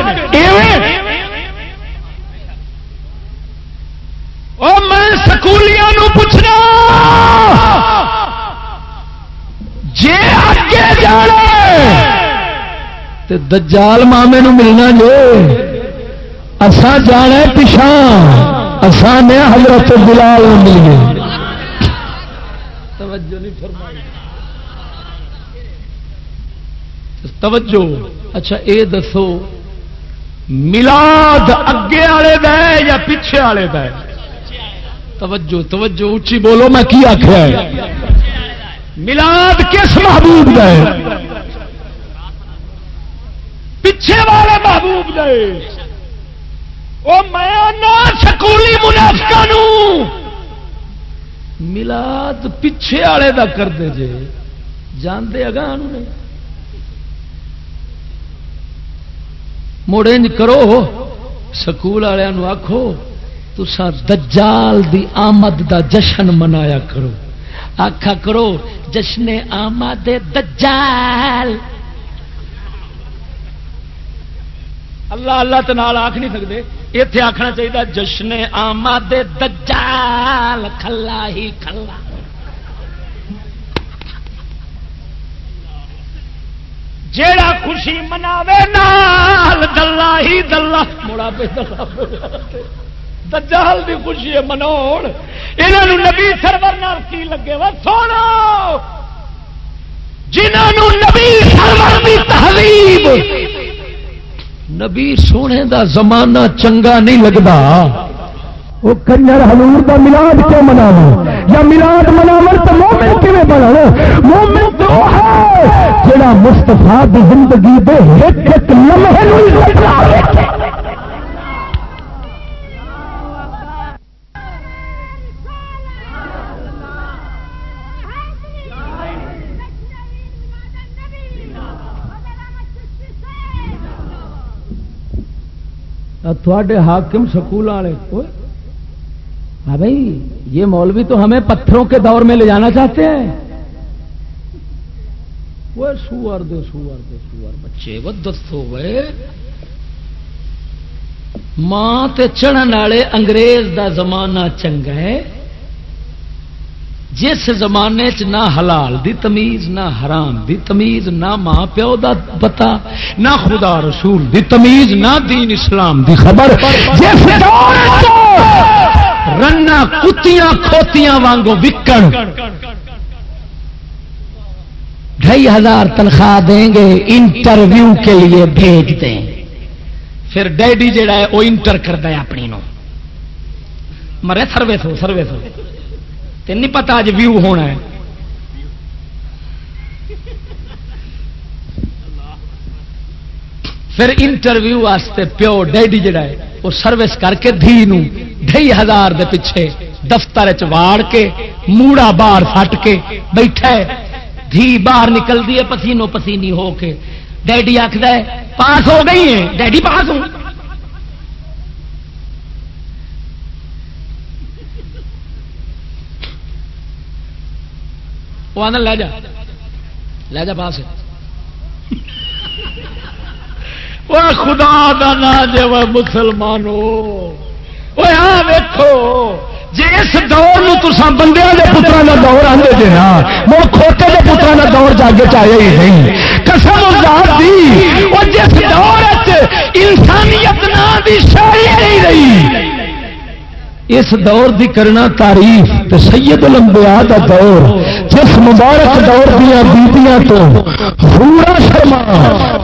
میں سکولیاں پوچھنا۔ جی اگے جانا دجال مامے نو ملنا جو اسان جانا پچھا اسان نے حضرت بلال ملیے توجہ نہیں فرمائی۔ اچھا اے دسو ملاد اگے والے یا پیچھے والے توجہ توجہ اچھی بولو، میں کی آخیا ملاد کس محبوب گئے پیچھے والے محبوب گئے وہ میں سکولی منافقہ ملاد پیچھے والے کا کرتے جے۔ جانتے اگاں نہیں مڑے کرو، سکول والوں آخو تسا دجال دی آمد دا جشن منایا کرو۔ آخا کرو، جشن آمد دجال۔ اللہ اللہ تو نال آخ نہیں سکتے اتنے آخنا چاہیے جشن آمد دجال، کھلا ہی کھلا۔ جیڑا خوشی مناوے، نال دلہ ہی دلہ۔ مڑا پہ دلہ۔ دجال دی خوشی منو یہاں نبی سرور نال کی لگے؟ وا سونا۔ جنہوں نبی سرور دی تحریب نبی سونے دا زمانہ چنگا نہیں لگتا وہ کنجر حضور دا ملاد کیوں مناو یا ملاد مناو تو مومن کیون بنو مومن تو ہے جڑا مستفا دی زندگی دے ایک ایک لمحے تھوڑے حاکم سکول والے ہاں بھائی، یہ مولوی تو ہمیں پتھروں کے دور میں لے جانا چاہتے ہیں۔ وہ سور دے سور دے سور بچے، وہ دسو ماں تے چڑھن والے انگریز دا زمانہ چنگا ہے۔ جس زمانے چ نہ حلال دی تمیز، نہ حرام دی تمیز، نہ ماں پیو دا پتا نہ خدا رسول دی تمیز، نہ دین اسلام دی خبر۔ جس رنا کتیاں کھوتیاں وانگو وکن ڈھائی ہزار تنخواہ دیں گے، انٹرویو کے لیے بھیج دیں۔ پھر ڈیڈی جڑا ہے، وہ انٹر کرتا ہے اپنی نو۔ مرے سروس ہو سروس ہو نہیں پتا اج ویو ہونا ہے۔ پھر انٹرویو واسطے پیو ڈیڈی جڑا ہے، وہ سروس کر کے دھی ڈھائی ہزار دے پیچھے دفتر چاڑ کے موڑا باہر فٹ کے بیٹھا ہے۔ دھی باہر نکلتی ہے پسینو پسینی ہو کے۔ ڈیڈی آخر پاس ہو گئی ہے ڈیڈی پاس ہو وہ آنا لے جا لے جا پاس وہ خدا دا نا جی وہ مسلمانو. وہ ہاں ویکو جی اس دور تسان بندے کے پترا کا دور آتے جی نا، مڑ کھوتے کے پترا کا دور جاگے چاہیے ہی نہیں۔ قسم دی، وہ جس دور انسانیت نہ دی شاعری نہیں رہی۔ اس دور دی کرنا تعریف تو سید الانبیاء دا دور۔ جس مبارک دور دیا بیبیاں تو پورا شرما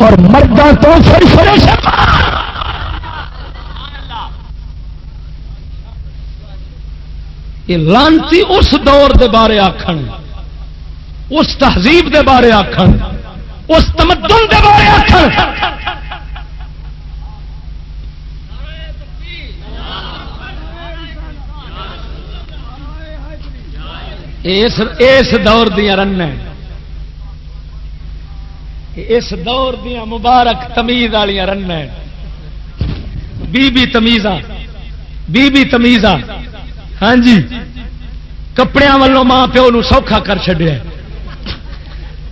اور مردہ تو سرسر شرما یہ لانتی اس دور دے بارے آکھن، اس تہذیب دے بارے آکھن، اس تمدن دے بارے آکھن۔ اس دور دیا رن اس دور دیا مبارک تمیز والی رن بی بی تمیزا بی بی تمیزا ہاں جی۔ کپڑے والوں ماں پیو نو سوکھا کر چڈیا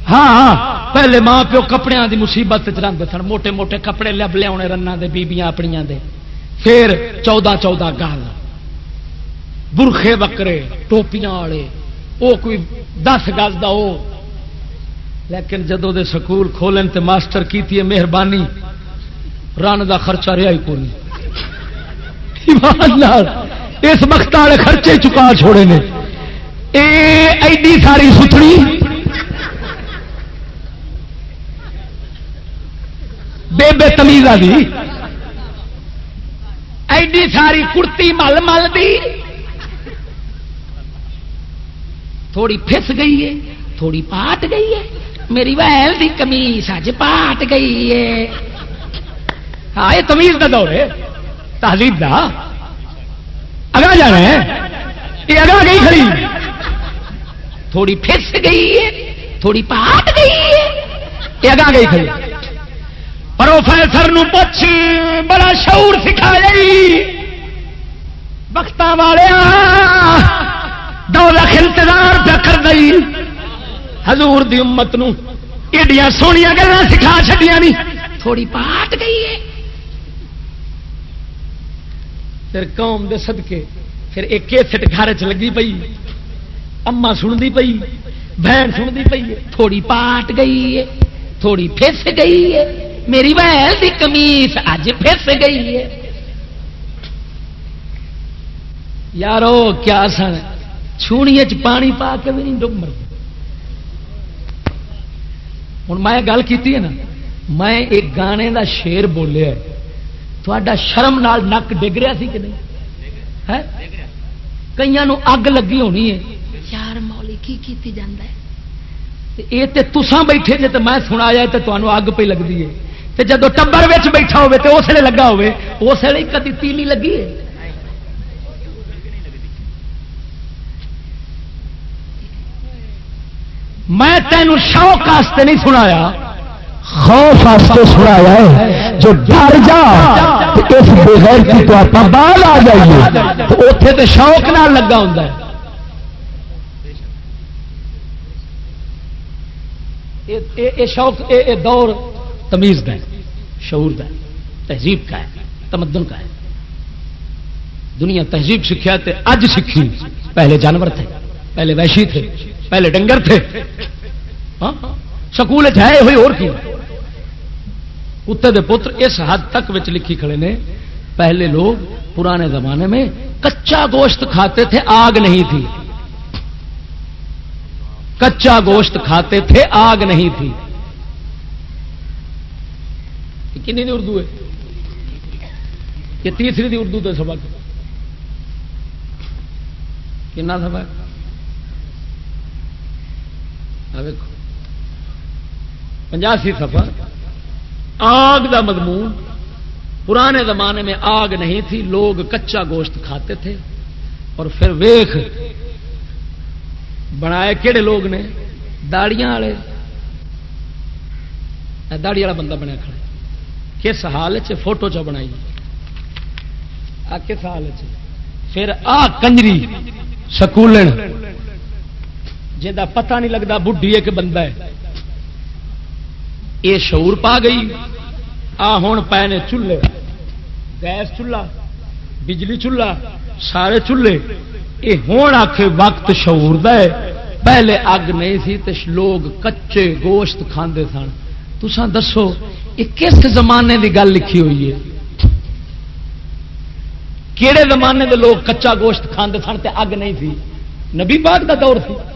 ہاں ہاں۔ پہلے ماں پیو کپڑے دی مصیبت چلتے سن موٹے موٹے کپڑے لب لیا رن دے بیبیاں اپنیا دے۔ پھر چودہ چودہ گال برخے بکرے، ٹوپیاں والے۔ وہ کوئی دس گز دا وہ لیکن جدو دے سکول کھولن تے ماسٹر کی مہربانی، رن دا خرچہ رہا ہی کون اس وقت والے خرچے چکا چھوڑے نے۔ اے، ایڈی ساری ستڑی بے بے تمیزا دی۔ ایڈی ساری کڑتی مل مل دی۔ تھوڑی پھس گئی ہے، تھوڑی پاٹ گئی ہے۔ میری بہن کی کمیس اج پاٹ گئی ہے۔ ہاں یہ تمیز کا دور ہے تہذیب کا اگلا جانا ہے، یہ اگلا گئی کھڑی۔ تھوڑی پھس گئی ہے، تھوڑی پاٹ گئی ہے، یہ اگا گئی کھڑی۔ پروفیسر پوچھ، بڑا شعور سکھا سکھایا وقت والے دولت انتظار پہ کر دئی حضور دی امت نو ایڈیاں سویا گلا سکھا چڑیا نہیں تھوڑی پاٹ گئی ہے۔ پھر قوم دے صدقے، پھر ایک سٹ گھر چ لگی پی اما سنتی پی بہن سنتی پی تھوڑی پاٹ گئی ہے، تھوڑی پھس گئی ہے۔ میری بہن کی کمیس اج پھس گئی ہے۔ یارو، کیا سن؟ چھونی پانی پا کے بھی نہیں ڈب مرد ہوں میں گل کی ہے نا میں ایک گانے دا شیر بولیا تھوڑا شرم نال نک ڈگ رہا سی کہ نہیں کئی اگ لگی ہونی ہے یار مولی کی کیتی یہ تے بیٹھے جی تو میں سنایا تے تمہوں اگ پہ لگتی ہے تے جدو ٹبر بیٹھا ہوے اس لیے لگا ہوے اس لیے کدی تیلی لگی ہے میں تین شوق واسطے نہیں سنایا، خوف واسطے سنایا جو ڈر جا اس بغیر کی تو آپ باہر آ جائیے۔ تو اتے تو شوق نہ لگا ہوں شوق، اے دور تمیز کا ہے، شعور کا ہے، تہذیب کا ہے، تمدن کا ہے۔ دنیا تہذیب سیکھا تو اج سیکھی پہلے جانور تھے، پہلے ویشی تھے۔ پہلے ڈنگر تھے۔ ہاں۔ سکول اچھا ہے ہوئے اور کیوں؟ کتے دے پتر اس حد تک وچ لکھی کھڑے نے، پہلے لوگ پرانے زمانے میں کچا گوشت کھاتے تھے، آگ نہیں تھی۔ کچا گوشت کھاتے تھے، آگ نہیں تھی۔ کنی اردو ہے؟ یہ تیسری دی اردو تو سبق کنا سبق؟ پنجاسی سفر آگ دا مضمون۔ پرانے زمانے میں آگ نہیں تھی، لوگ کچا گوشت کھاتے تھے۔ اور پھر ویخ بنائے کہڑے لوگ نے؟ داڑیاں والے۔ داڑی والا بندہ بنیا کھڑا کس حال چ فوٹو چ بنائی؟ کس حال چ پھر آ کنجری سکول جا پتہ نہیں لگتا بڈھی ایک بندہ ہے۔ یہ شعور پا گئی۔ آ ہوں پے نے چولہے۔ گیس چولہا، بجلی چولہا، سارے چولہے۔ یہ ہوں آخ وقت شعور ہے۔ پہلے اگ نہیں سی تو لوگ کچے گوشت کھانے سن۔ تسان دسو، یہ کس زمانے کی گل لکھی ہوئی ہے؟ کہڑے زمانے کے لوگ کچا گوشت کھانے سن تے اگ نہیں سی؟ نبی باغ کا دور سی۔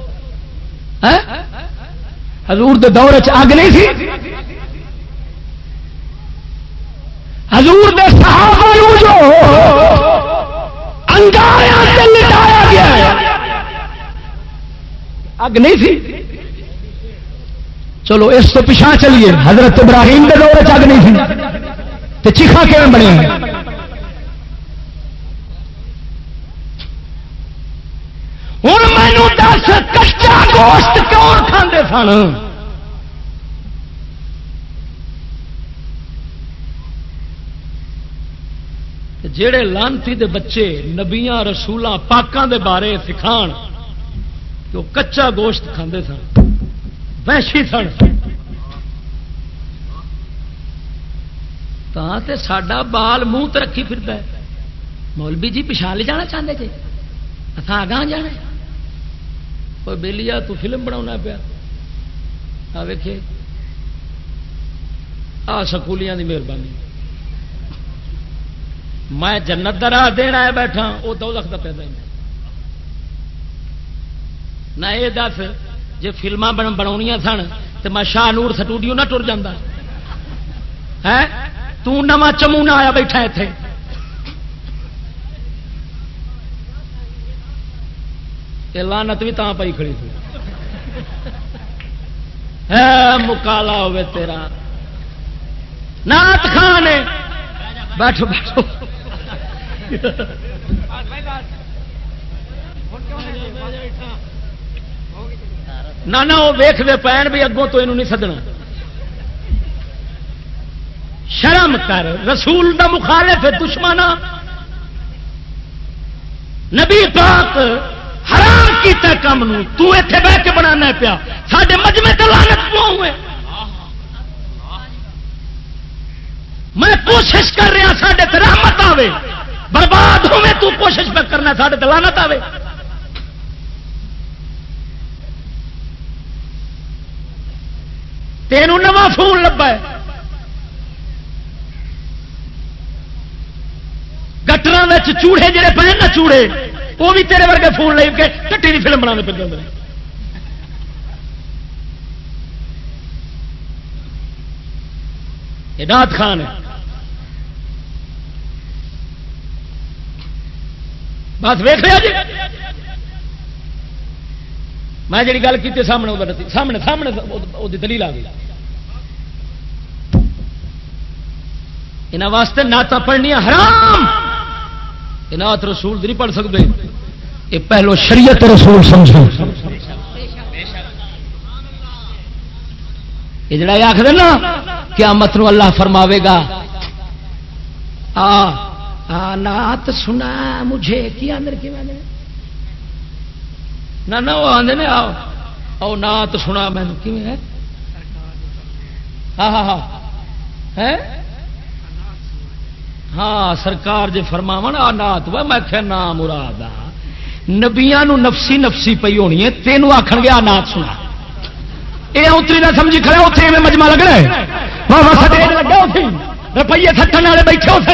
حضور دے دور چگ نہیں سی ہزور لٹایا گیا اگ نہیں سی چلو اس تو پیچھا چلیے، حضرت ابراہیم کے دور چگ نہیں سی تو چیخا کیوں بنے ہوں مینو دس کا گوشت کیوں کھاندے سن؟ جہے لانتی دے بچے نبیا رسولوں پاکوں دے بارے سکھان وہ کچا گوشت کھاندے سن، وحشی سن۔ تے ساڈا بال منہ رکھی پھرتا مولوی جی پچھا لے جانا چاہتے جی؟ اتنا آگاہ جانے اور بہلی آ، تو فلم بنا پیا۔ ویکھے آ، سکولیاں دی مہربانی۔ میں جنت کا راہ آیا بیٹھا وہ تو لکھتا پیدا ہی۔ نہ یہ دس جی فلما بنا سن تو میں شاہ نور سٹوڈیو نہ ٹر جا تم نواں چمونا آیا بیٹھا اتنے یہ لانت بھی تاں پائی کھڑی تھی۔ مکالا ہوئے تیرا۔ نات خان بیٹھو بیٹھو۔ نہ وہ ویختے پین بھی اگوں تو یہ نہیں سدنا۔ شرم کر، رسول دا مخالف دشمن نبی پاک حرام کیتا کام نو۔ تو اتے بہ کے بنا پیا۔ سارے مجمے تو لانت کیوں ہوئے۔ میں کوشش کر رہا سڈے رحمت آوے۔ برباد ہوئے تو کوشش پہ کرنا سارے لانت آوے۔ تینوں نواں فون لبا ہے۔ گٹر چوڑے، جڑے پہ نا چوڑے۔ وہ بھی تیرے ورگے فون لے کے کٹی کی فلم بنا پہ نات خان بس ویخ لیا جی۔ میں جی گل کی سامنے سامنے سامنے وہ دلیل آ گئی۔ یہاں واسطے نعت پڑھنی حرام۔ نعت رسول نہیں پڑھ سکتے یہ پہلو شریعت رسول سمجھو۔ یہ جڑا یہ آخر نا کیا مت نو اللہ فرماوے گا۔ آ نات سنا، مجھے کی اندر کی میں نے؟ نہ وہ آدھے نے، آؤ۔ آؤ نات سنا، میں ہاں ہاں ہاں۔ ہے؟ ہاں سرکار جی فرماو نا نات میں کیا نام مراد ہاں۔ نبیا نفسی نفسی پی ہونی ہے تینوں آخ گیا نات سنا۔ یہ اتری نہ سمجھی کھڑے اتنے میں مجمع لگ رہا ہے روپیے سٹن والے بیٹھے ہوتے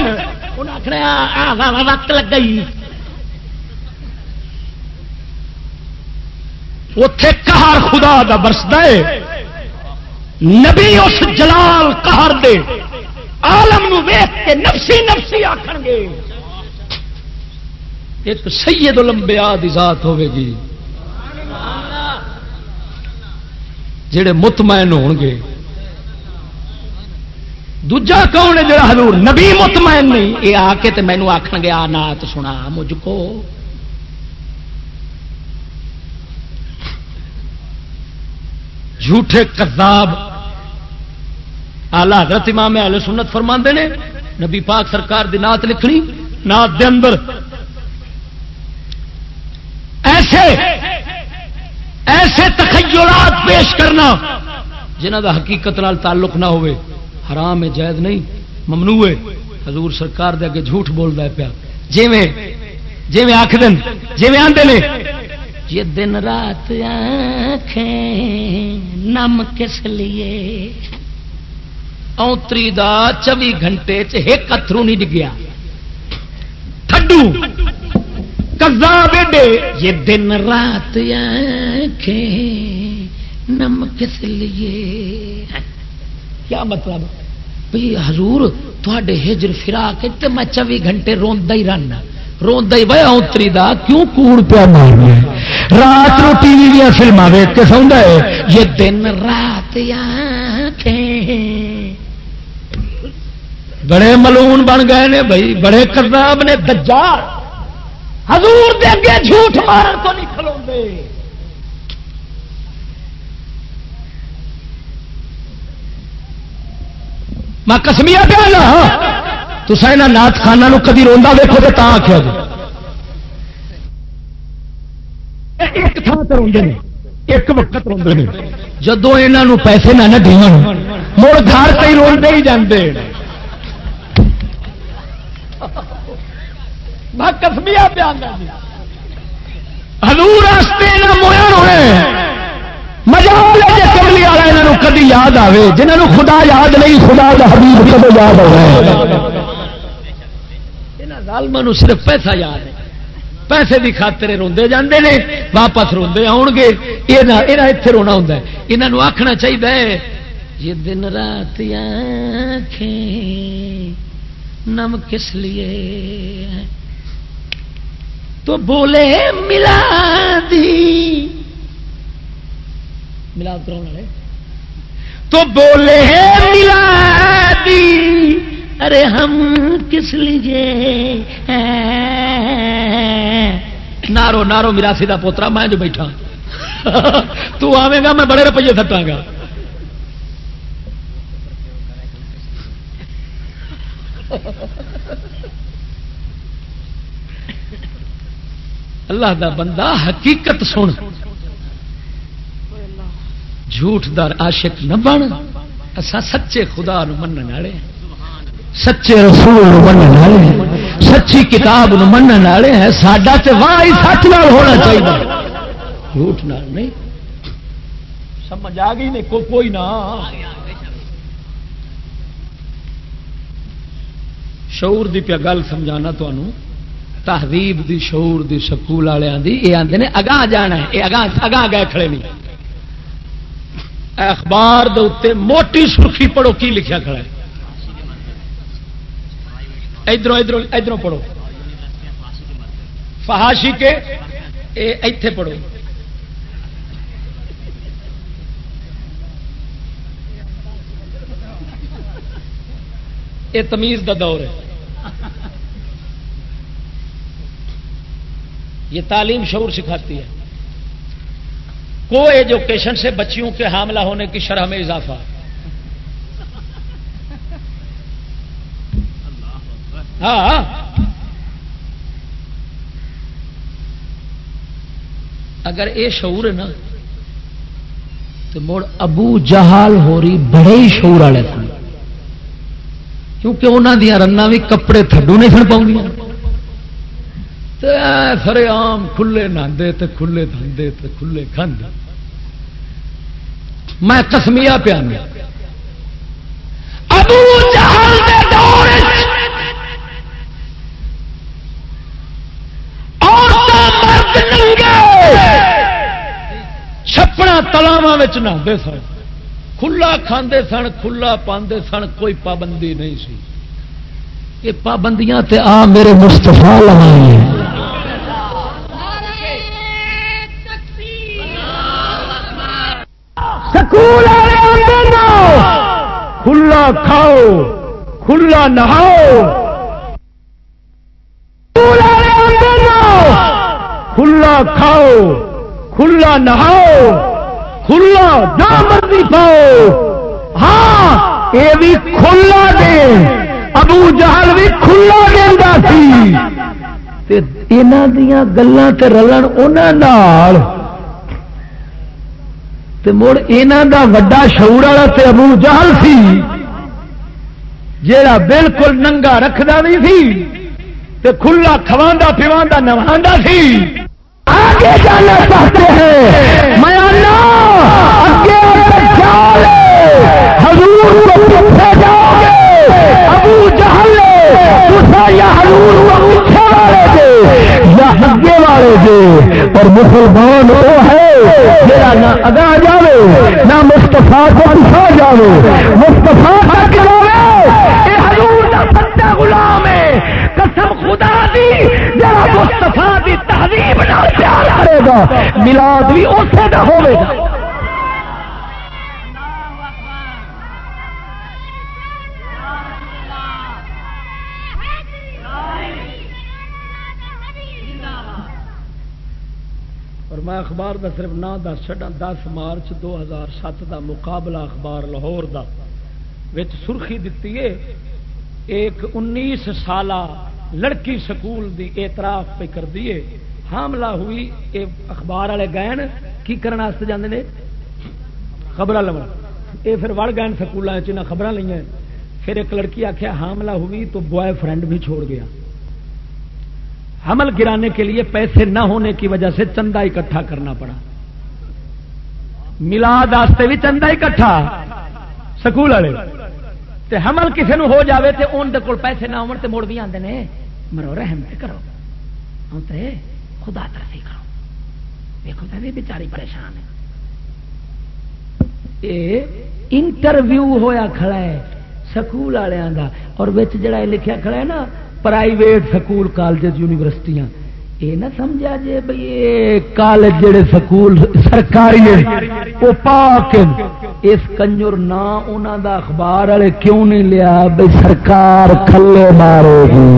وقت لگ گئی اتے کہار خدا دا برسد نبی اس جلال کہار دے۔ عالم نو ویخ کے نفسی نفسی آخر گے۔ ایک سید لمبیا ذات ہوے گی۔ جڑے مطمئن ہو گے۔ دوجا کون ہے جڑا حضور نبی مطمئن نہیں؟ یہ آ کے مینو آخ گے، آ نات سنا، مجھ کو۔ جھوٹے کذاب آلہ حضرت امام اہل سنت فرما نے، نبی پاک سرکار دی نات لکھنی نات دے اندر ایسے ایسے تخیلات پیش کرنا جنہ دا حقیقت نال تعلق نہ ہوئے۔ حرام ہے، جائز نہیں، ممنوع ہے۔ حضور سرکار دے اگے جھوٹ بولتا ہے پیا۔ جی میں جی میں آخ دن جی میں نے۔ یہ دن رات آنکھیں نم کس لیے؟ اوتری دا چوبی گھنٹے چ ایک اترو نہیں ڈگیا۔ تھڈو کزا بیڈے یہ دن رات نم کس لیے کیا مطلب؟ بھائی حضور تے ہجر فرا کے میں چوبی گھنٹے روندا ہی رہنا۔ روندا ہی وہ اوتری دا، کیوں کوڑ پیا مارنا رات رو ٹی وی فلما ویک کے سوندا ہے۔ یہ دن رات آنکھیں۔ بڑے ملون بن گئے نے بھائی بڑے کرناب نے دجال۔ حضور دے اگے جھوٹ مارن کو نہیں کھلو میں کسمیا پیا نا ہاں۔ تو سا نات خانہ کدی روا ویکو تو آخیا جی۔ ایک تھان سے روڈ ایک وقت روڈ جدو یہاں پیسے نہ دین مڑ گھر سے روڈے ہی جاندے۔ کسمیا کملی والا کدی یاد آئے جنہوں خدا یاد نہیں خدا کا حبیب کدو یاد ہو ظالم صرف پیسہ یاد ہے۔ پیسے کی خاطر روندے جاندے نے واپس روندے آؤ گے۔ یہ اتنے رونا ہوں یہاں آخنا چاہیے یہ دن رات نم کس لیے تو بولے ملا دی ملا والے. تو بولے ملا دی ارے ہم کس لیے نارو نارو میراسی کا پوترا، میں جو بیٹھا۔ [LAUGHS] تو آئے گا، میں بڑے روپیے سٹا گا۔ [LAUGHS] اللہ دا بندہ حقیقت سن۔ جھوٹ دار عاشق نہ بن۔ اسا سچے خدا نو منن والے۔ سچے رسول نو منن والے۔ سچی کتاب نو منن والے ہیں۔ ساڈا تے واہ ہی سچ نال ہونا چاہیے جھوٹ نال نہیں۔ سمجھ آ گئی نہیں؟ کوئی نہ۔ شعور دی پیا گل سمجھانا تمہوں تہذیب دی شعور دی سکول والوں دی، یہ آتے نے اگاں جانا ہے، یہ اگاں اگاں گئے کھڑے نہیں۔ اخبار دے اتنے موٹی سرخی پڑھو، کی لکھیا کھڑا ہے؟ ادھر ادھر ادھر پڑھو۔ فہاشی کے ایتھے پڑھو۔ یہ تمیز دا دور ہے۔ یہ تعلیم شعور سکھاتی ہے۔ کو ایجوکیشن سے بچیوں کے حاملہ ہونے کی شرح میں اضافہ۔ ہاں, ہاں۔ اگر یہ شعور ہے نا، تو مڑ ابو جہال ہو رہی بڑے ہی شعور والے سن کیونکہ انہوں دیا رنگ بھی کپڑے تھڈو نہیں سن پاؤں گیا سر آم کھلے ناندے تے کھلے دھندے تے کھلے کھند۔ میں کسمیا پیا چھپڑا تلاوا نہتے سن۔ کھلا کھاندے سن، کھلا پاندے سن، کوئی پابندی نہیں سی۔ یہ پابندیاں تے آ میرے مستفا لگائی سکول کھلا کھاؤ، کھلا نہاؤ۔ کھلا کھاؤ، کھلا نہاؤ۔ کھلا جو مرضی پاؤ۔ ہاں یہ بھی کھلا دے ابو جہل بھی کھلا دینا سی۔ دیا گلوں رلن انہوں مڑ یہاں کا وڈا شعور والا تے ابو جہل سی جا بالکل ننگا رکھدا بھی سی تے کھلا کھوا پیوا نوا سی۔ آگے جانا چاہتے ہیں۔ میں حضور کو پیچھے جاؤ گے۔ ابو جہل یا حضور والے دے اور مسلمان وہ ہے جا نہ ادا جاوے، نہ مستفا کو پچھا جاوے۔ مستفا تک جاوے یہ حضور کا سچا غلام ہے۔ قسم خدا دی جڑا مستفا دی تہذیب نال پیار کرے گا، میلاد بھی اسے دا ہوے گا۔ میں اخبار دا صرف نہ دس چڈا دس مارچ دو ہزار سات کا مقابلہ اخبار لاہور دا، وچ سرخی دیتی ہے، ایک انیس سالہ لڑکی سکول دی اعتراف پہ کر دیے حاملہ ہوئی، اے اخبار والے گئے کی کرنے جانے خبر لو یہ پھر وڑ گئے سکول خبر لیا پھر ایک لڑکی آخیا حاملہ ہوئی تو بوائے فرینڈ بھی چھوڑ گیا۔ حمل گرانے کے لیے پیسے نہ ہونے کی وجہ سے چندہ اکٹھا کرنا پڑا۔ ملاد آستے بھی چندہ اکٹھا۔ سکول والے۔ تے حمل کسی ہو جاوے تے ان دے کول پیسے نہ ہون تے مڑ بھی آندے نے۔ مرو رحم تے کرو۔ ہوں تے خدا ترسی کرو۔ دیکھو تے بیچاری پریشان ہے۔ اے انٹرویو ہویا کھڑا ہے سکول والوں کا اور جڑا لکھیا کھڑا ہے نا پرائیویٹ سکول کالج یونیورسٹیاں۔ یہ نہ سمجھا جی بھائی کالج جڑے سکول سرکاری وہ پاک اس کنجر نہ انہوں دا اخبار والے کیوں نہیں لیا؟ بھائی سرکار کھلے مارے گی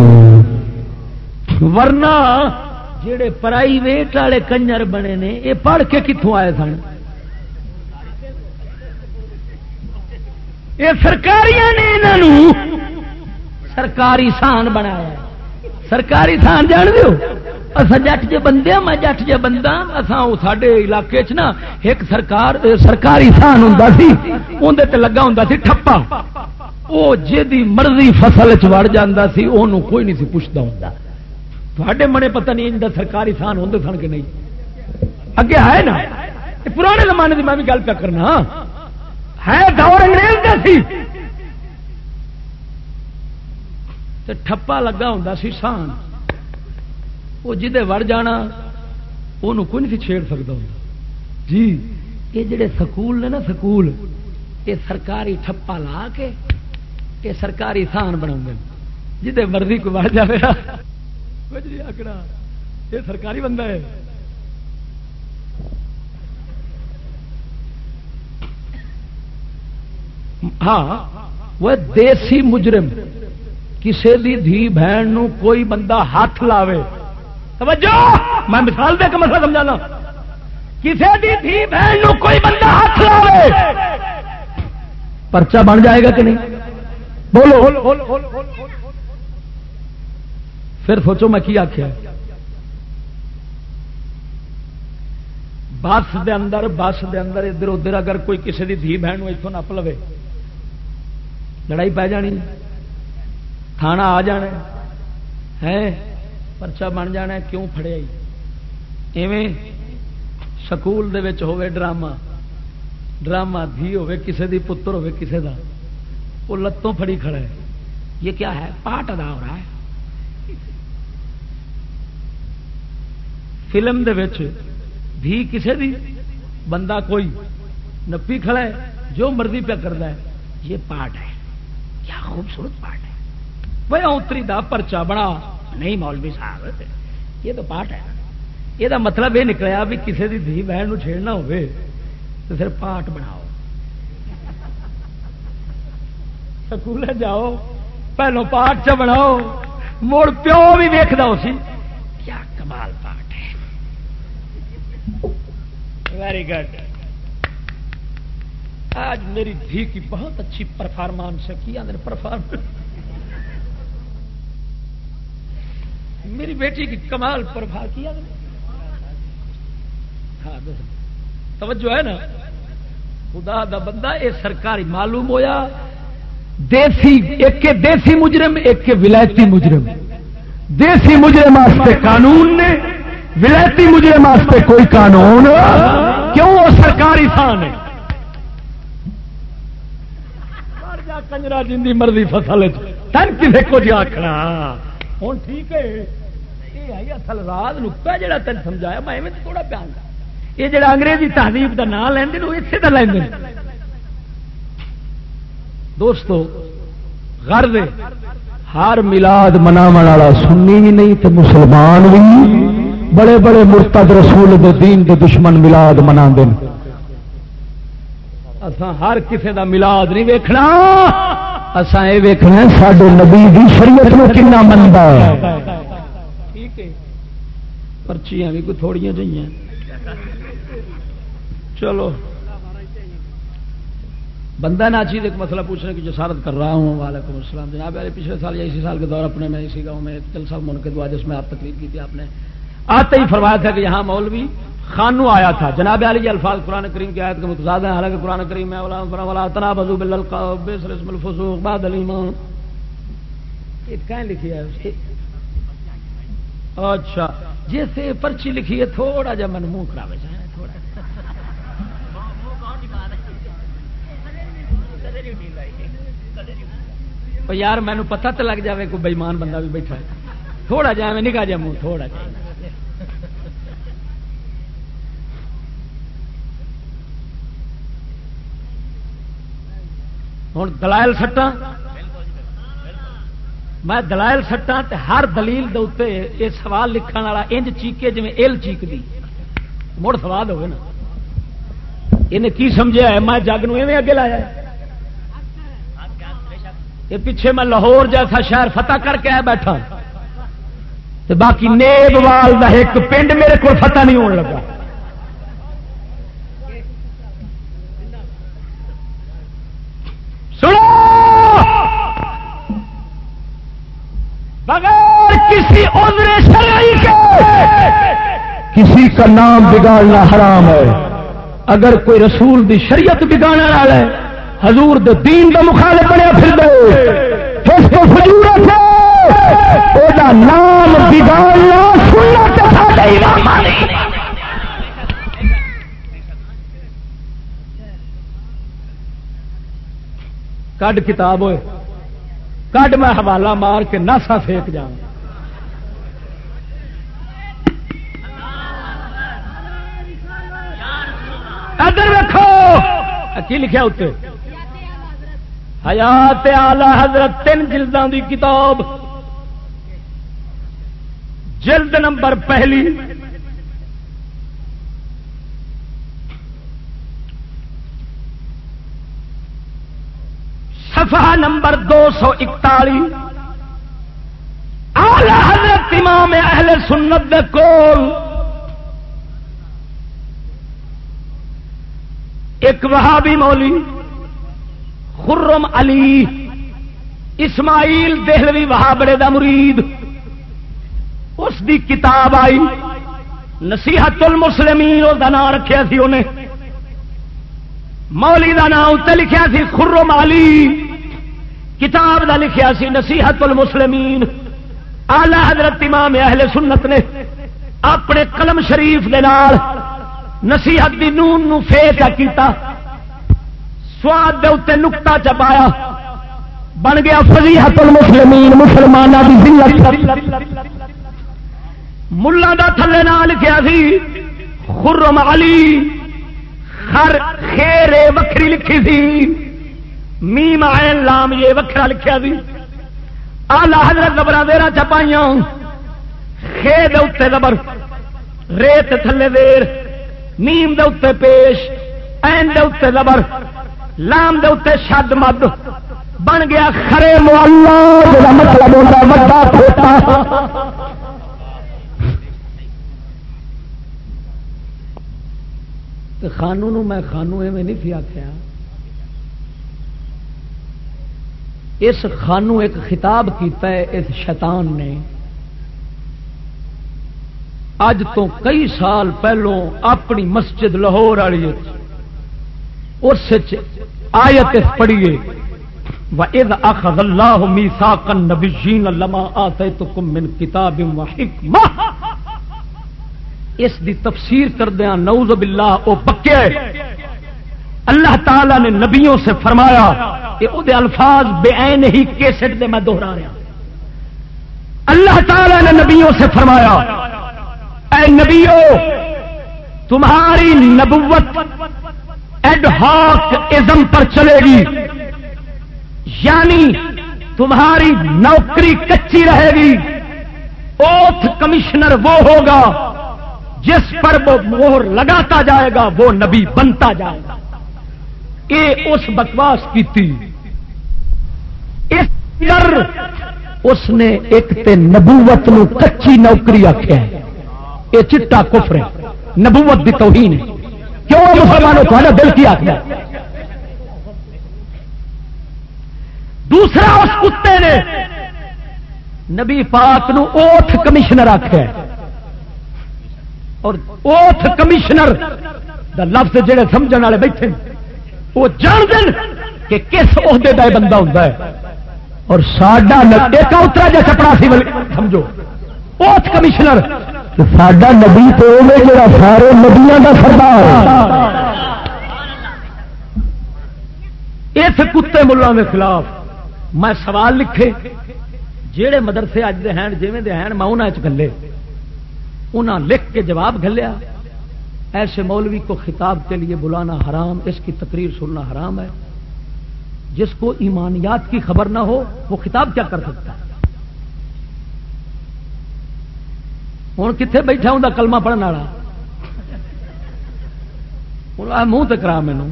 ورنہ جڑے پرائیویٹ والے کنجر بنے نے، یہ پڑھ کے کتوں آئے سن؟ یہ سرکاری نے انہوں سرکاری سان بنایا سرکاری تھان جان دو اصا جٹ جے بندے ہاں، میں جٹ جے بندہ ہاں، اصا سڈے علاقے چ نا ایک سرکار سرکاری تھان ہوں سی اندر تے لگا ہوں سی ٹھپا۔ وہ جی مرضی فصل چڑ جا سی وہ کوئی نہیں سی پوچھتا ہوں تھے منے پتہ نہیں ان سرکاری تھان ہوں سن کہ نہیں۔ اگے ہے نا؟ پرانے زمانے کی میں بھی گل پہ کرنا۔ ہے دور انگریز کا سی۔ ٹھپا لگا ہوں سی سان۔ وہ جدے وڑ جانا وہ کوئی نہیں چھیڑ سکتا ہوں جی یہ جڑے سکول نے نا سکول یہ سرکاری ٹھپا لا کے یہ سرکاری تھان بنا جدے مرضی کو وڑ جائے آکڑا یہ سرکاری بندہ ہے۔ ہاں وہ دیسی مجرم۔ کسی دی دھی بہن نو کوئی بندہ ہاتھ لاوے۔ توجہ! میں مثال دے کے مسئلہ سمجھانا۔ کسی دی دھی بہن نو کوئی بندہ ہاتھ لاوے۔ پرچا بن جائے گا کہ نہیں؟ بولو۔ پھر سوچو میں کی آخیا بس دے اندر، بس دے اندر ادھر ادھر اگر کوئی کسی دی دھی بہن اتوں نپ لو لڑائی پی جانی۔ تھانا آ جانا ہے پرچا بن جانا کیوں فڑیا ایویں سکول ہوے ڈرامہ ڈرامہ دھی ہوے کسے دی پتر ہوے کسے دا وہ لتوں فڑی کھڑا ہے یہ کیا ہے پاٹ ادا ہو رہا ہے فلم دے دھی کسے دی بندہ کوئی نپی کھڑا ہے جو مرضی پہ کرتا ہے یہ پاٹ ہے کیا خوبصورت پاٹ ہے بھائی اتری دا پرچا بنا۔ نہیں مولوی صاحب، یہ تو پاٹ ہے۔ یہ مطلب یہ نکلیا بھی کسی کی دھی بہن چھیڑنا ہوئے، تو پھر پاٹ بناؤ۔ سکول جاؤ، پہلو پاٹ چ بناؤ۔ مڑ پیو بھی ویکد کیا کمال پاٹ ہے۔ ویری گڈ آج میری دھی کی بہت اچھی پرفارمنس ہے۔ کیا پرفارمنس میری بیٹی کی کمال پرفا کیا ہاں توجہ ہے نا؟ خدا دا بندہ یہ سرکاری معلوم ہویا۔ دیسی، ایک کے دیسی مجرم، ایک کے ولایتی مجرم۔ دیسی مجرم واسطے قانون نے، ولایتی مجرم واسطے کوئی قانون۔ کیوں؟ وہ سرکاری تھان ہے۔ کنجرا جن کی مرضی فصل تن کسی کو جی آخنا ہوں ٹھیک ہے۔ یہ اصل راز نکتا جا تین سمجھایا، میں ایویں تھوڑا پیان یہ جڑا انگریزی تہذیب کا نام لین اسے کا لین دوستو، غرض ہر ملاد مناو والا سنی بھی نہیں تو مسلمان بھی بڑے بڑے مرتد رسول دے دین دے دشمن ملاد منا ہر کسے دا ملاد نہیں ویکھنا۔ یہ نبی دی شریعت کنا ہے۔ پرچیاں بھی کوئی چلو۔ بندہ نا چیز ایک مسئلہ پوچھنے کی جسارت کر رہا ہوں۔ وعلیکم السلام۔ جناب علی پچھلے سال یا اسی سال کے دور اپنے میں اسی گاؤں میں جلسہ منعقد ہوا جس میں آپ تقریر کی تھی آپ نے۔ آتے ہی فرمایا تھا کہ یہاں مولوی خانو آیا تھا۔ جناب علی یہ الفاظ قرآن کریم کی آیت کے متضاد ہیں۔ حالانکہ قرآن کریم میں لکھی ہے؟ اچھا۔ جیسے پرچی لکھی ہے تھوڑا جا من منہ ہے۔ تھوڑا۔ یار مینو پتہ تو لگ جائے کوئی بےمان بندہ بھی بیٹھا ہے۔ تھوڑا جا میں نکا جا منہ تھوڑا جا۔ ہوں دلائل سٹا میں دلائل سٹا ہر دلیل دے یہ سوال لکھن والا انج چیکے جی ایل چیک دی مڑ سوال ہوگا نا۔ انہیں کی سمجھا ہے؟ میں جگ نو اگے لایا یہ پیچھے میں لاہور جیسا شہر فتح کر کے آیا بیٹھا۔ باقی نیب وال کا ایک پنڈ میرے کو فتح نہیں ہونے لگا سنو بغیر کسی عذر شرعی کے کسی کا نام بگاڑنا حرام ہے۔ اگر کوئی رسول دی شریعت بگاڑنے والا ہے، حضور دے دین دا مخالف بنیا پھر دے۔ اس کو فجورت ہے، او نام بگاڑنا سننا تے ساڈے امام نہیں کڈ کتاب ہوئے۔ کڈ میں حوالہ مار کے ناسا پھینک جا ادھر ویکو کی لکھا اتنے حیات آلہ حضرت تین جلدوں کی کتاب۔ جلد نمبر پہلی۔ صفحہ نمبر دو سو اکتالی۔ آلہ حضرت امام اہل سنت دے کول۔ ایک وہابی مولی، خرم علی، اسماعیل دہلوی وہابڑے دا مرید۔ اس دی کتاب آئی، نصیحت المسلمین، اس کا نام رکھا سی انہیں۔ مولی دا نام اتنے لکھا سی، خرم علی۔ کتاب دا لکھا سی، نصیحت المسلمین۔ آلہ حضرت امام اہل سنت نے اپنے قلم شریف دے نال نصیحت دی نون نو فیچا کیتا۔ سواد دے اتنے نکتا چپایا بن گیا فضیحت المسلمین مسلمانوں کی ذلت ملا دا تھلے نہ لکھیا سی، خرم علی، خر خیر وکری لکھی سی۔ میم عین لام یہ وکرا لکھیا سی۔ آلہ حضرت زبر دیرا چپائیاں۔ خیر دے اتنے زبر۔ ریت تھلے دیر نیم دے اتنے پیش، این دے اتنے زبر، لام دے اتنے شد مد۔ بن گیا خرے مولا مطلب ہوتا بڑا چھوٹا خانو نو میں خانو ایویں نہیں سی آخیا اس خانو ایک خطاب کیتا ہے، اس شیطان نے۔ اج تو کئی سال پہلو اپنی مسجد لاہور والی اس آیت پڑھیے۔ وَإِذْ أَخَذَ اللَّهُ مِيثَاقَ النَّبِيِّينَ لَمَا آتَيْتُكُم مِّن كِتَابٍ وَحِكْمَةٍ۔ اس دی تفسیر کردیا نعوذ باللہ، او پکے۔ اللہ تعالی نے نبیوں سے فرمایا کہ او دے الفاظ بے عین ہی کیسٹ دے میں دوہرا رہا۔ اللہ تعالی نے نبیوں سے فرمایا اے نبیوں تمہاری نبوت ایڈ ہاک ازم پر چلے گی۔ یعنی تمہاری نوکری کچی رہے گی۔ اوتھ کمشنر وہ ہوگا جس پر وہ مہر لگاتا جائے گا، وہ نبی بنتا جائے گا۔ یہ اس بکواس کی تھی۔ اس نے ایک تے نبوت نو کچی نوکری آخیا یہ چٹا کفر ہے، نبوت دی توہین ہے۔ کیوں مسلمانوں کو دل کی آخر دوسرا اس کتے نے نبی پاک نو اوتھ کمشنر آخیا اور اوتھ کمشنر دا لفظ جڑے سمجھنے والے بیٹھے وہ جان دن کہ کس عہدے کا بندہ ہوتا ہے۔ اور ساڈا ایک اترا جا چپڑا سی سمجھو۔ اوتھ کمشنر ساڈا نبی تو جڑا سارے نبیاں کا سردار اس کتے ملوں کے خلاف میں سوال لکھے جہے مدرسے اج دے ہیں، جیویں دے ہیں، میں انہوں چلے انہاں لکھ کے جواب گلیا ایسے مولوی کو خطاب کے لیے بلانا حرام، اس کی تقریر سننا حرام ہے۔ جس کو ایمانیات کی خبر نہ ہو، وہ خطاب کیا کر سکتا ہے؟ ہوں کتنے بیٹھا ہوں کلمہ پڑھنے والا؟ ہوں منہ تو کرا مینو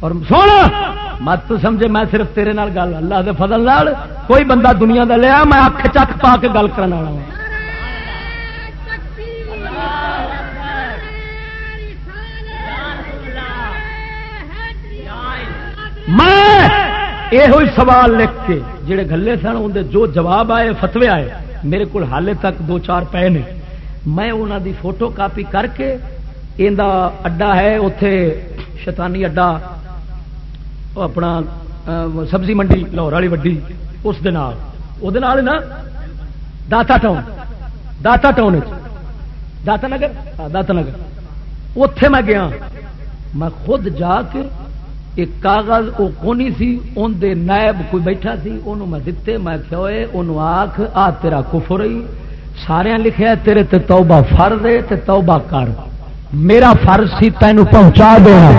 اور سونا، مت سمجھے میں صرف تیرے نال گل، اللہ دے فضل نال کوئی بندہ دنیا دا لیا، میں اکھ چک پا کے گل کرنے والا ہوں۔ میں یہ سوال لکھ کے جڑے گلے سن اندر جو جواب آئے، فتوے آئے، میرے کو حالے تک دو چار پے نے۔ میں انہوں دی فوٹو کاپی کر کے یہ اڈا ہے اتے شیطانی اڈا اپنا سبزی منڈی، لاہور والی وڈی، اس وہ نا؟ داتا ٹاؤن۔ داتا ٹاؤن داتا نگر؟ داتا نگر۔ اتے میں گیا۔ میں خود جا کے ایک کاغذ وہ کونی سی ان دے نائب کوئی بیٹھا سی انہوں میں دیتے میں کھوئے انہوں آخ آ تیرا کفر ہی سارے لکھے تیرے تے توبہ فرض ہے، تے توبہ کر۔ میرا فرض سی تینوں پہنچا دینا۔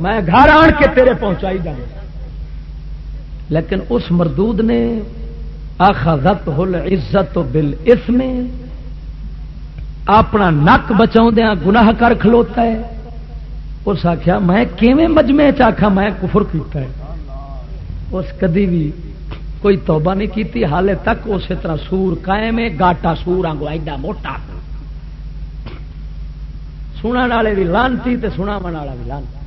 میں گھر آن کے تیرے پہنچائی جانا لیکن اس مردود نے اخذت ہل عزت بل اس میں اپنا نک بچاؤ دیا، گناہ کر کھلوتا ہے۔ اس آخیا میں کیویں مجمے چاخا میں کفر کیتا ہے۔ اس کدی بھی کوئی توبہ نہیں کیتی، حالے تک اسی طرح سور قائم ہے، گاٹا سور آگو ایڈا موٹا۔ سنا والے بھی لانتی تے سنا والا بھی لانتی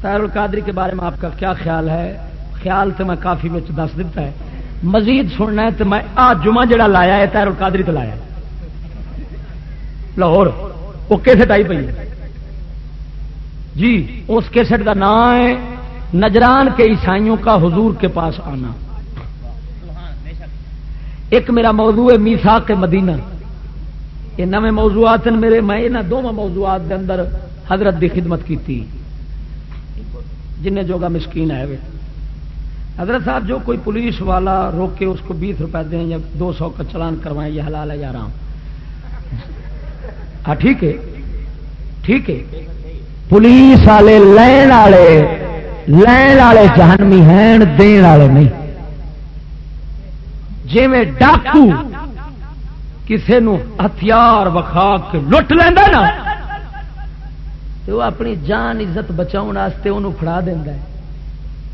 تیر القادری کے بارے میں آپ کا کیا خیال ہے؟ خیال تو میں کافی میں دس دیتا ہے۔ مزید سننا ہے تو میں آ جمعہ جڑا لایا ہے تیر القادری تو لایا لاہور، وہ کیسٹ آئی پی جی اس کیسٹ کا نام ہے نجران کے عیسائیوں کا حضور کے پاس آنا۔ ایک میرا موضوع ہے میسا کے مدینہ۔ یہ نئے موضوعات ہیں میرے، میں یہاں دونوں موضوعات کے اندر حضرت کی خدمت کی تھی جن جوگا مسکین ہے حضرت صاحب، جو کوئی پولیس والا روک کے اس کو بیس روپے دیں یا دو سو کا چلان کروائیں، یہ حلال ہے یا رام ہاں ٹھیک ہے ٹھیک ہے۔ پولیس والے لین والے لین والے جہنمی ہیں، دین والے نہیں۔ جی میں ڈاکو کسی ہتھیار وکھا کے لٹ لینا نا، تو وہ اپنی جان عزت بچاؤ انہوں فڑا دینا ہے۔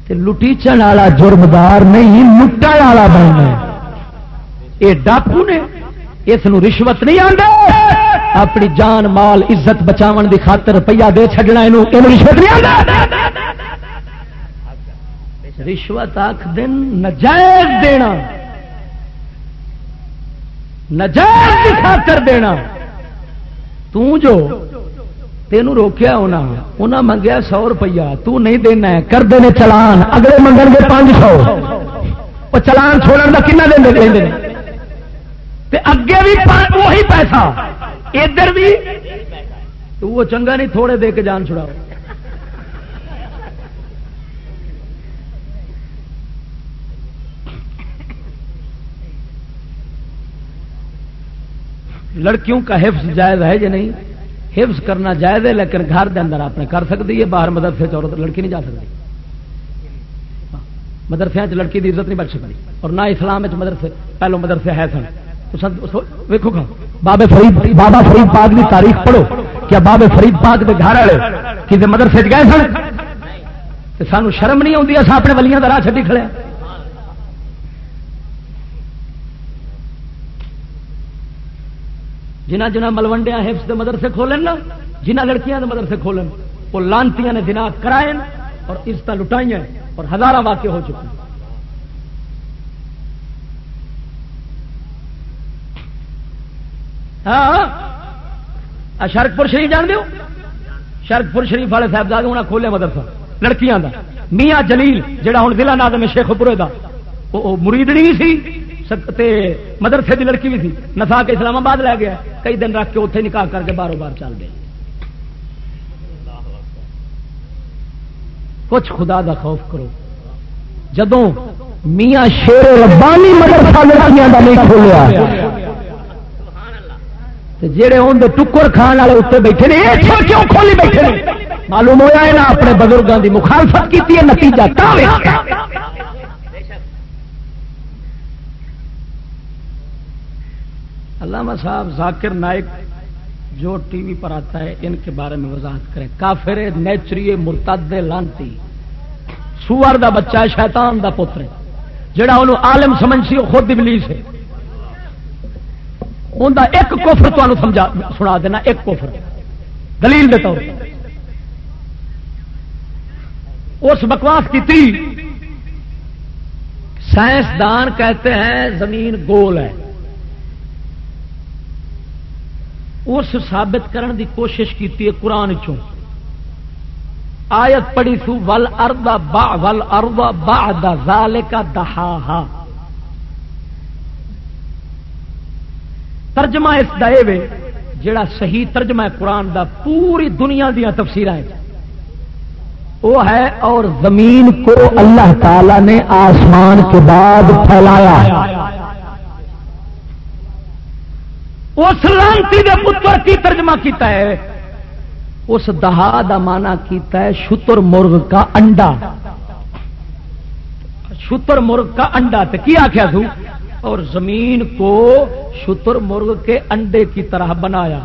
لٹیچن والا جرمدار نہیں لٹا والا بننا یہ ڈاکو نے اس رشوت نہیں آتا اپنی جان، مال، عزت بچاؤ دی خاطر روپیہ دے چڈنا یہ رشوت رشوت آخ دن نجائز دینا۔ نجائز کی خاطر دینا۔ جو تینوں روکیا ہونا انہیں منگیا سو روپیہ، تو نہیں دینا ہے۔ کر دینے چلان، اگلے منگن گے پانچ سو۔ وہ چلان چھوڑنے کا کنا دیں اگے بھی وہی پیسہ۔ ادھر بھی؟ تو وہ چنگا نہیں، تھوڑے دے کے جان چھڑاؤ۔ لڑکیوں کا حفظ جائز ہے یا نہیں؟ حفظ کرنا جائز ہے، لیکن گھر دے اندر آپ نے کر سکتی ہے، باہر مدرسے عورت، لڑکی نہیں جا سکتی۔ ہاں، مدرسے لڑکی کی عزت نہیں بچ سکتی اور نہ اسلام مدرسے، پہلو مدرسے ہے سن۔ ویکو گا بابے فرید بابا فرید پاک کی تاریخ پڑھو، کیا بابے فرید پاک کے گھر والے کسی مدرسے گئے سن؟ سانو شرم نہیں آتی اصل اپنے ولیاں کا راہ چڈی کھڑے جنہ جنہ ملوڈیا حفظ مدرسے کھولن نا، جنہ لڑکیاں مدرسے کھولن، وہ لانتی نے دن کرائے اور عزت لٹائی اور ہزارہ واقع ہو چکے ہاں۔ شرکپور شریف جان دو شرکپور شریف والے صاحب صاحبزاد انہیں کھولے مدرسہ، لڑکیاں دا۔ میاں جلیل جہاں ہوں ضلع نادم شیخ پورے کا وہ مریدنی سی مدرسے کی لڑکی بھی تھی نسا کے اسلام آباد لے گیا۔ کئی دن رکھ کے اتنے نکاح کر کے باروں بار چل گئے کچھ خدا دا خوف کرو۔ جدو میاں شیر ربانی مدرسہ لڑکیاں دا نہیں کھولیا۔ جہے ہوں ٹکر کھان والے اتنے بیٹھے نے کیوں کھولی بیٹھے معلوم ہوا ہے نا، اپنے بزرگوں کی مخالفت کی نتیجہ علامہ صاحب ذاکر نائک جو ٹی وی پر آتا ہے، ان کے بارے میں وضاحت کریں۔ کافر نیچری مرتد لانتی۔ سور دا بچہ ہے، شیطان دا پتر جڑا انہوں عالم سمجھ سی وہ خود ابلیس ہے۔ ان ایک کفر تو سمجھا سنا دینا، ایک کفر۔ دلیل دے طور اس بکواس کی تھی سائنسدان کہتے ہیں زمین گول ہے۔ اس ثابت کرن دی کوشش کی قرآن چوں۔ آیت پڑی سو ول اردا با ول اردا با دال کا دہا ترجمہ اس دے جڑا صحیح ترجمہ ہے قرآن دا، پوری دنیا دیا تفسیر وہ ہے اور زمین کو اللہ تعالی نے آسمان کے بعد پھیلایا۔ اس لانتی دے پتر کی ترجمہ کیتا ہے۔ اس دہا دا مانا کیتا ہے شتر مرغ کا انڈا۔ شتر مرغ کا انڈا تو کی آخیا تھو اور زمین کو شتر مرغ کے انڈے کی طرح بنایا۔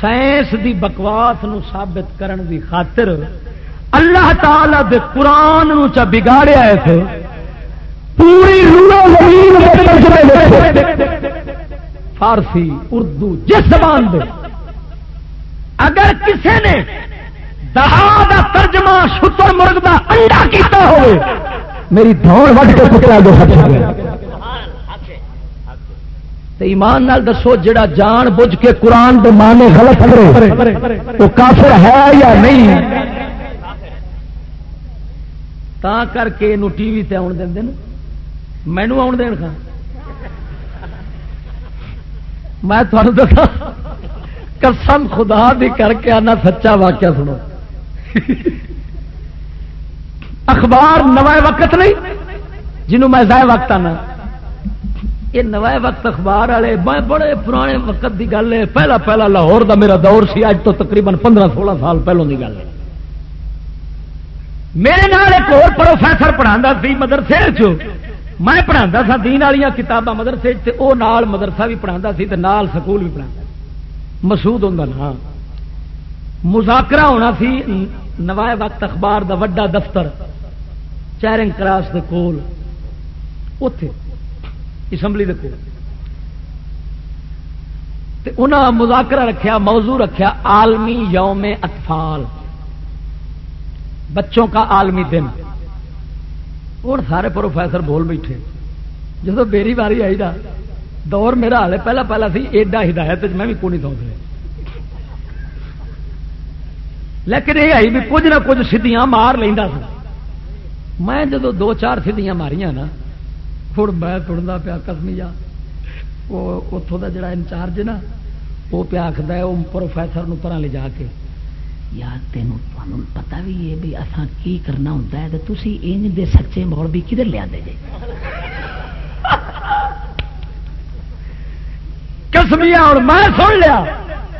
سائنس دی بکواس نو ثابت کرن دی خاطر اللہ تعالی دے قرآن نو چا بگاڑیا ہے پوری فارسی، اردو، جس زبان دے۔ اگر کسی نے دہا دا ترجمہ شتر مرغ دا انڈا کیتا ہوئے میری دوڑ وٹ کے کتلا دو سب ایمان نال دسو، جڑا جان بوجھ کے قرآن دے مانے غلط کرے، وہ کافر ہے یا نہیں؟ تا کر کے نو ٹی وی تے آن دین دیں مینو آن دین خان میں تمہیں دسا قسم خدا بھی کر کے آنا سچا واقعہ سنو۔ اخبار نوائے وقت نہیں، جنہوں میں ضائع وقت آنا۔ یہ نوائے وقت اخبار والے میں بڑے پرانے وقت کی گل ہے۔ پہلا پہلا لاہور دا میرا دور سی، اج تو تقریباً پندرہ سولہ سال پہلوں کی گل ہے۔ میرے نال ایک اور پروفیسر پڑھا سی مدرسے چ میں پڑھا سا دین والی کتاباں مدرسے وہ نال مدرسہ بھی پڑھا سی نال سکول بھی پڑھا مسود ہوں نا مذاکرہ ہونا سی، نوائے وقت اخبار دا وڈا دفتر۔ چیرنگ کراس دے کول اتے اسمبلی دے کول۔ انہاں مذاکرہ رکھیا، موضوع رکھیا، عالمی یوم اطفال۔ بچوں کا عالمی دن۔ اور سارے پروفیسر بول بیٹھے۔ جب میری باری آئی دا دور میرا حال پہلا پہلا سی ایڈا ہدایت میں بھی کون نہیں دوں لیکن یہ آئی بھی کچھ نہ کچھ سیدیاں مار لینا سا۔ میں جب دو چار سیدیاں ماریاں نا ہوں میں تڑنا پیا کسمی جا وہ اتوں کا جڑا انچارج نا، وہ پیا آخر وہ پروفیسر پر لے جا کے۔ یار تین پتا بھی ہے بھی اصا کی کرنا ہوتا ہے تو تھی ان دے سچے مول بھی کدھر لیا دے کسمیا اور میں سن لیا۔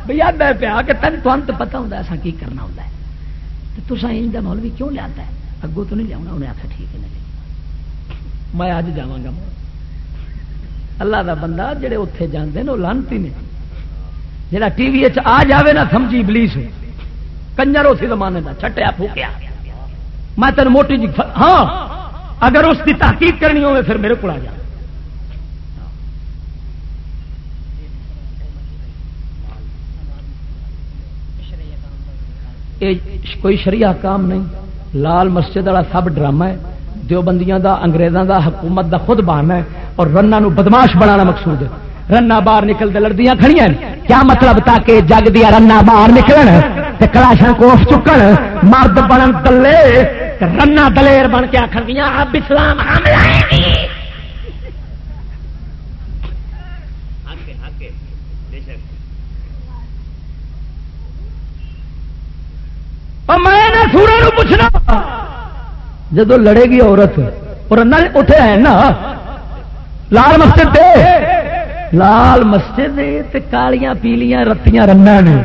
بھیا میں پیا کہ تین تنت پتا ہوتا اصا کی کرنا ہوتا ہے۔ تو تصا ان کا مول بھی کیوں لیا ہے اگوں تو نہیں لیا انہیں آخر ٹھیک ہے نہیں میں اج جا گا اللہ دا بندہ جڑے اتے جانے وہ لانتی نے جا ٹی وی آ جائے نا سمجھی بلیس کنجر اسی زمانے کا چھٹیا پھوکیا میں تین موٹی جی ہاں اگر اس کی تحقیق کرنی ہوگی پھر میرے کو آ جا کوئی شریعہ کام نہیں لال مسجد والا سب ڈرامہ ہے۔ دیوبندیاں دا، انگریزاں دا، حکومت دا خود بہانا ہے۔ اور رنا بدماش بنانا مقصود ہے۔ رنا باہر نکلتے لڑدیاں کھڑیاں کیا مطلب تاکہ جگ دیا رنا باہر نکلن کلاشن کوف چکن؟ مرد بنن دلے رنا دلیر بن کے آخر دیا اب اسلام میں سورا پوچھنا۔ جدو لڑے گی عورت، اور اٹھے ہے نا، لال مسجد دے۔ لال مسجد کالیاں پیلیاں رتیاں رنگ نے۔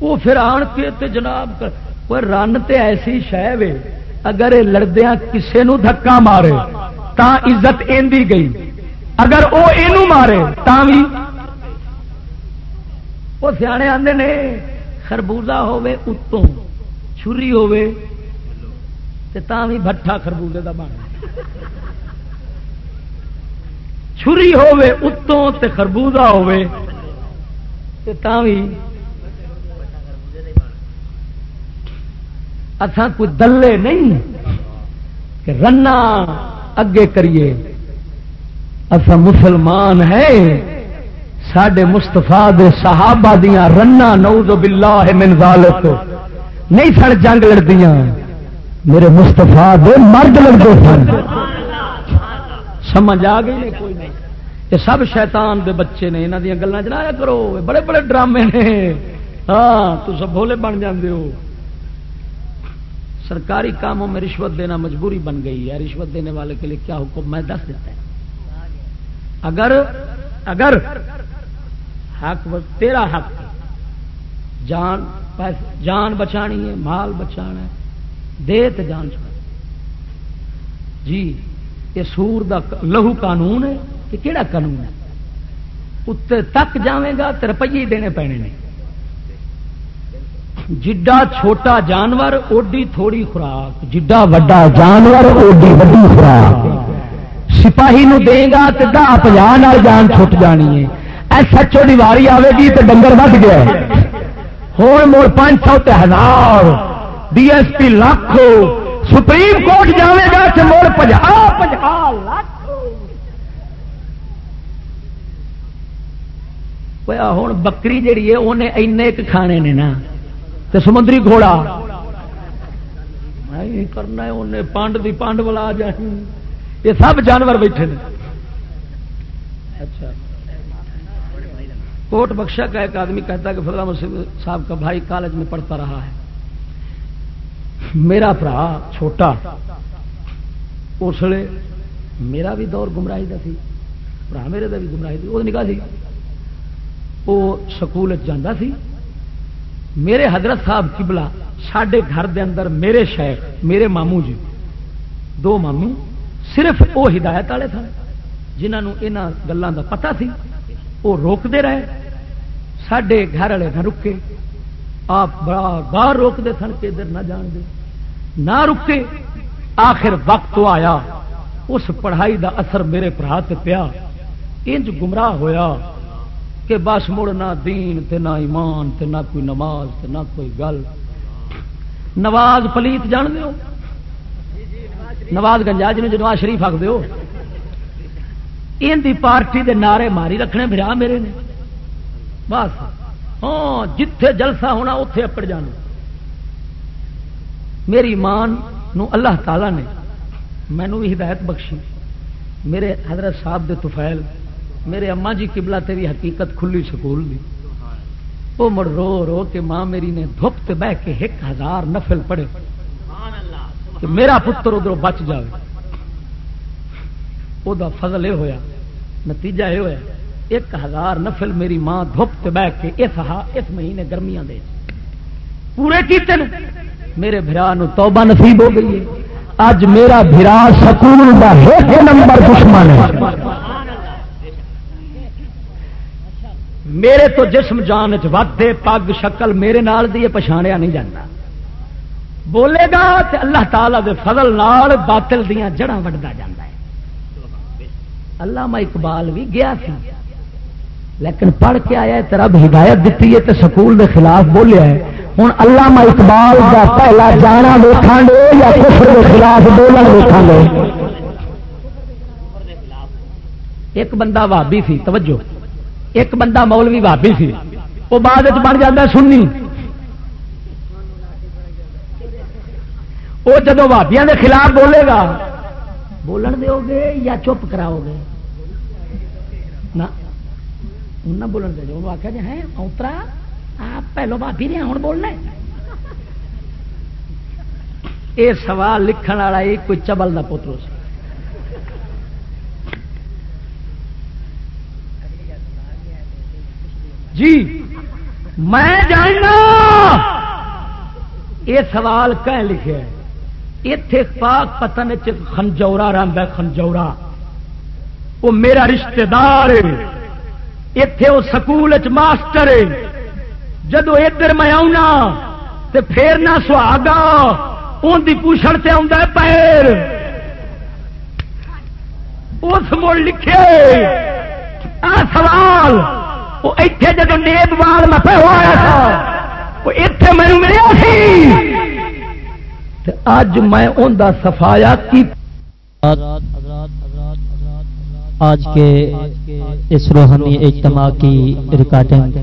وہ پھر آن کے تے جناب وہ رن تے ایسی شہ وے، اگر لڑدیا کسے نو دھکا مارے، تا عزت ایندی گئی۔ اگر وہ یہ مارے، تا بھی وہ سیانے آتے نے، خربوزہ ہوے اتوں۔ چھری ہوے تے تا بھی بٹھا خربوزے دا بن چھری ہوے اتوں تے خربوزہ ہوے تے تا بھی اتھا کوئی دلے نہیں کہ رنا اگے کریے۔ اصا مسلمان ہے سڈے مستفا صحابہ دیاں رنا نعوذ باللہ من ذالک۔ نہیں سن جنگ لڑدیاں۔ میرے مستفا دے مرد لڑتے سن۔ سمجھ آ گئی نہیں کوئی نہیں۔ یہ سب شیطان دے بچے نے یہاں دیا گلیں چلایا کرو۔ بڑے بڑے ڈرامے نے۔ ہاں تو سب بھولے بن جاندے ہو۔ سرکاری کاموں میں رشوت دینا مجبوری بن گئی ہے۔ رشوت دینے والے کے لیے کیا حکم؟ میں دس دیتا ہے اگر اگر حق تیرا حق ہے، جان پیس- جان بچانی ہے، مال بچانا ہے، دے تو جان چھوڑ جی یہ سور دا لہو قانون ہے کہ کیڑا قانون ہے؟ اتنے تک جاویں گا تو روپیے دینے پینے نے۔ جڈا چھوٹا جانور، اوڈی تھوڑی خوراک۔ جڈا وڈا جانور، اوڈی وڈی خوراک۔ سپاہی نو دے گا تو دہ پناہ جان چھٹ جانی ہے۔ ایس ایچ او دی واری آئے گی تو ڈنگر ود گیا ہوں مڑ پانچ سو ہزار۔ D S P lakh. Supreme court جاوے گا تو مڑ پجا پجا لاکھ۔ ہوں بکری جیڑی ہے انہیں ایک کھانے نے نا۔ تو سمندری گھوڑا۔ کرنا انہیں پانڈ دی پانڈ والا آ جانی یہ سب جانور بیٹھے نے۔ اچھا۔ کوٹ بخشا کا ایک آدمی کہتا ہے کہ فضلہ مسلم صاحب کا بھائی کالج میں پڑھتا رہا ہے۔ میرا برا چھوٹا اس لیے میرا بھی دور گمراہی کا سی برا میرے کا بھی گمراہی تھی، وہ نکاح سی وہ سکول جانا سی میرے حضرت صاحب قبلہ سڈے گھر دے اندر میرے شیخ میرے ماموں جی دو ماموں صرف وہ ہدایت والے سن جنہوں یہاں گلوں کا پتا سی وہ روکتے رہے۔ سڈے گھر والے نہ رکے آپ بڑا باہر روکتے سن کہ ادھر نہ جان دے نہ رکے آخر وقت تو آیا اس پڑھائی دا اثر میرے برا پیا انج گمراہ ہویا کہ بس مڑ نہ دین تے نہ ایمان تے نہ کوئی نماز تے نہ کوئی گل نواز پلیت جان دیو نواز گنجا جنوب نواز شریف آخ دیو ان دی پارٹی دے نعرے ماری رکھنے برا میرے نے بس۔ ہاں جتھے جلسہ ہونا اتے اپڑ جانا۔ میری مان نو اللہ تعالی نے مینو بھی ہدایت بخشی۔ میرے حضرت صاحب دے توفیل میرے اما جی قبلہ تے بھی حقیقت کھلی سکول دی۔ وہ مڑ رو رو کے ماں میری نے دھپ تے بہ کے ایک ہزار نفل پڑے کہ میرا پتر ادھر بچ جائے وہ فضل یہ ہویا، نتیجہ یہ ہویا۔ ایک ہزار نفل میری ماں دھپ بہ کے اس ہا، اس مہینے گرمیاں دے پورے کیتے میرے بھرا توبہ نصیب ہو گئی ہے۔ اج میرا بھرا سکول دا ایک نمبر دشمن ہے۔ میرے تو جسم جان چ پگ، شکل میرے نال دی پچھاڑیا نہیں جاتا بولے گا تے اللہ تعالی دے فضل نال باطل دیاں جڑاں وڈدا جاندا ہے۔ علامہ اقبال بھی گیا سی۔ لیکن پڑھ کے آیا ہے رب ہدایت دیتی ہے تے سکول دے خلاف بولیا ہے۔ ہوں علامہ اقبال کا پہلا جانا ویکھاں گے یا کفر کے خلاف بولن ویکھاں گے؟ ایک بندہ بھابی سی، توجہ۔ ایک بندہ مولوی بھابی سی۔ وہ بعد بن جاتا سننی وہ جدو بھابیا کے خلاف بولے گا، بولن دو گے یا چپ کراؤ گے؟ نہ۔ نہ بولن دے جو آخیا جی ہے اوترا آپ پہلو بھابی نے ہوں بولنا یہ سوال لکھن والا یہ کوئی چبل کا پوترو سی جی میں جاننا یہ سوال کہ لکھے اتے پاک پتن خنجورا رہتا خنجورا وہ میرا رشتہ دار اتے وہ سکول ماسٹر جدو ادھر میں آنا تو پھر نہ سہاگا ان کی پوچھل سے آتا پیر۔ اس مڑ لکھے، آ سوال وہ اتنے جب نیب وال میں پہ ہوا تھا وہ اتنے مینو ملیا سی۔ اج میں ان کا سفایا کی آج کے اس روحانی اجتماع کی ریکارڈنگ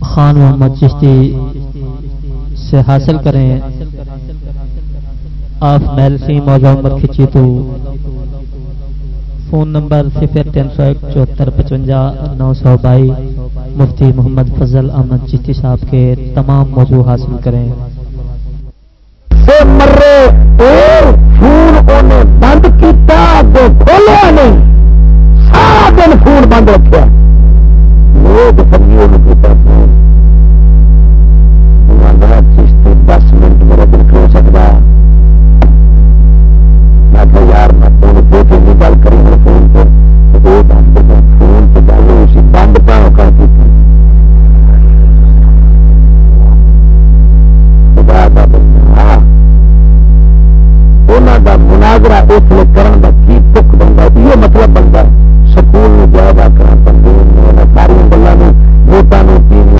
خان محمد چشتی سے حاصل کریں۔ آپ محل سی موضوع نمبر کھچی تو فون نمبر صفر تین سو ایک چوہتر پچوجا نو سو بائی مفتی محمد فضل احمد چشتی صاحب کے تمام موضوع حاصل کریں۔ انہوں بند کیا اگے کھولیا نہیں۔ سارا دن فون بند رکھا لوگ سمجھو پیسے چشتی دس منٹ میں دوسرا اس لیے کرن کا کی دکھ بنتا یہ مطلب بنتا